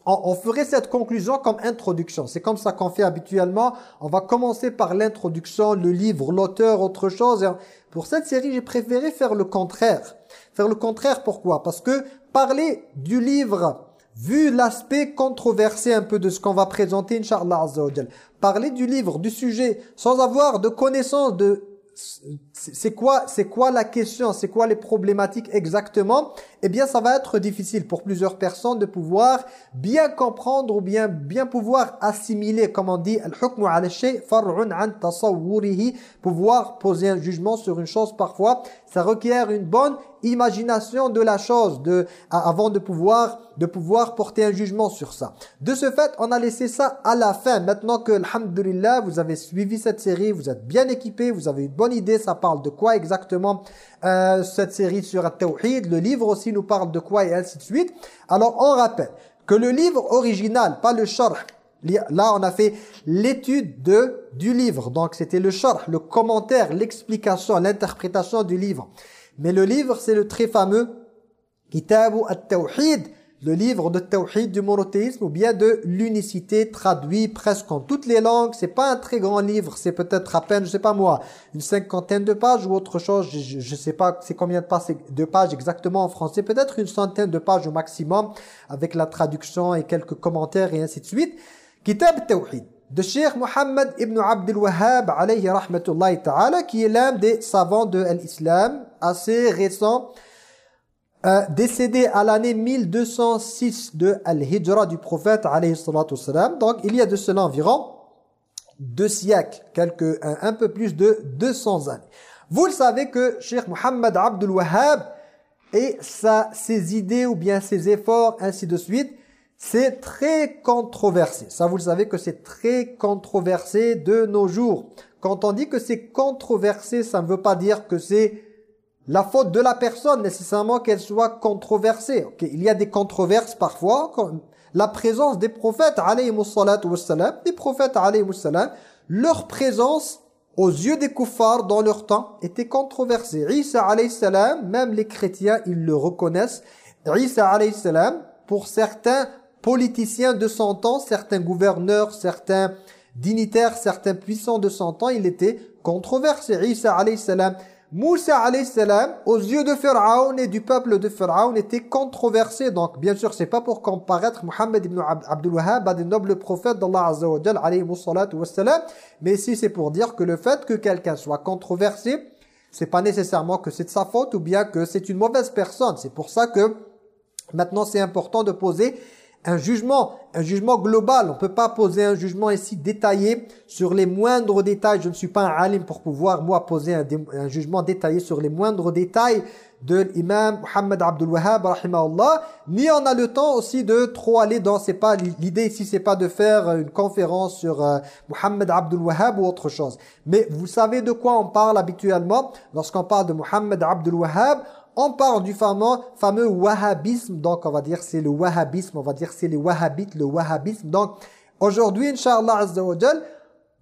on, on, ferait cette conclusion comme introduction. C'est comme ça qu'on fait habituellement. On va commencer par l'introduction, le livre, l'auteur, autre chose. pour cette série, j'ai préféré faire le contraire. Faire le contraire, pourquoi? Parce que parler du livre vu l'aspect controversé un peu de ce qu'on va présenter, Inch'Allah Azza Parler du livre, du sujet, sans avoir de connaissance de c'est quoi quoi la question c'est quoi les problématiques exactement eh bien ça va être difficile pour plusieurs personnes de pouvoir bien comprendre ou bien bien pouvoir assimiler comme on dit al-hukmu far'un pouvoir poser un jugement sur une chose parfois ça requiert une bonne imagination de la chose de avant de pouvoir de pouvoir porter un jugement sur ça. De ce fait, on a laissé ça à la fin. Maintenant que, alhamdulillah, vous avez suivi cette série, vous êtes bien équipé, vous avez une bonne idée, ça parle de quoi exactement euh, cette série sur At-Tawhid. Le livre aussi nous parle de quoi et ainsi de suite. Alors, on rappelle que le livre original, pas le sharh, Là, on a fait l'étude de du livre. Donc, c'était le sharh, le commentaire, l'explication, l'interprétation du livre. Mais le livre, c'est le très fameux Kitabu At-Tawhid le livre de tawhid du monothéisme ou bien de l'unicité traduit presque en toutes les langues. C'est pas un très grand livre, c'est peut-être à peine, je sais pas moi, une cinquantaine de pages ou autre chose. Je, sais pas c'est combien de pages, de pages exactement en français. Peut-être une centaine de pages au maximum avec la traduction et quelques commentaires et ainsi de suite. Kitab Tawhid de Cheikh Mohammed ibn Abdul Wahhab alayhi rahmatullahi ta'ala qui est l'un des savants de l'islam assez récent euh, décédé à l'année 1206 de Al-Hijra du prophète alayhi Donc il y a de cela environ deux siècles, quelques, un, peu plus de 200 années. Vous le savez que Cheikh Mohammed Abdul Wahhab et sa, ses idées ou bien ses efforts, ainsi de suite, c'est très controversé. Ça, vous le savez que c'est très controversé de nos jours. Quand on dit que c'est controversé, ça ne veut pas dire que c'est la faute de la personne nécessairement qu'elle soit controversée. Il y a des controverses parfois, comme la présence des prophètes, wassalam, des prophètes, wassalam, leur présence aux yeux des kuffars dans leur temps était controversée. Isa salam, même les chrétiens, ils le reconnaissent. Isa salam, pour certains politiciens de son temps, certains gouverneurs, certains dignitaires, certains puissants de son temps, il était controversé. Isa salam, Moussa alayhi salam, aux yeux de Pharaon et du peuple de Pharaon, était controversé. Donc, bien sûr, c'est pas pour comparaître Mohammed ibn Abdul Wahhab à des nobles prophètes d'Allah Azza wa Jal, alayhi wassalam, mais ici c'est pour dire que le fait que quelqu'un soit controversé, c'est pas nécessairement que c'est de sa faute ou bien que c'est une mauvaise personne. C'est pour ça que maintenant c'est important de poser un jugement, un jugement global. On ne peut pas poser un jugement ici détaillé sur les moindres détails. Je ne suis pas un alim pour pouvoir, moi, poser un, jugement détaillé sur les moindres détails de l'imam Muhammad Abdul Wahhab. Ni on a le temps aussi de trop aller dans, c'est pas, l'idée ici, c'est pas de faire une conférence sur euh, Muhammad Abdul Wahhab ou autre chose. Mais vous savez de quoi on parle habituellement lorsqu'on parle de Muhammad Abdul Wahhab on parle du fameux, wahhabisme, donc on va dire c'est le wahhabisme, on va dire c'est les wahhabites, le wahhabisme. Donc aujourd'hui, Inch'Allah Azza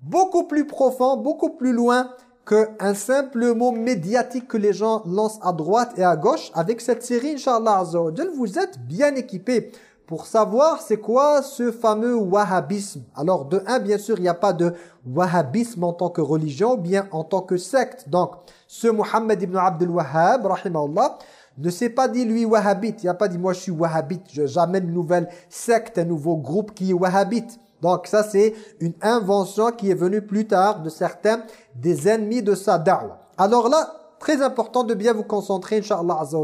beaucoup plus profond, beaucoup plus loin qu'un simple mot médiatique que les gens lancent à droite et à gauche. Avec cette série, Inch'Allah Azza vous êtes bien équipés pour savoir c'est quoi ce fameux wahhabisme. Alors de un, bien sûr, il n'y a pas de wahhabisme en tant que religion, bien en tant que secte. Donc, ce Muhammad ibn Abdul Wahhab, rahimahullah, ne s'est pas dit lui wahhabite. Il n'a pas dit moi je suis wahhabite, j'amène une nouvelle secte, un nouveau groupe qui est wahhabite. Donc ça c'est une invention qui est venue plus tard de certains des ennemis de sa da'wah. Alors là, très important de bien vous concentrer, Inch'Allah Azza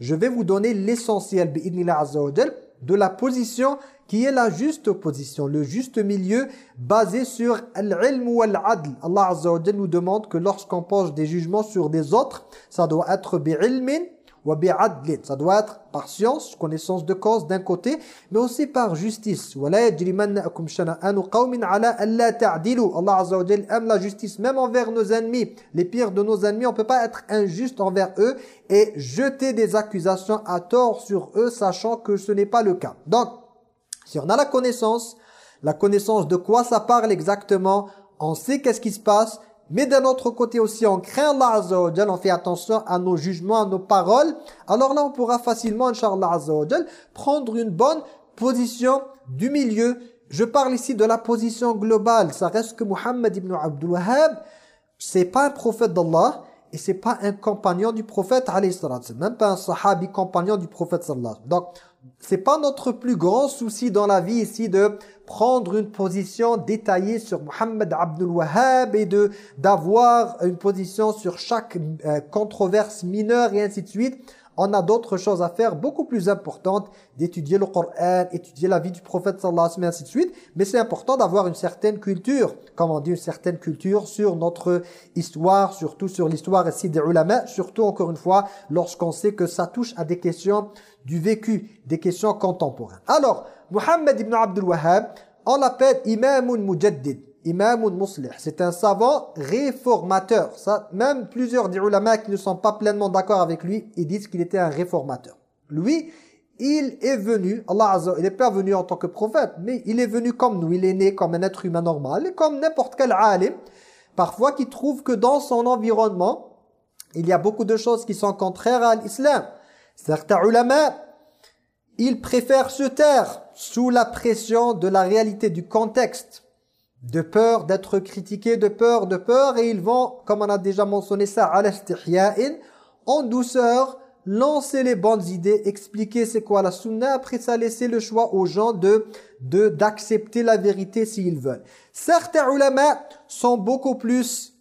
Je vais vous donner l'essentiel, de la position qui est la juste position, le juste milieu basé sur al-ilm ou al-adl. Allah Azza wa nous demande que lorsqu'on pose des jugements sur des autres, ça doit être bi'ilmin wa. Ça doit être par science, connaissance de cause d'un côté, mais aussi par justice. Allah Azza wa aime la justice même envers nos ennemis. Les pires de nos ennemis, on peut pas être injuste envers eux et jeter des accusations à tort sur eux sachant que ce n'est pas le cas. Donc si on a la connaissance, la connaissance de quoi ça parle exactement, on sait qu'est-ce qui se passe, mais d'un autre côté aussi, on craint Allah Azza wa on fait attention à nos jugements, à nos paroles, alors là on pourra facilement, Inch'Allah Azza wa prendre une bonne position du milieu. Je parle ici de la position globale. Ça reste que Muhammad ibn Abdul Wahhab, c'est pas un prophète d'Allah, et c'est pas un compagnon du prophète c'est même pas un sahabi compagnon du prophète donc c'est pas notre plus grand souci dans la vie ici de prendre une position détaillée sur Muhammad Abdul Wahhab et de d'avoir une position sur chaque euh, controverse mineure et ainsi de suite on a d'autres choses à faire beaucoup plus importantes, d'étudier le Coran, étudier la vie du prophète sallallahu alayhi wa ainsi de suite. Mais c'est important d'avoir une certaine culture, comme on dit, une certaine culture sur notre histoire, surtout sur l'histoire ici des ulama, surtout encore une fois, lorsqu'on sait que ça touche à des questions du vécu, des questions contemporaines. Alors, Muhammad ibn Abdul Wahhab, on l'appelle Imamun Mujaddid. Imamun Muslih. C'est un savant réformateur. Ça, même plusieurs des ulama qui ne sont pas pleinement d'accord avec lui, ils disent qu'il était un réformateur. Lui, il est venu, Allah Azza, il n'est pas venu en tant que prophète, mais il est venu comme nous, il est né comme un être humain normal, et comme n'importe quel alim, parfois qui trouve que dans son environnement, il y a beaucoup de choses qui sont contraires à l'islam. Certains ulama, ils préfèrent se taire sous la pression de la réalité du contexte, de peur d'être critiqués, de peur, de peur, et ils vont, comme on a déjà mentionné ça, en douceur, lancer les bonnes idées, expliquer c'est quoi la sunna, après ça laisser le choix aux gens de d'accepter la vérité s'ils veulent. Certains ulama sont beaucoup plus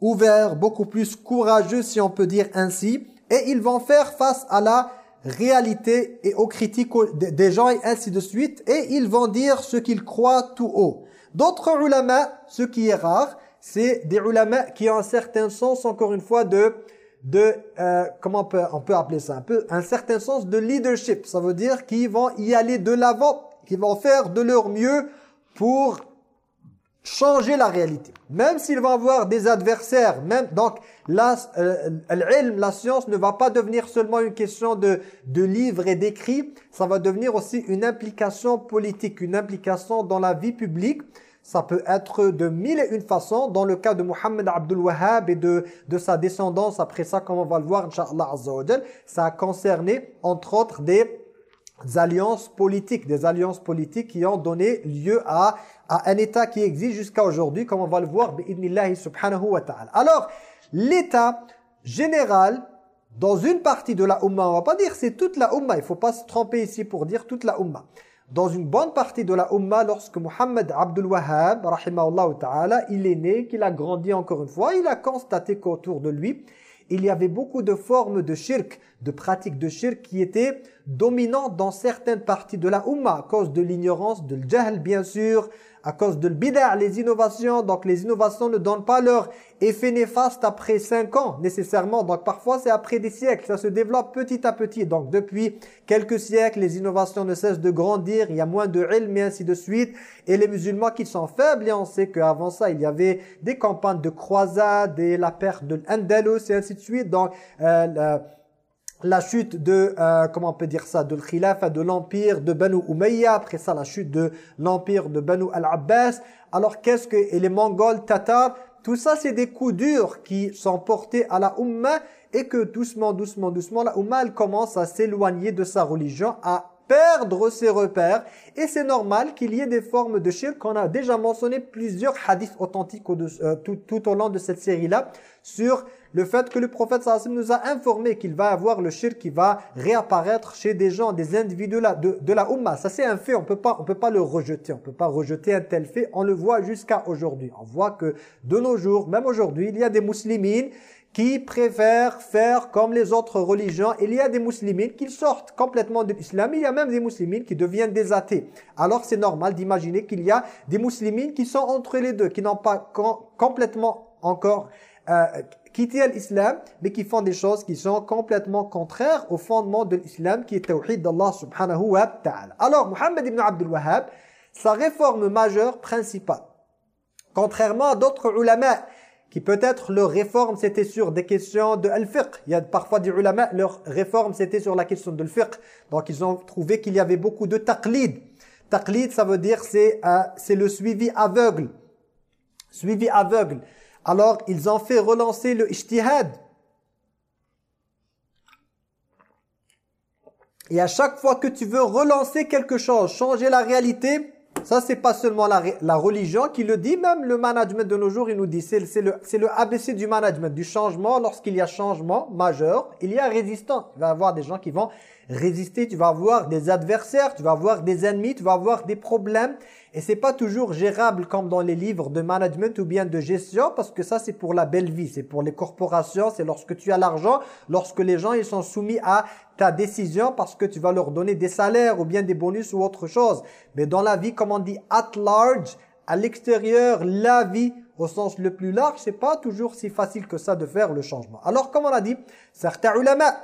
ouverts, beaucoup plus courageux si on peut dire ainsi, et ils vont faire face à la réalité et aux critiques des gens et ainsi de suite, et ils vont dire ce qu'ils croient tout haut. D'autres ulama, ce qui est rare, c'est des ulama qui ont un certain sens, encore une fois, de de euh, comment on peut, on peut appeler ça un peu un certain sens de leadership ça veut dire qu'ils vont y aller de l'avant qu'ils vont faire de leur mieux pour changer la réalité même s'ils vont avoir des adversaires même donc la euh, la science ne va pas devenir seulement une question de de livres et d'écrits ça va devenir aussi une implication politique une implication dans la vie publique ça peut être de mille et une façons. Dans le cas de Muhammad Abdul Wahhab et de, de sa descendance, après ça, comme on va le voir, Inch'Allah ça a concerné, entre autres, des alliances politiques, des alliances politiques qui ont donné lieu à, à un État qui existe jusqu'à aujourd'hui, comme on va le voir, subhanahu wa ta'ala. Alors, l'État général, dans une partie de la Ummah, on va pas dire c'est toute la Ummah, il faut pas se tromper ici pour dire toute la Ummah dans une bonne partie de la Ummah, lorsque Muhammad Abdul Wahhab, ta'ala, il est né, qu'il a grandi encore une fois, il a constaté qu'autour de lui, il y avait beaucoup de formes de shirk, de pratiques de shirk qui étaient dominantes dans certaines parties de la Ummah, à cause de l'ignorance, de l'jahl bien sûr, à cause de l'bida' les innovations. Donc les innovations ne donnent pas leur effet néfaste après cinq ans nécessairement. Donc parfois c'est après des siècles. Ça se développe petit à petit. Donc depuis quelques siècles, les innovations ne cessent de grandir. Il y a moins de ilm et ainsi de suite. Et les musulmans qui sont faibles, et on sait qu'avant ça, il y avait des campagnes de croisades et la perte de l'Andalus et ainsi de suite. Donc euh, chute de, euh, comment on peut dire ça, de l'Khilafa, de l'empire de Banu Umayya, après ça la chute de l'empire de Banu al-Abbas. Alors qu'est-ce que, et les Mongols, Tatars, tout ça c'est des coups durs qui sont portés à la Ummah et que doucement, doucement, doucement, la Ummah elle commence à s'éloigner de sa religion, à perdre ses repères. Et c'est normal qu'il y ait des formes de shirk. Qu'on a déjà mentionné plusieurs hadiths authentiques euh, tout, tout, au long de cette série-là sur le fait que le prophète sallallahu nous a informé qu'il va avoir le shirk qui va réapparaître chez des gens, des individus de, de la Ummah. Ça c'est un fait, on peut pas on peut pas le rejeter, on peut pas rejeter un tel fait, on le voit jusqu'à aujourd'hui. On voit que de nos jours, même aujourd'hui, il y a des musulmans qui préfèrent faire comme les autres religions. Il y a des musulmans qui sortent complètement de l'islam. Il y a même des musulmans qui deviennent des athées. Alors c'est normal d'imaginer qu'il y a des musulmans qui sont entre les deux, qui n'ont pas complètement encore euh, quitté l'islam, mais qui font des choses qui sont complètement contraires au fondement de l'islam, qui est tawhid d'Allah subhanahu wa ta'ala. Alors, Muhammad ibn Abdul Wahhab, sa réforme majeure principale, contrairement à d'autres ulama qui peut-être leur réforme c'était sur des questions de al-fiqh. Il y a parfois des ulama, leur réforme c'était sur la question de al-fiqh. Donc ils ont trouvé qu'il y avait beaucoup de taqlid. Taqlid ça veut dire c'est euh, c'est le suivi aveugle. Suivi aveugle. Alors ils ont fait relancer le ijtihad. Et à chaque fois que tu veux relancer quelque chose, changer la réalité, ça, c'est pas seulement la, religion qui le dit, même le management de nos jours, il nous dit, c'est le, le ABC du management, du changement. Lorsqu'il y a changement majeur, il y a résistance. Il va y avoir des gens qui vont résister, tu vas avoir des adversaires, tu vas avoir des ennemis, tu vas avoir des problèmes. Et c'est pas toujours gérable comme dans les livres de management ou bien de gestion parce que ça c'est pour la belle vie, c'est pour les corporations, c'est lorsque tu as l'argent, lorsque les gens ils sont soumis à ta décision parce que tu vas leur donner des salaires ou bien des bonus ou autre chose. Mais dans la vie, comme on dit at large, à l'extérieur, la vie au sens le plus large, c'est pas toujours si facile que ça de faire le changement. Alors comme on a dit, certains ulama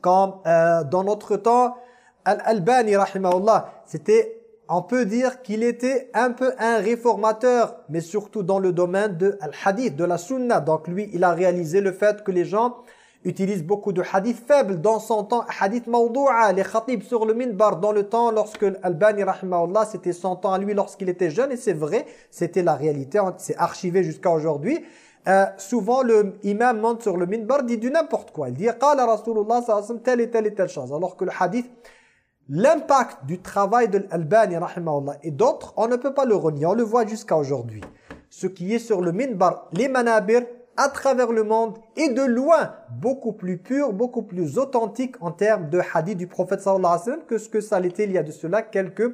comme euh, dans notre temps, Al-Albani, rahimahullah, c'était, on peut dire qu'il était un peu un réformateur, mais surtout dans le domaine de Al-Hadith, de la Sunna. Donc lui, il a réalisé le fait que les gens utilisent beaucoup de hadiths faibles dans son temps, hadith mawdu'a, les khatib sur le minbar dans le temps lorsque Al-Albani, rahimahullah, c'était son temps à lui lorsqu'il était jeune, et c'est vrai, c'était la réalité, c'est archivé jusqu'à aujourd'hui. Euh, souvent le imam monte sur le minbar, dit du n'importe quoi. Il dit « Qala Rasulullah sallallahu telle et telle et telle chose ». Alors que le hadith, l'impact du travail de l'Albani, et d'autres, on ne peut pas le renier, on le voit jusqu'à aujourd'hui. Ce qui est sur le minbar, les manabir, à travers le monde, et de loin, beaucoup plus pur, beaucoup plus authentique en termes de hadith du prophète sallallahu alayhi wa que ce que ça l'était il y a de cela quelques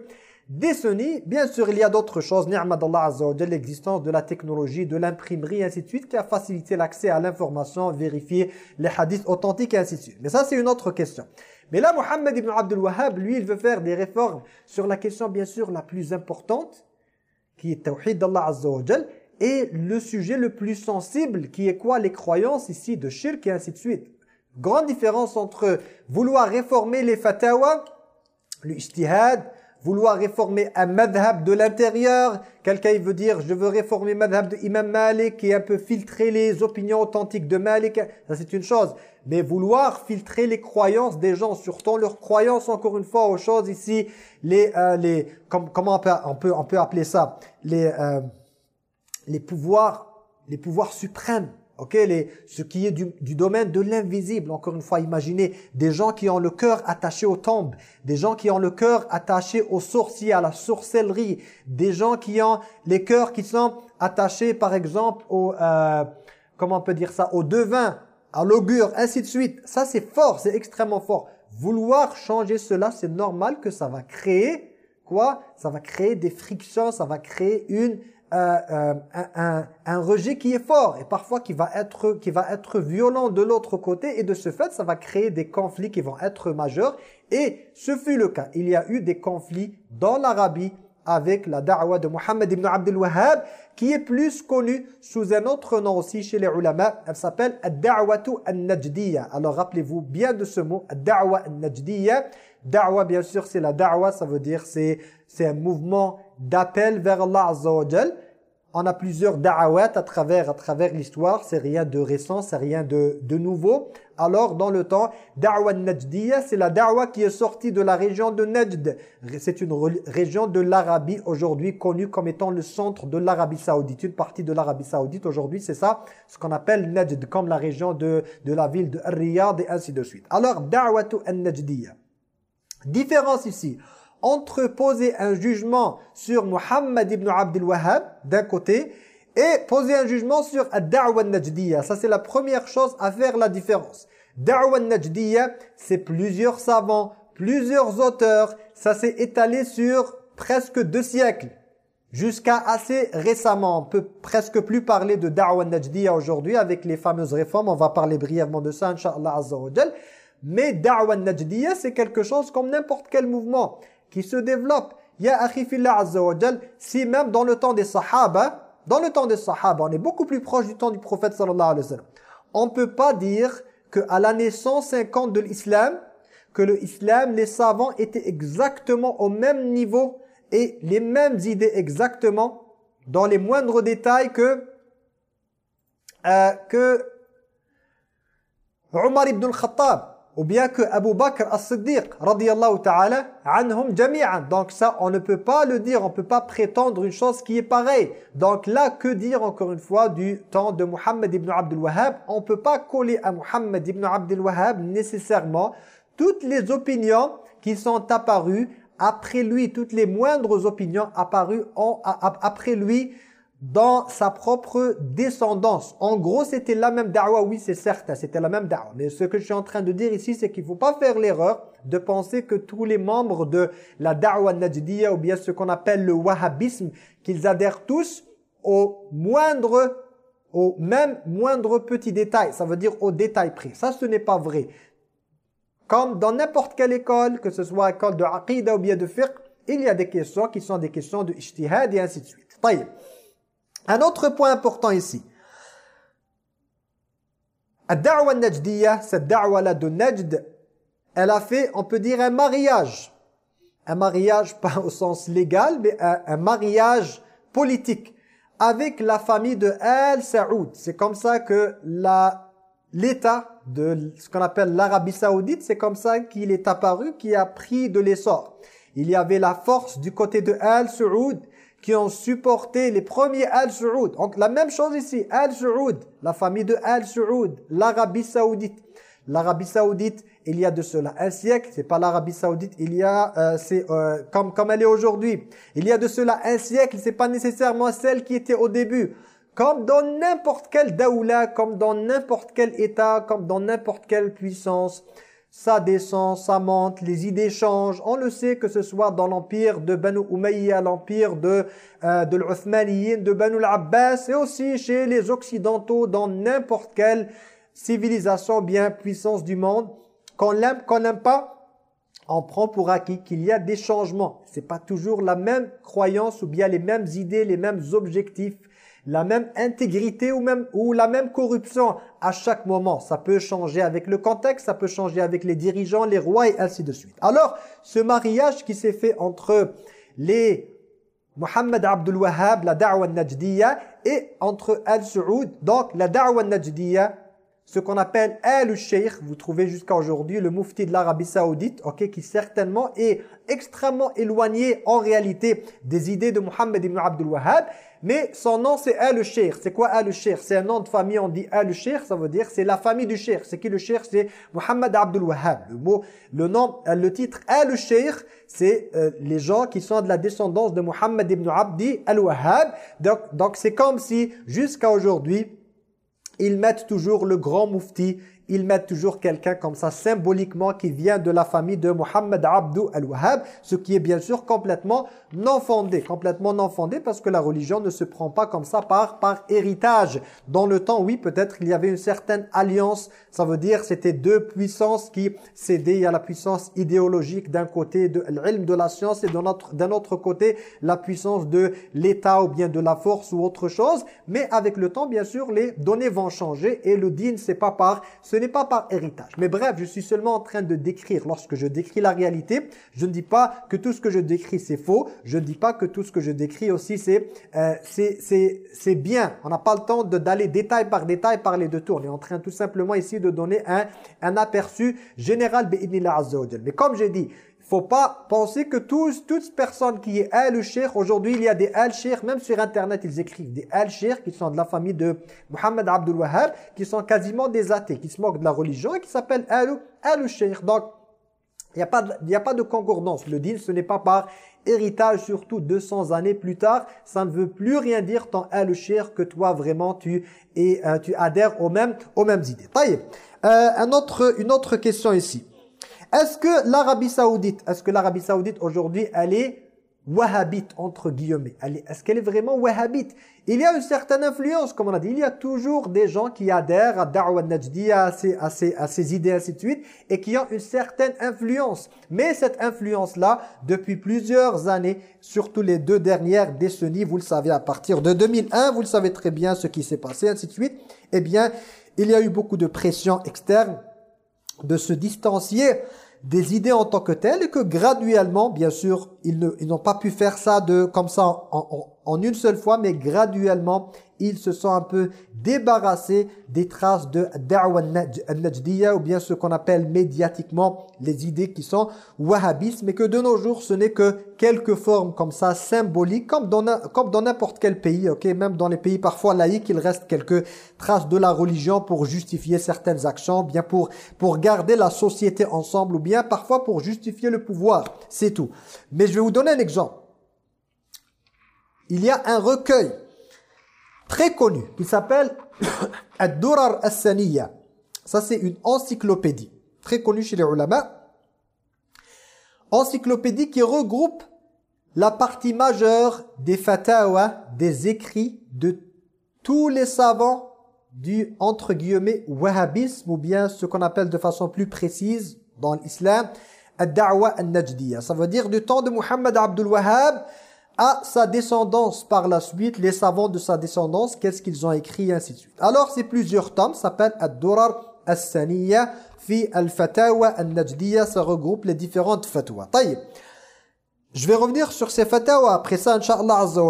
décennies. Bien sûr, il y a d'autres choses, wa l'existence de la technologie, de l'imprimerie, ainsi de suite, qui a facilité l'accès à l'information, vérifier les hadiths authentiques, et ainsi de suite. Mais ça, c'est une autre question. Mais là, Mohammed ibn Abdul Wahhab, lui, il veut faire des réformes sur la question, bien sûr, la plus importante, qui est Tawhid d'Allah Azza et le sujet le plus sensible, qui est quoi Les croyances ici de shirk et ainsi de suite. Grande différence entre vouloir réformer les fatawa, le vouloir réformer un madhab de l'intérieur. Quelqu'un veut dire je veux réformer madhab de Imam Malik et un peu filtrer les opinions authentiques de Malik. Ça c'est une chose. Mais vouloir filtrer les croyances des gens, surtout leurs croyances encore une fois aux choses ici, les, euh, les comment on peut, on peut, on peut appeler ça? Les, euh, les pouvoirs, les pouvoirs suprêmes Ok, les, ce qui est du, du domaine de l'invisible. Encore une fois, imaginez des gens qui ont le cœur attaché aux tombes, des gens qui ont le cœur attaché aux sorciers, à la sorcellerie, des gens qui ont les cœurs qui sont attachés, par exemple, au, euh, comment on peut dire ça, au devin, à l'augure, ainsi de suite. Ça, c'est fort, c'est extrêmement fort. Vouloir changer cela, c'est normal que ça va créer quoi? Ça va créer des frictions, ça va créer une euh, un, un, rejet qui est fort et parfois qui va être qui va être violent de l'autre côté et de ce fait ça va créer des conflits qui vont être majeurs. Et ce fut le cas. Il y a eu des conflits dans l'Arabie avec la da'wa de Muhammad ibn Abdul Wahhab qui est plus connue sous un autre nom aussi chez les ulama. Elle s'appelle ad-da'watu an-najdiyya. Alors rappelez-vous bien de ce mot ad-da'wa an-najdiyya. Da'wa bien sûr c'est la da'wa ça veut dire c'est c'est un mouvement d'appel vers Allah Azza wa On a plusieurs da'awat à travers, l'histoire, c'est rien de récent, c'est rien de, nouveau. Alors, dans le temps, da'wa najdiyya, c'est la da'wa qui est sortie de la région de Najd. C'est une région de l'Arabie aujourd'hui connue comme étant le centre de l'Arabie Saoudite, une partie de l'Arabie Saoudite aujourd'hui, c'est ça, ce qu'on appelle Najd, comme la région de, la ville de Riyad et ainsi de suite. Alors, da'watu an-najdiyya. Différence ici entre poser un jugement sur Muhammad ibn Abdul Wahhab d'un côté et poser un jugement sur Ad-Da'wa Najdiyya. Ça c'est la première chose à faire la différence. Da'wa Najdiyya, c'est plusieurs savants, plusieurs auteurs, ça s'est étalé sur presque deux siècles. Jusqu'à assez récemment, on peut presque plus parler de Da'wa Najdiyya aujourd'hui avec les fameuses réformes, on va parler brièvement de ça, Inch'Allah Azza wa Mais Da'wa Najdiyya, c'est quelque chose comme n'importe quel mouvement qui se développe. Si même dans le temps des sahaba, dans le temps des sahaba, on est beaucoup plus proche du temps du prophète sallallahu alayhi wa sallam. On ne peut pas dire qu'à l'année 150 de l'islam, que l'islam, les savants étaient exactement au même niveau et les mêmes idées exactement dans les moindres détails que euh, que Omar ibn al-Khattab ou bien que Abu Bakr as-Siddiq radiyallahu ta'ala anhum jami'an. Donc ça, on ne peut pas le dire, on peut pas prétendre une chose qui est pareille. Donc là, que dire encore une fois du temps de Muhammad ibn Abdul Wahhab? On peut pas coller à Muhammad ibn Abdul Wahhab nécessairement toutes les opinions qui sont apparues après lui, toutes les moindres opinions apparues après lui dans sa propre descendance. En gros, c'était la même da'wa, oui, c'est certain, c'était la même da'wa. Mais ce que je suis en train de dire ici, c'est qu'il ne faut pas faire l'erreur de penser que tous les membres de la da'wa najdiyya ou bien ce qu'on appelle le wahhabisme, qu'ils adhèrent tous au moindre, au même moindre petit détail. Ça veut dire au détail près. Ça, ce n'est pas vrai. Comme dans n'importe quelle école, que ce soit école de aqidah ou bien de fiqh, il y a des questions qui sont des questions de ijtihad et ainsi de suite. Un autre point important ici. Ad-da'wa najdiyya, cette da'wa-là de Najd, elle a fait, on peut dire, un mariage. Un mariage, pas au sens légal, mais un, mariage politique avec la famille de Al Saoud. C'est comme ça que l'État de ce qu'on appelle l'Arabie Saoudite, c'est comme ça qu'il est apparu, qui a pris de l'essor. Il y avait la force du côté de Al Saoud qui ont supporté les premiers Al-Saoud. Donc la même chose ici, Al-Saoud, la famille de Al-Saoud, l'Arabie Saoudite. L'Arabie Saoudite il y a de cela un siècle, c'est pas l'Arabie Saoudite, il y a, euh, c'est euh, comme, comme elle est aujourd'hui. Il y a de cela un siècle, c'est pas nécessairement celle qui était au début. Comme dans n'importe quel daoula, comme dans n'importe quel état, comme dans n'importe quelle puissance, ça descend, ça monte, les idées changent. On le sait que ce soit dans l'empire de Banu Umayya, l'empire de, euh, de l'Uthmaniyin, de Banu al-Abbas, et aussi chez les Occidentaux, dans n'importe quelle civilisation, bien puissance du monde. Qu'on l'aime, qu'on n'aime pas, on prend pour acquis qu'il y a des changements. C'est pas toujours la même croyance ou bien les mêmes idées, les mêmes objectifs la même intégrité ou même ou la même corruption à chaque moment. Ça peut changer avec le contexte, ça peut changer avec les dirigeants, les rois et ainsi de suite. Alors, ce mariage qui s'est fait entre les Mohammed Abdul Wahhab, la da'wa najdiya et entre Al-Saoud, donc la da'wa najdiya ce qu'on appelle Al-Sheikh, vous trouvez jusqu'à aujourd'hui le mufti de l'Arabie Saoudite, ok, qui certainement est extrêmement éloigné en réalité des idées de Mohammed ibn Abdul Wahhab, mais son nom c'est Al-Sheikh. C'est quoi Al-Sheikh? C'est un nom de famille, on dit Al-Sheikh, ça veut dire c'est la famille du Sheikh. C'est qui le Sheikh? C'est Mohammed Abdul Wahhab. Le mot, le nom, le titre Al-Sheikh, c'est euh, les gens qui sont de la descendance de Mohammed ibn Abdi Al-Wahhab. Donc donc c'est comme si jusqu'à aujourd'hui ils mettent toujours le grand mufti ils mettent toujours quelqu'un comme ça symboliquement qui vient de la famille de Mohammed Abdou al-Wahhab, ce qui est bien sûr complètement non fondé, complètement non fondé parce que la religion ne se prend pas comme ça par, par héritage. Dans le temps, oui, peut-être il y avait une certaine alliance, ça veut dire c'était deux puissances qui cédaient à la puissance idéologique d'un côté de l'ilm de la science et d'un autre côté la puissance de l'État ou bien de la force ou autre chose, mais avec le temps, bien sûr, les données vont changer et le din, c'est pas par ce n'est pas par héritage. Mais bref, je suis seulement en train de décrire. Lorsque je décris la réalité, je ne dis pas que tout ce que je décris c'est faux. Je ne dis pas que tout ce que je décris aussi c'est euh, c'est bien. On n'a pas le temps d'aller détail par détail parler de tout. On est en train tout simplement ici de donner un, un aperçu général. Mais comme j'ai dit, faut pas penser que tous, toute personne qui est al-sheikh, aujourd'hui il y a des al-sheikh, même sur internet ils écrivent des al-sheikh qui sont de la famille de Mohammed Abdul Wahhab, qui sont quasiment des athées, qui se moquent de la religion et qui s'appellent al-sheikh. Donc, il n'y a, pas de, a pas de concordance. Le din, ce n'est pas par héritage, surtout 200 années plus tard. Ça ne veut plus rien dire tant al-sheikh que toi vraiment tu, et, euh, tu adhères aux mêmes, aux mêmes idées. Euh, un autre, une autre question ici. Est-ce que l'Arabie Saoudite, est-ce que l'Arabie Saoudite aujourd'hui, elle est wahhabite entre guillemets Est-ce qu'elle est vraiment wahhabite? Il y a une certaine influence, comme on a dit. Il y a toujours des gens qui adhèrent à Da'wa Najdiya, à ces, à, à ces idées, ainsi de suite, et qui ont une certaine influence. Mais cette influence-là, depuis plusieurs années, surtout les deux dernières décennies, vous le savez, à partir de 2001, vous le savez très bien ce qui s'est passé, ainsi de suite, eh bien, il y a eu beaucoup de pression externe de se distancier des idées en tant que telles et que graduellement, bien sûr, ils n'ont pas pu faire ça de comme ça en, en une seule fois, mais graduellement, ils se sont un peu débarrassés des traces de Da'wa al-Najdiya ou bien ce qu'on appelle médiatiquement les idées qui sont wahhabistes, mais que de nos jours, ce n'est que quelques formes comme ça, symboliques, comme dans n'importe quel pays, ok? Même dans les pays parfois laïcs, il reste quelques traces de la religion pour justifier certaines actions, bien pour, pour garder la société ensemble, ou bien parfois pour justifier le pouvoir, c'est tout. Mais je vais vous donner un exemple. Il y a un recueil très connu qui s'appelle Ad-Durar As-Saniya. Ça, c'est une encyclopédie très connue chez les ulama. Encyclopédie qui regroupe la partie majeure des fatawa, des écrits de tous les savants du, entre guillemets, wahhabisme ou bien ce qu'on appelle de façon plus précise dans l'islam, Ad-Da'wa Al-Najdiya. Ça veut dire du temps de Muhammad Abdul Wahhab à sa descendance par la suite, les savants de sa descendance, qu'est-ce qu'ils ont écrit, et ainsi de suite. Alors, c'est plusieurs tomes, ça s'appelle Ad-Durar As-Saniya fi al-Fatawa al-Najdiya, ça regroupe les différentes fatwas. Taïb. Je vais revenir sur ces fatwas après ça, Inch'Allah Azza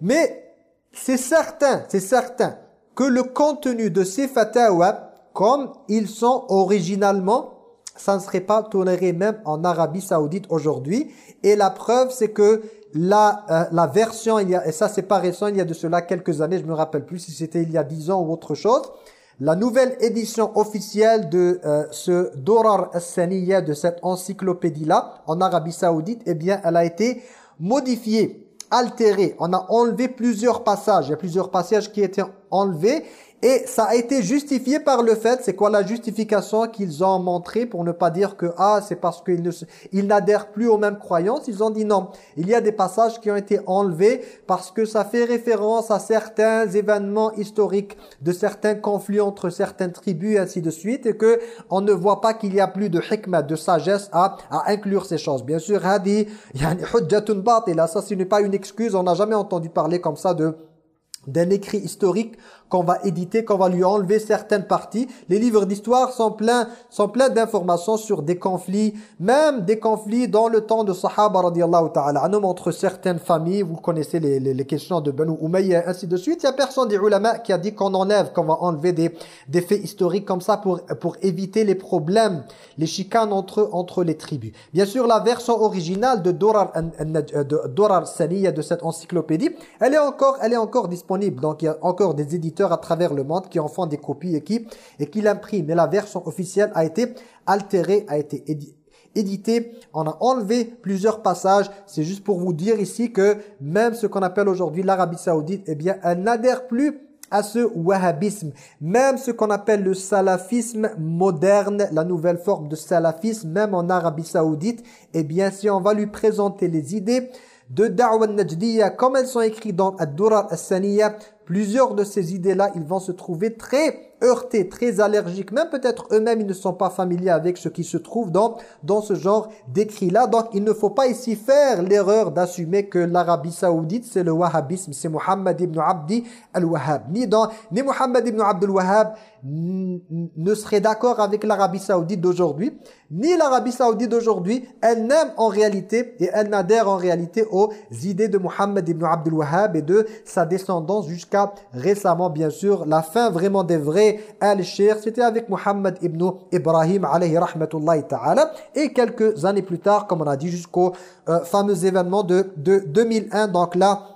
Mais c'est certain, c'est certain que le contenu de ces fatwas, comme ils sont originalement, ça ne serait pas toléré même en Arabie Saoudite aujourd'hui. Et la preuve, c'est que la, euh, la version, il y a, et ça c'est pas récent, il y a de cela quelques années, je me rappelle plus si c'était il y a 10 ans ou autre chose, La nouvelle édition officielle de euh, ce Dorar As-Saniya, de cette encyclopédie-là, en Arabie Saoudite, eh bien, elle a été modifiée, altérée. On a enlevé plusieurs passages. Il y a plusieurs passages qui étaient enlevés et ça a été justifié par le fait, c'est quoi la justification qu'ils ont montré pour ne pas dire que ah c'est parce qu'ils n'adhèrent plus aux mêmes croyances? Ils ont dit non, il y a des passages qui ont été enlevés parce que ça fait référence à certains événements historiques de certains conflits entre certaines tribus et ainsi de suite et que on ne voit pas qu'il y a plus de hikmah, de sagesse à, inclure ces choses. Bien sûr, hadi, yani hujjatun batila, ça ce n'est pas une excuse, on n'a jamais entendu parler comme ça de d'un écrit historique qu'on va éditer, qu'on va lui enlever certaines parties. Les livres d'histoire sont pleins, sont pleins d'informations sur des conflits, même des conflits dans le temps de Sahaba radiallahu ta'ala anhum entre certaines familles. Vous connaissez les, les, questions de Banu Umayya, ainsi de suite. Il y a personne des ulama qui a dit qu'on enlève, qu'on va enlever des, des faits historiques comme ça pour, pour éviter les problèmes, les chicanes entre, entre les tribus. Bien sûr, la version originale de Dorar, de Dorar Saniya, de cette encyclopédie, elle est encore, elle est encore disponible. Donc, il y a encore des éditeurs à travers le monde qui en font des copies et qui, et qui l'impriment. Mais la version officielle a été altérée, a été éditée. On a enlevé plusieurs passages. C'est juste pour vous dire ici que même ce qu'on appelle aujourd'hui l'Arabie Saoudite, eh bien, elle n'adhère plus à ce wahhabisme. Même ce qu'on appelle le salafisme moderne, la nouvelle forme de salafisme, même en Arabie Saoudite, eh bien, si on va lui présenter les idées de Da'wa Najdiyya, comme elles sont écrites dans Ad-Durar As-Saniyya, plusieurs de ces idées-là, ils vont se trouver très heurtés, très allergiques. Même peut-être eux-mêmes, ils ne sont pas familiers avec ce qui se trouve dans, dans ce genre d'écrit-là. Donc, il ne faut pas ici faire l'erreur d'assumer que l'Arabie Saoudite, c'est le wahhabisme. C'est Muhammad ibn Abdi al-Wahhab. Ni, dans, ni Muhammad ibn Abd al-Wahhab ne serait d'accord avec l'Arabie Saoudite d'aujourd'hui, ni l'Arabie Saoudite d'aujourd'hui, elle n'aime en réalité et elle n'adhère en réalité aux idées de Muhammad ibn Abd al-Wahhab et de sa descendance jusqu'à récemment, bien sûr, la fin vraiment des vrais al-Shir, c'était avec Muhammad ibn Ibrahim alayhi rahmatullahi ta'ala. Et quelques années plus tard, comme on a dit, jusqu'au euh, fameux événement de, de 2001. Donc là,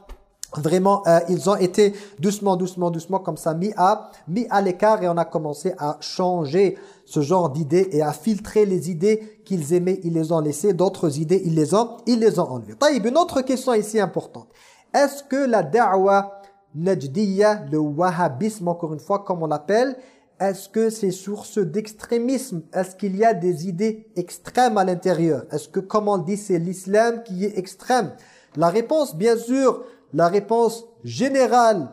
Vraiment, euh, ils ont été doucement, doucement, doucement comme ça mis à, mis à l'écart et on a commencé à changer ce genre d'idées et à filtrer les idées qu'ils aimaient, ils les ont laissées, d'autres idées, ils les ont, ils les ont enlevées. Taïb, une autre question ici importante. Est-ce que la da'wa Najdiya, le wahhabisme, encore une fois, comme on l'appelle, est-ce que c'est source d'extrémisme? Est-ce qu'il y a des idées extrêmes à l'intérieur? Est-ce que, comme on dit, c'est l'islam qui est extrême? La réponse, bien sûr, la réponse générale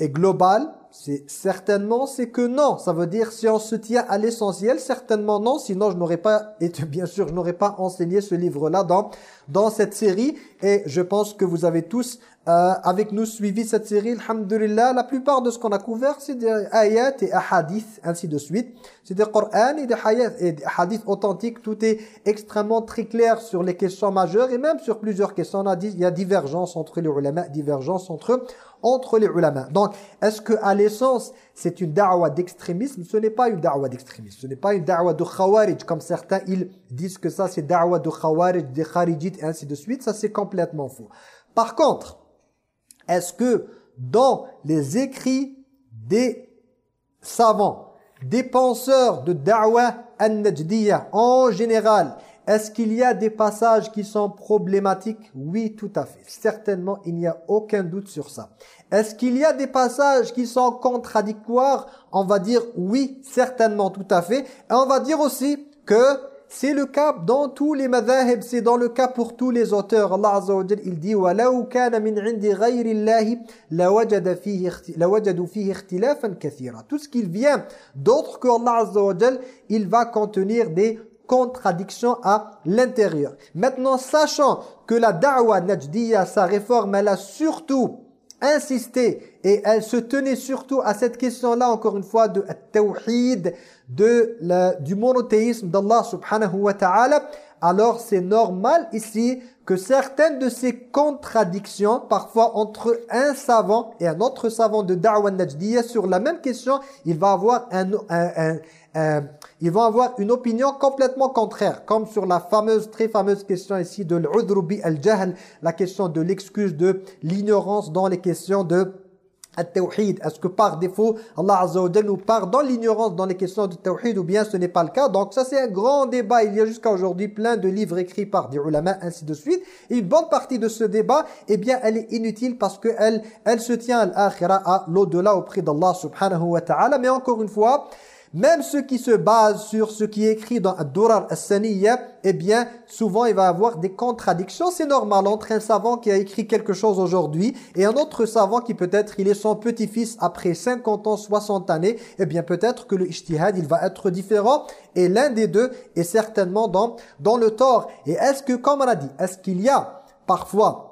et globale, c'est certainement c'est que non. Ça veut dire si on se tient à l'essentiel, certainement non. Sinon, je n'aurais pas, et bien sûr, je n'aurais pas enseigné ce livre-là dans, dans cette série. Et je pense que vous avez tous euh, avec nous suivi cette série, alhamdulillah, la plupart de ce qu'on a couvert, c'est des ayats et hadiths, ainsi de suite. C'est des Qur'an et des, et des hadiths authentiques. Tout est extrêmement très clair sur les questions majeures et même sur plusieurs questions. On a dit, il y a divergence entre les ulama, divergence entre, entre les ulama. Donc, est-ce que à l'essence, c'est une da'wa d'extrémisme? Ce n'est pas une da'wa d'extrémisme. Ce n'est pas une da'wa de khawarij, comme certains, ils disent que ça, c'est da'wa de khawarij, des kharijites, et ainsi de suite. Ça, c'est complètement faux. Par contre, est-ce que dans les écrits des savants, des penseurs de da'wa an-najdiyya en général, est-ce qu'il y a des passages qui sont problématiques? Oui, tout à fait. Certainement, il n'y a aucun doute sur ça. Est-ce qu'il y a des passages qui sont contradictoires? On va dire oui, certainement, tout à fait. Et on va dire aussi que c'est le cas dans tous les madhahib, c'est dans le cas pour tous les auteurs. Allah Azza wa Jal, il dit وَلَوْ كَانَ مِنْ عِنْدِ غَيْرِ اللَّهِ لَوَجَدُ فِيهِ اخْتِلَافًا كَثِيرًا Tout ce qui vient d'autre que Allah Azza wa Jal, il va contenir des contradictions à l'intérieur. Maintenant, sachant que la da'wa najdiya, sa réforme, elle a surtout insisté et elle se tenait surtout à cette question-là, encore une fois, de tawhid, de la, du monothéisme d'Allah subhanahu wa ta'ala, alors c'est normal ici que certaines de ces contradictions, parfois entre un savant et un autre savant de Da'wa Najdiyya, sur la même question, il va avoir un, un, un, ils vont avoir une opinion complètement contraire, comme sur la fameuse, très fameuse question ici de l'udrubi al-jahl, la question de l'excuse de l'ignorance dans les questions de Est-ce que par défaut, Allah Azza wa nous part dans l'ignorance dans les questions du Tawhid ou bien ce n'est pas le cas? Donc ça c'est un grand débat, il y a jusqu'à aujourd'hui plein de livres écrits par des ulama, ainsi de suite. Et une bonne partie de ce débat, eh bien elle est inutile parce qu'elle elle se tient à à l'au-delà auprès d'Allah subhanahu wa ta'ala. Mais encore une fois, même ceux qui se basent sur ce qui est écrit dans Ad-Durar As-Saniyya, eh bien, souvent il va avoir des contradictions. C'est normal entre un savant qui a écrit quelque chose aujourd'hui et un autre savant qui peut-être il est son petit-fils après 50 ans, 60 années. Eh bien, peut-être que le ijtihad, il va être différent et l'un des deux est certainement dans, dans le tort. Et est-ce que, comme on a dit, est-ce qu'il y a parfois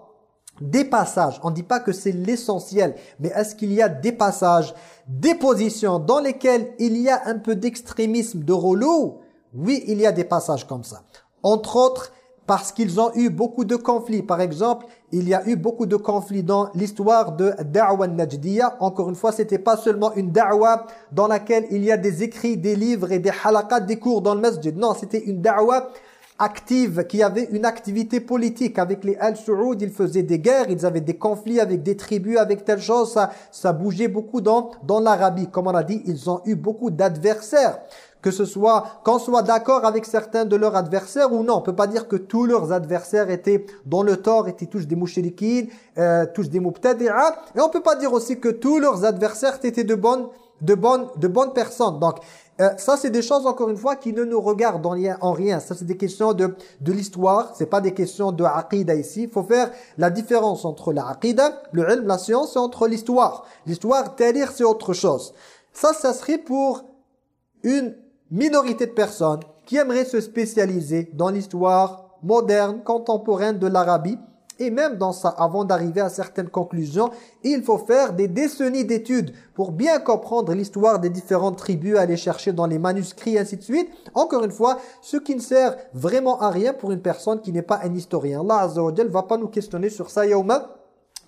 des passages, on ne dit pas que c'est l'essentiel, mais est-ce qu'il y a des passages, des positions dans lesquelles il y a un peu d'extrémisme, de relou? Oui, il y a des passages comme ça. Entre autres, parce qu'ils ont eu beaucoup de conflits. Par exemple, il y a eu beaucoup de conflits dans l'histoire de Da'wa Najdiya. Encore une fois, c'était pas seulement une da'wa dans laquelle il y a des écrits, des livres et des halaqat, des cours dans le masjid. Non, c'était une da'wa active, qui avait une activité politique. Avec les Al-Saoud, ils faisaient des guerres, ils avaient des conflits avec des tribus, avec telle chose. Ça, ça bougeait beaucoup dans, dans l'Arabie. Comme on a dit, ils ont eu beaucoup d'adversaires. Que ce soit, qu'on soit d'accord avec certains de leurs adversaires ou non. On peut pas dire que tous leurs adversaires étaient dans le tort, étaient tous des mouchriquines, euh, tous des mubtadi'a. Et on peut pas dire aussi que tous leurs adversaires étaient de bonnes de bonnes, de bonnes personnes. Donc, euh, ça, c'est des choses, encore une fois, qui ne nous regardent en rien. En rien. Ça, c'est des questions de, de l'histoire. C'est pas des questions de aqidah ici. Il faut faire la différence entre la le ilm, la science, et entre l'histoire. L'histoire, talir, c'est autre chose. Ça, ça serait pour une minorité de personnes qui aimeraient se spécialiser dans l'histoire moderne, contemporaine de l'Arabie, et même dans ça, avant d'arriver à certaines conclusions, il faut faire des décennies d'études pour bien comprendre l'histoire des différentes tribus, aller chercher dans les manuscrits, ainsi de suite. Encore une fois, ce qui ne sert vraiment à rien pour une personne qui n'est pas un historien. Allah Azza wa va pas nous questionner sur ça yawma,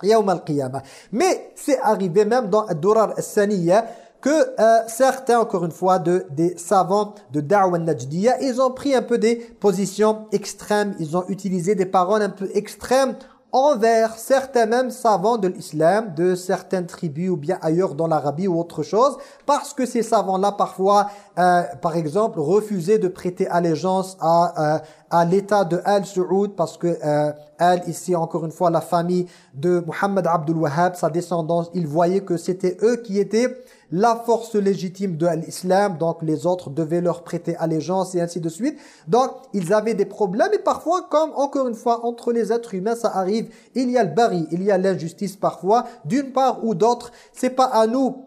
yawma al-qiyamah. Mais c'est arrivé même dans Ad-Durar al-Saniyya, que euh, certains, encore une fois, de, des savants de Da'wa Najdiya, ils ont pris un peu des positions extrêmes, ils ont utilisé des paroles un peu extrêmes envers certains même savants de l'islam, de certaines tribus ou bien ailleurs dans l'Arabie ou autre chose, parce que ces savants-là parfois, euh, par exemple, refusaient de prêter allégeance à, euh, à l'état de Al-Saoud, parce que euh, Al, ici encore une fois, la famille de Muhammad Abdul Wahhab, sa descendance, ils voyaient que c'était eux qui étaient la force légitime de l'islam, donc les autres devaient leur prêter allégeance et ainsi de suite. Donc, ils avaient des problèmes et parfois, comme encore une fois, entre les êtres humains, ça arrive, il y a le bari, il y a l'injustice parfois, d'une part ou d'autre, c'est pas à nous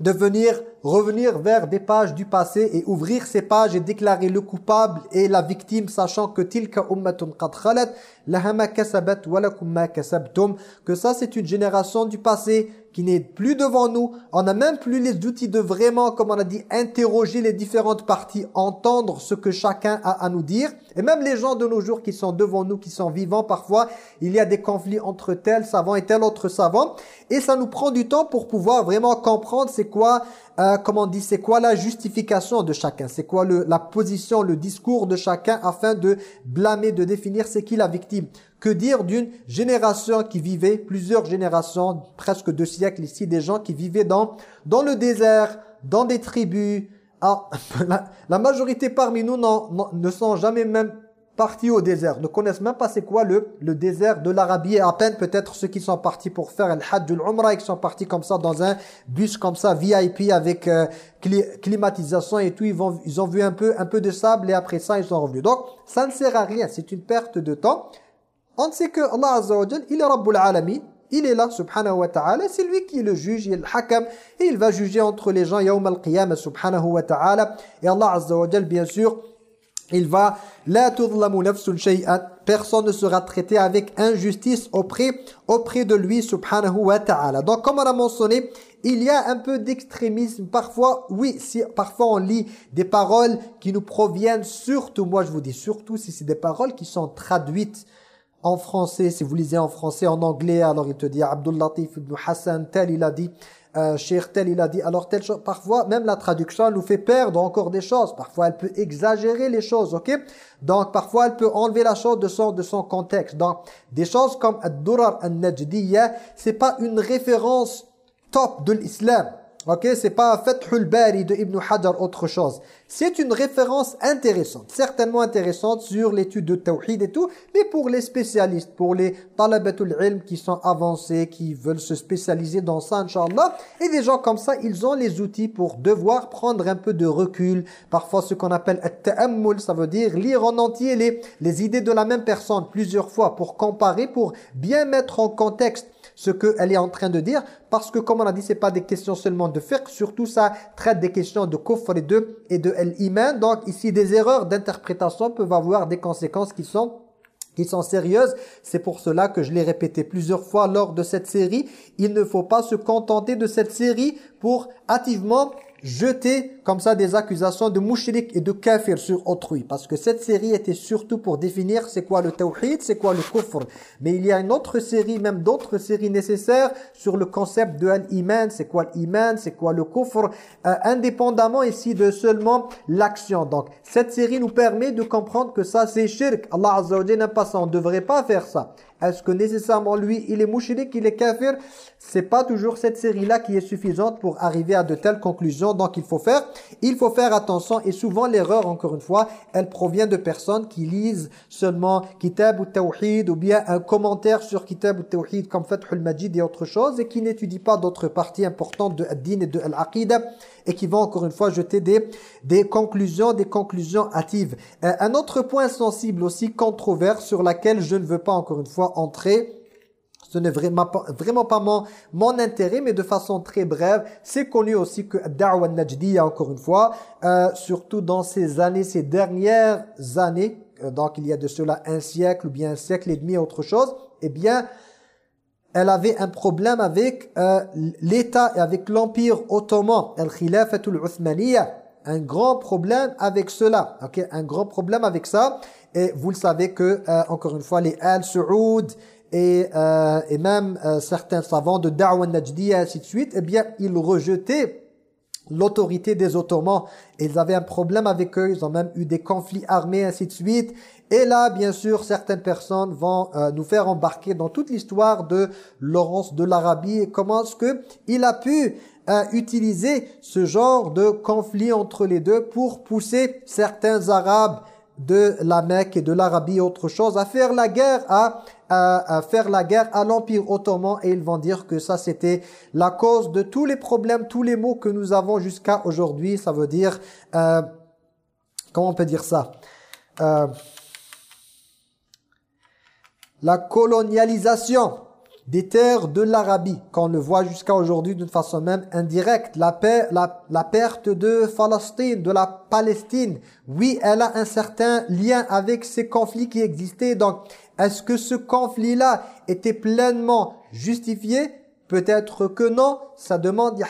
de venir revenir vers des pages du passé et ouvrir ces pages et déclarer le coupable et la victime sachant que tilka ummatun qad khalat lahama kasabat walakum ma kasabtum que ça c'est une génération du passé qui n'est plus devant nous. On n'a même plus les outils de vraiment, comme on a dit, interroger les différentes parties, entendre ce que chacun a à nous dire. Et même les gens de nos jours qui sont devant nous, qui sont vivants, parfois, il y a des conflits entre tel savant et tel autre savant. Et ça nous prend du temps pour pouvoir vraiment comprendre c'est quoi euh, comment on dit, c'est quoi la justification de chacun, c'est quoi le, la position, le discours de chacun afin de blâmer, de définir c'est qui la victime? Que dire d'une génération qui vivait, plusieurs générations, presque deux siècles ici, des gens qui vivaient dans, dans le désert, dans des tribus? Ah, la, majorité parmi nous ne sont jamais même partis au désert, ne connaissent même pas c'est quoi le, le désert de l'Arabie, et à peine peut-être ceux qui sont partis pour faire le Hajj l'Umrah et qui sont partis comme ça dans un bus comme ça, VIP avec euh, climatisation et tout, ils, ils ont vu un peu, un peu de sable et après ça ils sont revenus. Donc ça ne sert à rien, c'est une perte de temps. On sait que Allah Azza wa il est Rabbul Alamin, il est là, subhanahu wa ta'ala, c'est lui qui est le juge, il est le hakam, et il va juger entre les gens, yawm al-qiyamah, subhanahu wa ta'ala, et Allah Azza wa bien sûr, il va la personne ne sera traité avec injustice auprès auprès de lui subhanahu wa ta'ala. Donc comme on a mentionné il y a un peu d'extrémisme. Parfois oui si parfois on lit des paroles qui nous proviennent. Surtout moi je vous dis surtout si c'est des paroles qui sont traduites en français. Si vous lisez en français en anglais alors il te dit Abdul Latif ibn Hassan tel il a dit euh, tel il a dit alors telle chose parfois même la traduction nous fait perdre encore des choses. Parfois elle peut exagérer les choses ok? Donc parfois elle peut enlever la chose de son de son contexte. Donc des choses comme Ad-Durar al-Najdiyya c'est pas une référence top de l'islam. Ok, c'est pas Fathul Bari de Ibn Hajar autre chose. C'est une référence intéressante, certainement intéressante sur l'étude de Tawhid et tout, mais pour les spécialistes, pour les talabatul ilm qui sont avancés, qui veulent se spécialiser dans ça, Inch'Allah, et des gens comme ça, ils ont les outils pour devoir prendre un peu de recul, parfois ce qu'on appelle at ça veut dire lire en entier les, les idées de la même personne plusieurs fois pour comparer, pour bien mettre en contexte ce qu'elle est en train de dire parce que comme on a dit c'est pas des questions seulement de fiqh surtout ça traite des questions de kufr et de et de l'iman donc ici des erreurs d'interprétation peuvent avoir des conséquences qui sont qui sont sérieuses. C'est pour cela que je l'ai répété plusieurs fois lors de cette série. Il ne faut pas se contenter de cette série pour activement jeter comme ça des accusations de mouchirik et de kafir sur autrui. Parce que cette série était surtout pour définir c'est quoi le tawhid, c'est quoi le kufr. Mais il y a une autre série, même d'autres séries nécessaires sur le concept de l'iman, c'est quoi l'iman, c'est quoi le kufr, euh, indépendamment ici de seulement l'action. Donc cette série nous permet de comprendre que ça c'est shirk. Allah Azza wa pas ça, on ne devrait pas faire ça. Est-ce que nécessairement lui, il est mouchirik, il est kafir? C'est pas toujours cette série-là qui est suffisante pour arriver à de telles conclusions. Donc il faut faire, il faut faire attention. Et souvent l'erreur, encore une fois, elle provient de personnes qui lisent seulement Kitab ou Tawhid ou bien un commentaire sur Kitab ou Tawhid comme Fathul Majid et autre chose et qui n'étudient pas d'autres parties importantes de Ad-Din et de Al-Aqidah et qui vont encore une fois jeter des, conclusions, des conclusions hâtives. Euh, un autre point sensible aussi, controverse, sur laquelle je ne veux pas encore une fois entrer, ce n'est vraiment pas, vraiment pas mon, intérêt, mais de façon très brève, c'est connu aussi que Da'wa Najdiya, encore une fois, euh, surtout dans ces années, ces dernières années, euh, donc il y a de cela un siècle ou bien un siècle et demi, autre chose, eh bien, elle avait un problème avec euh, l'État et avec l'Empire ottoman, al-Khilafatul Uthmaniyya, un grand problème avec cela, ok, un grand problème avec ça. Et vous le savez que, euh, encore une fois, les Al-Saoud et, euh, et même certains savants de Da'wa Najdiya, ainsi de suite, eh bien, ils rejetaient l'autorité des Ottomans. Ils avaient un problème avec eux, ils ont même eu des conflits armés, ainsi de suite. Et là, bien sûr, certaines personnes vont euh, nous faire embarquer dans toute l'histoire de Laurence de l'Arabie et comment est-ce qu'il a pu euh, utiliser ce genre de conflit entre les deux pour pousser certains Arabes de la Mecque et de l'Arabie autre chose à faire la guerre à, à, faire la guerre à l'Empire ottoman et ils vont dire que ça c'était la cause de tous les problèmes, tous les maux que nous avons jusqu'à aujourd'hui. Ça veut dire, euh, comment on peut dire ça euh, la colonialisation des terres de l'Arabie, qu'on le voit jusqu'à aujourd'hui d'une façon même indirecte, la, paix, la, la, perte de Palestine, de la Palestine, oui, elle a un certain lien avec ces conflits qui existaient. Donc, est-ce que ce conflit-là était pleinement justifié? Peut-être que non, ça demande.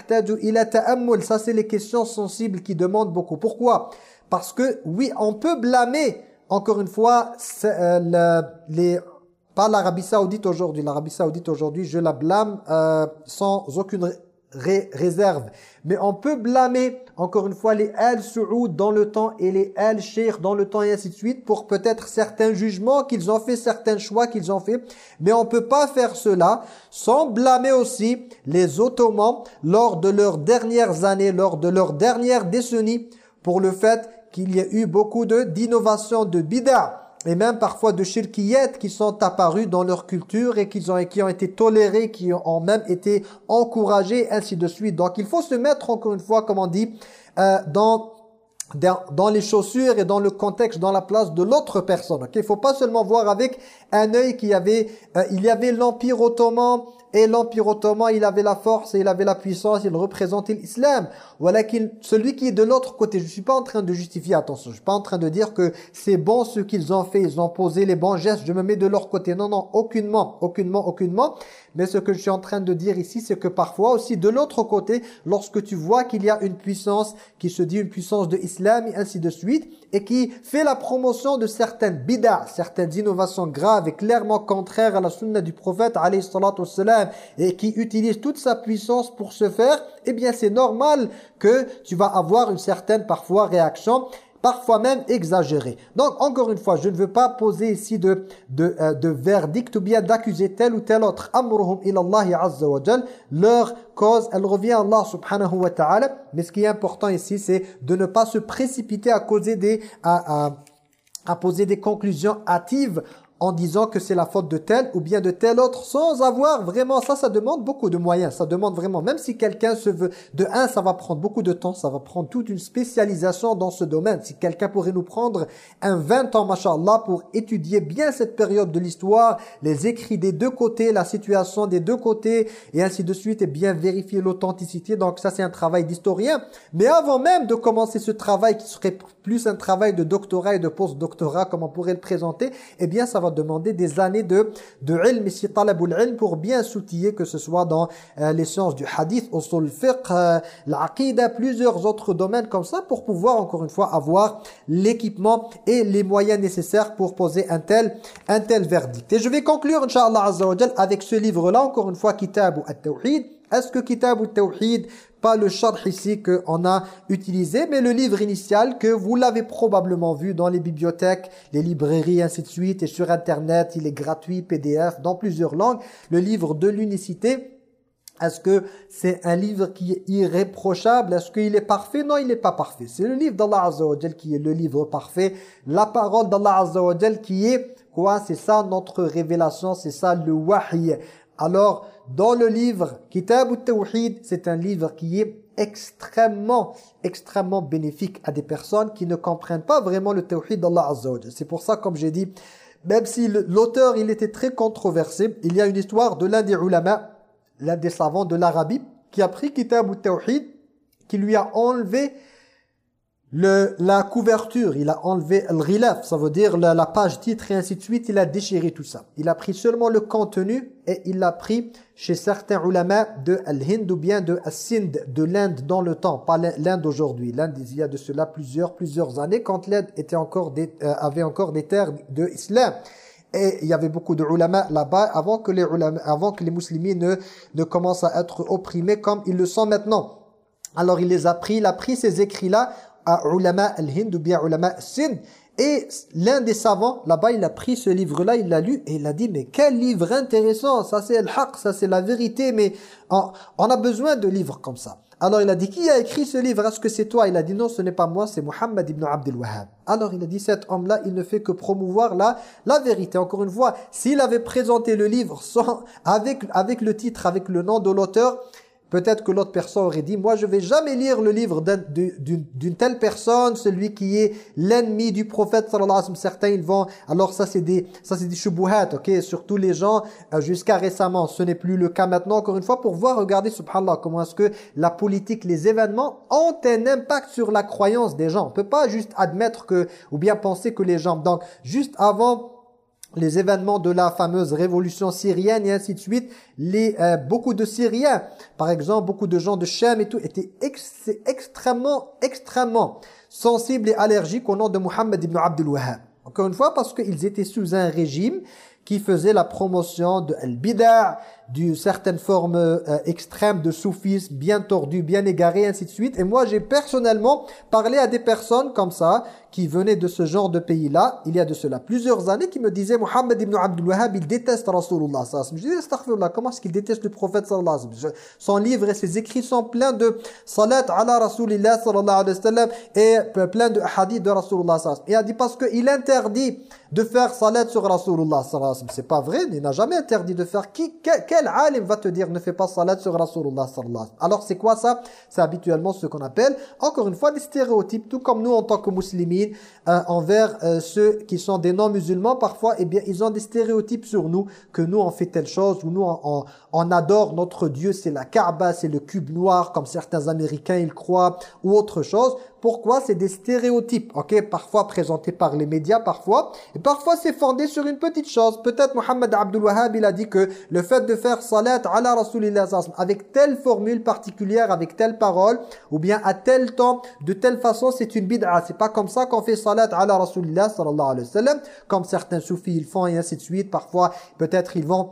Ça, c'est les questions sensibles qui demandent beaucoup. Pourquoi? Parce que, oui, on peut blâmer, encore une fois, euh, les pas l'Arabie Saoudite aujourd'hui. L'Arabie Saoudite aujourd'hui, je la blâme euh, sans aucune réserve. Mais on peut blâmer, encore une fois, les Al-Saoud dans le temps et les Al-Sheikh dans le temps et ainsi de suite pour peut-être certains jugements qu'ils ont fait, certains choix qu'ils ont fait. Mais on peut pas faire cela sans blâmer aussi les Ottomans lors de leurs dernières années, lors de leurs dernières décennies pour le fait qu'il y a eu beaucoup d'innovations, de, de et même parfois de shirkiyat qui sont apparus dans leur culture et qui ont, été tolérés, qui ont même été encouragés, ainsi de suite. Donc il faut se mettre encore une fois, comme on dit, euh, dans les chaussures et dans le contexte, dans la place de l'autre personne. Il ne faut pas seulement voir avec un œil qu'il euh, y avait l'Empire ottoman et l'Empire ottoman, il avait la force et il avait la puissance, il représentait l'islam. Voilà qu'il, celui qui est de l'autre côté, je ne suis pas en train de justifier, attention, je ne suis pas en train de dire que c'est bon ce qu'ils ont fait, ils ont posé les bons gestes, je me mets de leur côté. Non, non, aucunement, aucunement, aucunement. Mais ce que je suis en train de dire ici, c'est que parfois aussi de l'autre côté, lorsque tu vois qu'il y a une puissance qui se dit une puissance de l'islam et ainsi de suite, et qui fait la promotion de certaines bid'ah, certaines innovations graves et clairement contraires à la sunna du prophète et qui utilise toute sa puissance pour se faire, eh bien c'est normal que tu vas avoir une certaine parfois réaction parfois même exagéré. Donc, encore une fois, je ne veux pas poser ici de, de, euh, verdict ou bien d'accuser tel ou tel autre. Amruhum ilallahi azza wa. Leur cause, elle revient à Allah subhanahu wa ta'ala. Mais ce qui est important ici, c'est de ne pas se précipiter à causer à poser des conclusions hâtives en disant que c'est la faute de tel ou bien de tel autre sans avoir vraiment, ça, ça demande beaucoup de moyens, ça demande vraiment, même si quelqu'un se veut, de un, ça va prendre beaucoup de temps, ça va prendre toute une spécialisation dans ce domaine. Si quelqu'un pourrait nous prendre un 20 ans, machallah, pour étudier bien cette période de l'histoire, les écrits des deux côtés, la situation des deux côtés, et ainsi de suite, et bien vérifier l'authenticité, donc ça c'est un travail d'historien. Mais avant même de commencer ce travail qui serait plus un travail de doctorat et de post-doctorat, comme on pourrait le présenter, eh bien ça va demander des années de, de ilm, ici talabul ilm, pour bien s'outiller, que ce soit dans euh, les sciences du hadith, usul fiqh, euh, l'aqida, plusieurs autres domaines comme ça, pour pouvoir encore une fois avoir l'équipement et les moyens nécessaires pour poser un tel, un tel verdict. Et je vais conclure, Inch'Allah avec ce livre-là, encore une fois, Kitab ou At-Tawhid. Est-ce que Kitab ou Tawhid pas le charh ici qu'on a utilisé, mais le livre initial que vous l'avez probablement vu dans les bibliothèques, les librairies, ainsi de suite, et sur Internet, il est gratuit, PDF, dans plusieurs langues. Le livre de l'unicité, est-ce que c'est un livre qui est irréprochable? Est-ce qu'il est parfait? Non, il n'est pas parfait. C'est le livre d'Allah Azza wa qui est le livre parfait. La parole d'Allah Azza qui est quoi? C'est ça notre révélation, c'est ça le wahy. Alors, dans le livre Kitab al-Tawhid, c'est un livre qui est extrêmement, extrêmement bénéfique à des personnes qui ne comprennent pas vraiment le Tawhid d'Allah Azza C'est pour ça, comme j'ai dit, même si l'auteur, il était très controversé, il y a une histoire de l'un des ulama, l'un des savants de l'Arabie, qui a pris Kitab al-Tawhid, qui lui a enlevé le, la couverture, il a enlevé le ça veut dire la, la, page titre et ainsi de suite, il a déchiré tout ça. Il a pris seulement le contenu et il l'a pris chez certains ulama de Al-Hind ou bien de As-Sind, de l'Inde dans le temps, pas l'Inde aujourd'hui. L'Inde, il y a de cela plusieurs, plusieurs années, quand l'Inde était encore des, euh, avait encore des terres de l'islam. Et il y avait beaucoup de ulama là-bas avant que les ulama, avant que les musulmans ne, ne commencent à être opprimés comme ils le sont maintenant. Alors il les a pris, il a pris ces écrits-là à ulama al-Hind ou bien ulama Sind. Et l'un des savants, là-bas, il a pris ce livre-là, il l'a lu et il a dit, mais quel livre intéressant, ça c'est le haq, ça c'est la vérité, mais on, a besoin de livres comme ça. Alors il a dit, qui a écrit ce livre? Est-ce que c'est toi? Il a dit, non, ce n'est pas moi, c'est Muhammad ibn Abdel Wahhab. Alors il a dit, cet homme-là, il ne fait que promouvoir la, la vérité. Encore une fois, s'il avait présenté le livre sans, avec, avec le titre, avec le nom de l'auteur, Peut-être que l'autre personne aurait dit, moi je vais jamais lire le livre d'une telle personne, celui qui est l'ennemi du prophète sallallahu alayhi wa sallam. Certains ils vont, alors ça c'est des, ça c'est des shubuhat, ok, surtout les gens euh, jusqu'à récemment. Ce n'est plus le cas maintenant, encore une fois, pour voir, regarder, subhanallah, comment est-ce que la politique, les événements ont un impact sur la croyance des gens. On peut pas juste admettre que, ou bien penser que les gens, donc juste avant les événements de la fameuse révolution syrienne et ainsi de suite, les, euh, beaucoup de Syriens, par exemple, beaucoup de gens de Shem et tout, étaient extrêmement, extrêmement sensibles et allergiques au nom de Muhammad ibn Abdul Wahhab. Encore une fois, parce qu'ils étaient sous un régime qui faisait la promotion de al-bida', d'une certaine forme euh, extrême de soufisme, bien tordu, bien égaré, ainsi de suite. Et moi, j'ai personnellement parlé à des personnes comme ça, qui venaient de ce genre de pays-là, il y a de cela plusieurs années, qui me disaient, Mohammed ibn Abdul Wahhab, il déteste Rasulullah Je disais, astaghfirullah, comment est-ce qu'il déteste le prophète sallallahu alayhi Son livre et ses écrits sont pleins de salat ala Rasulillah sallallahu alayhi wa sallam et plein de hadiths de Rasulullah sallallahu il a dit, parce qu'il interdit de faire salat sur Rasulullah sallallahu alayhi C'est pas vrai, il n'a jamais interdit de faire. Qui, va te dire ne fais pas sur Alors c'est quoi ça? C'est habituellement ce qu'on appelle, encore une fois, des stéréotypes, tout comme nous en tant que musulmans, euh, envers euh, ceux qui sont des non-musulmans, parfois, eh bien, ils ont des stéréotypes sur nous, que nous on fait telle chose, ou nous on, on adore notre Dieu, c'est la Kaaba, c'est le cube noir, comme certains Américains ils croient, ou autre chose. Pourquoi C'est des stéréotypes, ok? Parfois présentés par les médias, parfois. Et parfois c'est fondé sur une petite chose. Peut-être Mohammed Abdul Wahhab, il a dit que le fait de faire salat ala Rasulillah avec telle formule particulière, avec telle parole, ou bien à tel temps, de telle façon, c'est une bid'a. C'est pas comme ça qu'on fait salat ala Rasulillah sallallahu alayhi wa sallam, comme certains soufis ils font et ainsi de suite. Parfois, peut-être ils vont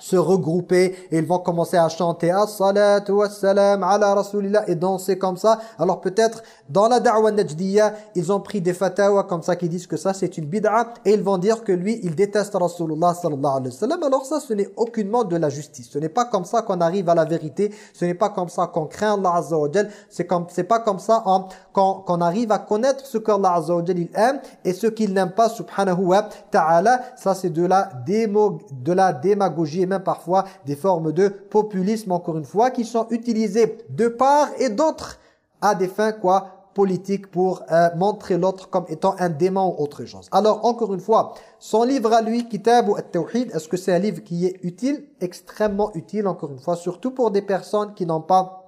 se regrouper et ils vont commencer à chanter as-salatu was-salam ala rasulillah et danser comme ça. Alors peut-être dans la da'wa najdiya, ils ont pris des fatawa comme ça qui disent que ça c'est une bid'a et ils vont dire que lui il déteste Rasulullah sallallahu alayhi wa sallam. Alors ça ce n'est aucunement de la justice. Ce n'est pas comme ça qu'on arrive à la vérité, ce n'est pas comme ça qu'on craint Allah azza wa c'est comme c'est pas comme ça qu'on arrive à connaître ce qu'Allah azza il aime et ce qu'il n'aime pas subhanahu wa ta'ala. Ça c'est de la démo, de la démagogie même parfois des formes de populisme, encore une fois, qui sont utilisées de part et d'autre à des fins quoi politiques pour euh, montrer l'autre comme étant un démon ou autre chose. Alors, encore une fois, son livre à lui, Kitab ou At-Tawhid, est-ce que c'est un livre qui est utile? Extrêmement utile, encore une fois, surtout pour des personnes qui n'ont pas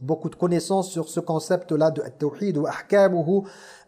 beaucoup de connaissances sur ce concept-là de At-Tawhid ou Ahkamuhu,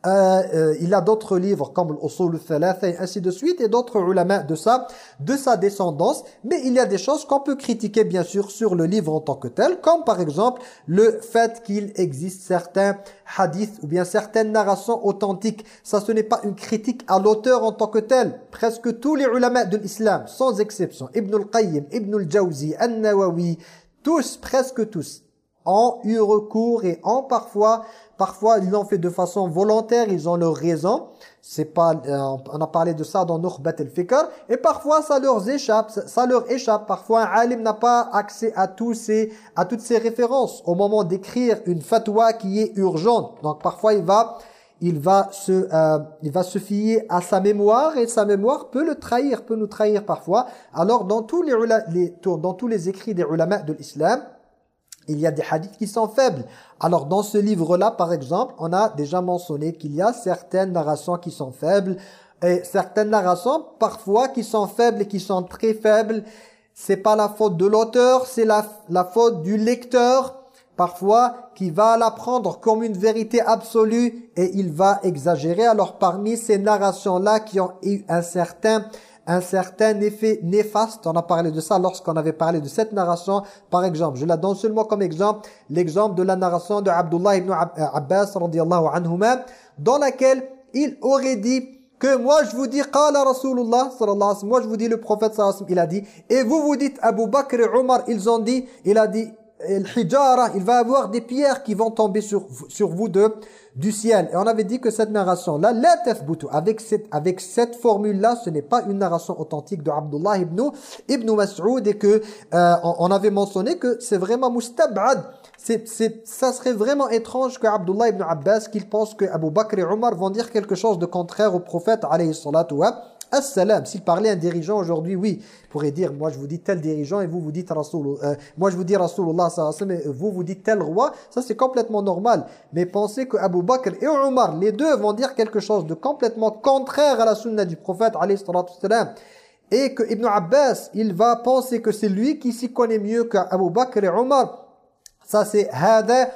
euh, euh, il a d'autres livres comme l'Usul al et ainsi de suite et d'autres ulama de ça, de sa descendance. Mais il y a des choses qu'on peut critiquer bien sûr sur le livre en tant que tel, comme par exemple le fait qu'il existe certains hadiths ou bien certaines narrations authentiques. Ça ce n'est pas une critique à l'auteur en tant que tel. Presque tous les ulama de l'islam, sans exception, Ibn al-Qayyim, Ibn al-Jawzi, An-Nawawi, tous, presque tous, ont eu recours et ont parfois Parfois, ils l'ont fait de façon volontaire, ils ont leur raison. C'est pas, euh, on a parlé de ça dans Nukhbat al-Fikr. Et parfois, ça leur échappe. Ça leur échappe. Parfois, un alim n'a pas accès à, tous à toutes ces références au moment d'écrire une fatwa qui est urgente. Donc, parfois, il va, il va se, euh, il va se fier à sa mémoire et sa mémoire peut le trahir, peut nous trahir parfois. Alors, dans tous les, les dans tous les écrits des ulama de l'islam, il y a des hadiths qui sont faibles. Alors dans ce livre-là, par exemple, on a déjà mentionné qu'il y a certaines narrations qui sont faibles et certaines narrations parfois qui sont faibles et qui sont très faibles. C'est pas la faute de l'auteur, c'est la, faute du lecteur parfois qui va la prendre comme une vérité absolue et il va exagérer. Alors parmi ces narrations-là qui ont eu un certain un certain effet néfaste. On a parlé de ça lorsqu'on avait parlé de cette narration. Par exemple, je la donne seulement comme exemple, l'exemple de la narration de Abdullah ibn euh, Abbas radiallahu anhuma, dans laquelle il aurait dit que moi je vous dis qala Rasulullah sallallahu moi je vous dis le prophète sallallahu il a dit et vous vous dites Abu Bakr et Omar ils ont dit il a dit il va avoir des pierres qui vont tomber sur, sur vous de du ciel. Et on avait dit que cette narration-là, la avec cette, avec cette formule-là, ce n'est pas une narration authentique de Abdullah ibn, ibn Mas'ud et que euh, on, avait mentionné que c'est vraiment mustab'ad. C'est, ça serait vraiment étrange que Abdullah ibn Abbas, qu'il pense que Abu Bakr et Omar vont dire quelque chose de contraire au prophète alayhi salatu wa Assalam, s'il parlait un dirigeant aujourd'hui, oui, il pourrait dire, moi je vous dis tel dirigeant et vous vous dites Rasoul, euh, moi je vous dis Rasulullah vous vous dites tel roi, ça c'est complètement normal. Mais pensez que Abu Bakr et Omar, les deux vont dire quelque chose de complètement contraire à la sunna du prophète et que Ibn Abbas, il va penser que c'est lui qui s'y connaît mieux qu'Abu Bakr et Omar. Ça c'est hada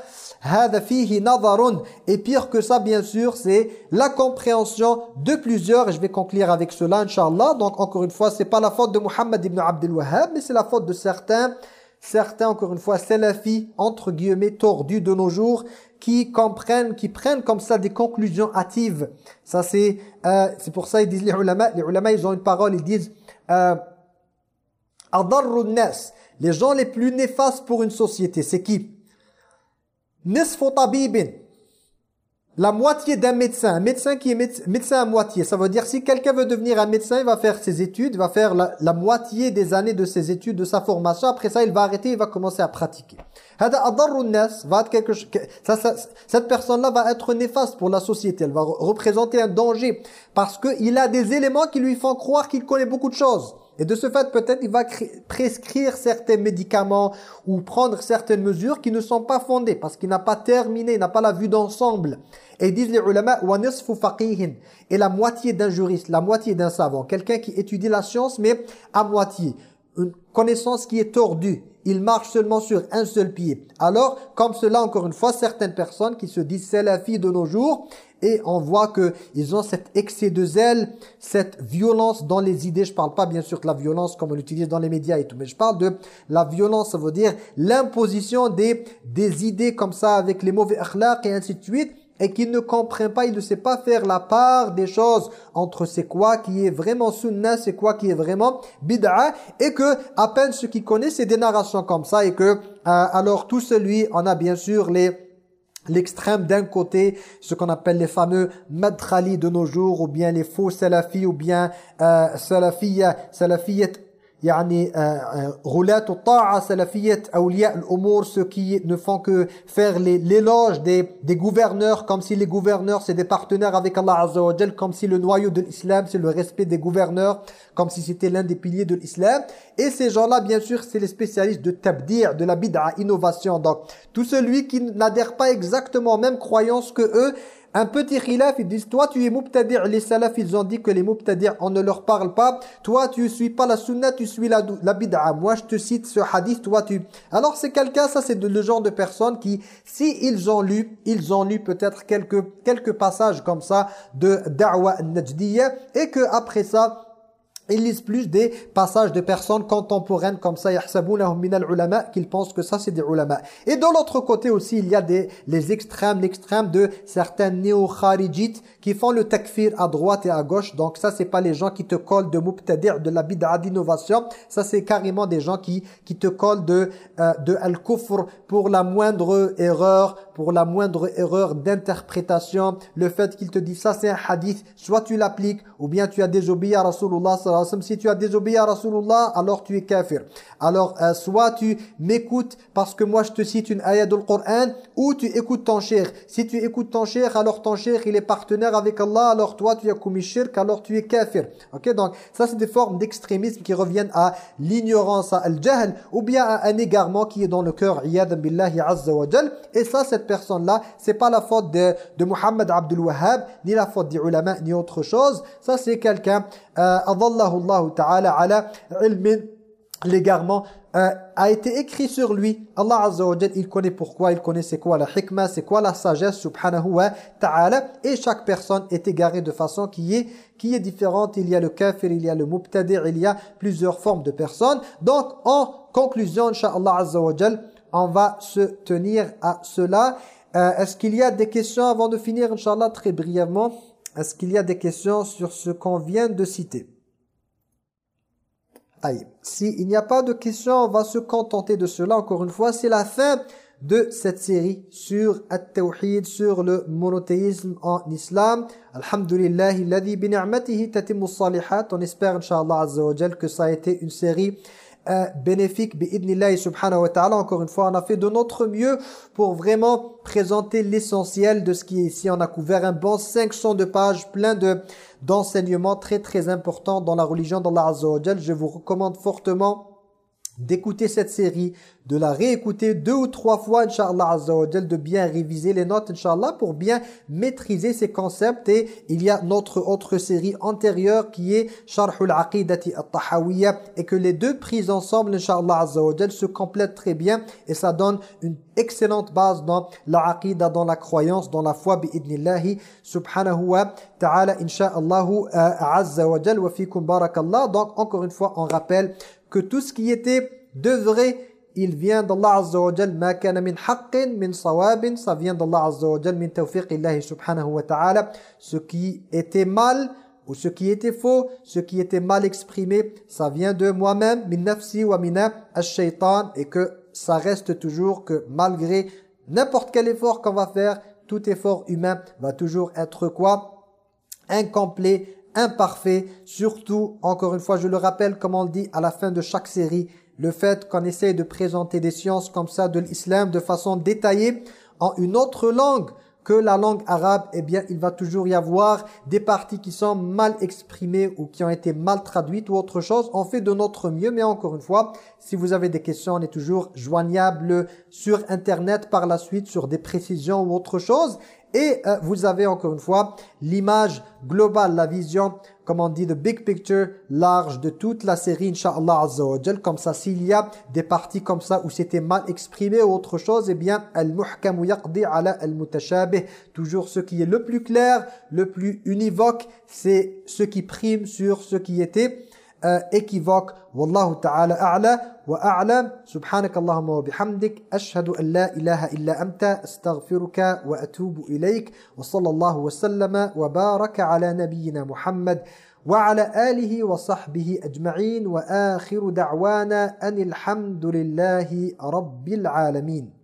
et pire que ça, bien sûr, c'est la compréhension de plusieurs. Et je vais conclure avec cela, Inch'Allah. Donc, encore une fois, c'est pas la faute de Muhammad ibn Abdel Wahhab, mais c'est la faute de certains, certains, encore une fois, salafis, entre guillemets, tordus de nos jours, qui comprennent, qui prennent comme ça des conclusions hâtives. Ça, c'est euh, c'est pour ça, ils disent les ulama, les ulama, ils ont une parole, ils disent euh, les gens les plus néfastes pour une société, c'est qui? Nisfu tabibin, la moitié d'un médecin, un médecin qui est médecin à moitié. Ça veut dire si quelqu'un veut devenir un médecin, il va faire ses études, il va faire la, moitié des années de ses études, de sa formation. Après ça, il va arrêter, il va commencer à pratiquer. cette personne-là va être néfaste pour la société. Elle va représenter un danger parce qu'il a des éléments qui lui font croire qu'il connaît beaucoup de choses. Et de ce fait, peut-être, il va prescrire certains médicaments ou prendre certaines mesures qui ne sont pas fondées parce qu'il n'a pas terminé, il n'a pas la vue d'ensemble. Et disent les ulama, Et la moitié d'un juriste, la moitié d'un savant, quelqu'un qui étudie la science, mais à moitié. Une connaissance qui est tordue. Il marche seulement sur un seul pied. Alors, comme cela, encore une fois, certaines personnes qui se disent salafis de nos jours, et on voit qu'ils ont cet excès de zèle, cette violence dans les idées. Je parle pas bien sûr de la violence comme on l'utilise dans les médias et tout, mais je parle de la violence, ça veut dire l'imposition des, des idées comme ça avec les mauvais akhlaq et ainsi de suite et qu'il ne comprend pas, il ne sait pas faire la part des choses entre c'est quoi qui est vraiment sunna, c'est quoi qui est vraiment bid'a, et que à peine ce qu'il connaît, c'est des narrations comme ça, et que euh, alors tout celui, on a bien sûr les l'extrême d'un côté, ce qu'on appelle les fameux madkhali de nos jours, ou bien les faux salafis, ou bien euh, salafiyya, yani roulat ta'a salafiyat awliya al-umur ceux qui ne font que faire l'éloge des, des gouverneurs comme si les gouverneurs c'est des partenaires avec Allah Azza comme si le noyau de l'islam c'est le respect des gouverneurs comme si c'était l'un des piliers de l'islam. Et ces gens-là bien sûr c'est les spécialistes de tabdir de la bid'a innovation. Donc tout celui qui n'adhère pas exactement aux mêmes croyances que eux un petit khilaf, ils disent, toi tu es mubtadi' les salafs, ils ont dit que les mubtadi' on ne leur parle pas. Toi tu suis pas la sunna, tu suis la, la bid'a. Moi je te cite ce hadith, toi tu... Alors c'est quelqu'un, ça c'est le genre de personnes qui, si ils ont lu, ils ont lu peut-être quelques, quelques passages comme ça de da'wa najdiyya et que après ça, ils lisent plus des passages de personnes contemporaines comme ça, qu'ils pensent que ça c'est des ulama. Et de l'autre côté aussi, il y a des, les extrêmes, l'extrême de certains néo-kharijites qui font le takfir à droite et à gauche. Donc ça, c'est pas les gens qui te collent de mubtadi' de la bid'a d'innovation. Ça, c'est carrément des gens qui, qui te collent de, euh, de al-kufr pour la moindre erreur, pour la moindre erreur d'interprétation. Le fait qu'il te dit ça, c'est un hadith. Soit tu l'appliques, ou bien tu as désobéi à Rasulullah si tu as désobéi à Rasulullah, alors tu es kafir. Alors, euh, soit tu m'écoutes parce que moi je te cite une ayat du Coran, ou tu écoutes ton cher. Si tu écoutes ton cher, alors ton cher il est partenaire avec Allah, alors toi tu as commis shirk, alors tu es kafir. Ok, donc ça c'est des formes d'extrémisme qui reviennent à l'ignorance, à al-jahl, ou bien à un égarement qui est dans le cœur, billahi azza wa Et ça, cette personne-là, c'est pas la faute de, Muhammad Abdul Wahhab, ni la faute des ni autre chose. Ça c'est quelqu'un, euh, Allah ta'ala ala ilmin l'égarement euh, a été écrit sur lui. Allah Azza wa il connaît pourquoi, il connaît c'est quoi la hikmah, c'est quoi la sagesse, subhanahu wa ta'ala. Et chaque personne est égarée de façon qui est, qui est différente. Il y a le kafir, il y a le mubtadi', il y a plusieurs formes de personnes. Donc, en conclusion, inshallah Azza wa on va se tenir à cela. Euh, est-ce qu'il y a des questions avant de finir, inshallah, très brièvement? Est-ce qu'il y a des questions sur ce qu'on vient de citer? S'il n'y a pas de questions, on va se contenter de cela. Encore une fois, c'est la fin de cette série sur At-Tawhid, sur le monothéisme en islam. Alhamdulillah, alladhi bi ni'matihi tatimmu salihat. On espère, Inch'Allah Azza wa que ça a été une série euh, bénéfique bi'idnillahi subhanahu wa ta'ala. Encore une fois, on a fait de notre mieux pour vraiment présenter l'essentiel de ce qui est ici. On a couvert un bon 500 de pages, plein de d'enseignements très très importants dans la religion d'Allah Azza Je vous recommande fortement d'écouter cette série, de la réécouter deux ou trois fois, Inch'Allah Azza wa de bien réviser les notes, Inch'Allah, pour bien maîtriser ces concepts. Et il y a notre autre série antérieure qui est Sharhul Aqidati At-Tahawiyya et que les deux prises ensemble, Inch'Allah Azza wa se complètent très bien et ça donne une excellente base dans la Aqidah, dans la croyance, dans la foi, bi'idnillahi subhanahu wa ta'ala, Inch'Allah euh, Azza wa wa fikum barakallah. Donc, encore une fois, on rappelle que tout ce qui était de vrai, il vient d'Allah Azza wa Jal, ma kana min haqqin, min sawabin, ça vient d'Allah Azza wa Jal, min tawfiqillahi subhanahu wa ta'ala. Ce qui était mal, ou ce qui était faux, ce qui était mal exprimé, ça vient de moi-même, min nafsi wa mina ash-shaytan, et que ça reste toujours que malgré n'importe quel effort qu'on va faire, tout effort humain va toujours être quoi? Incomplet, imparfait, surtout, encore une fois, je le rappelle, comme on le dit à la fin de chaque série, le fait qu'on essaie de présenter des sciences comme ça de l'islam de façon détaillée en une autre langue que la langue arabe, eh bien, il va toujours y avoir des parties qui sont mal exprimées ou qui ont été mal traduites ou autre chose. On fait de notre mieux, mais encore une fois, si vous avez des questions, on est toujours joignable sur Internet par la suite, sur des précisions ou autre chose. Et euh, vous avez encore une fois l'image globale, la vision, comme on dit, the big picture, large de toute la série, Inch'Allah Azza Comme ça, s'il y a des parties comme ça où c'était mal exprimé ou autre chose, eh bien, al-muhkam yaqdi ala al-mutashabih. Toujours ce qui est le plus clair, le plus univoque, c'est ce qui prime sur ce qui était équivoque. Wallahu ta'ala a'la wa a'lam. Subhanakallahumma wa bihamdik. Ashhadu an la ilaha illa anta. Astaghfiruka wa atubu ilayk. Wa sallallahu wa sallama wa baraka ala nabiyyina Muhammad. وعلى آله وصحبه أجمعين وآخر دعوانا أن الحمد لله رب العالمين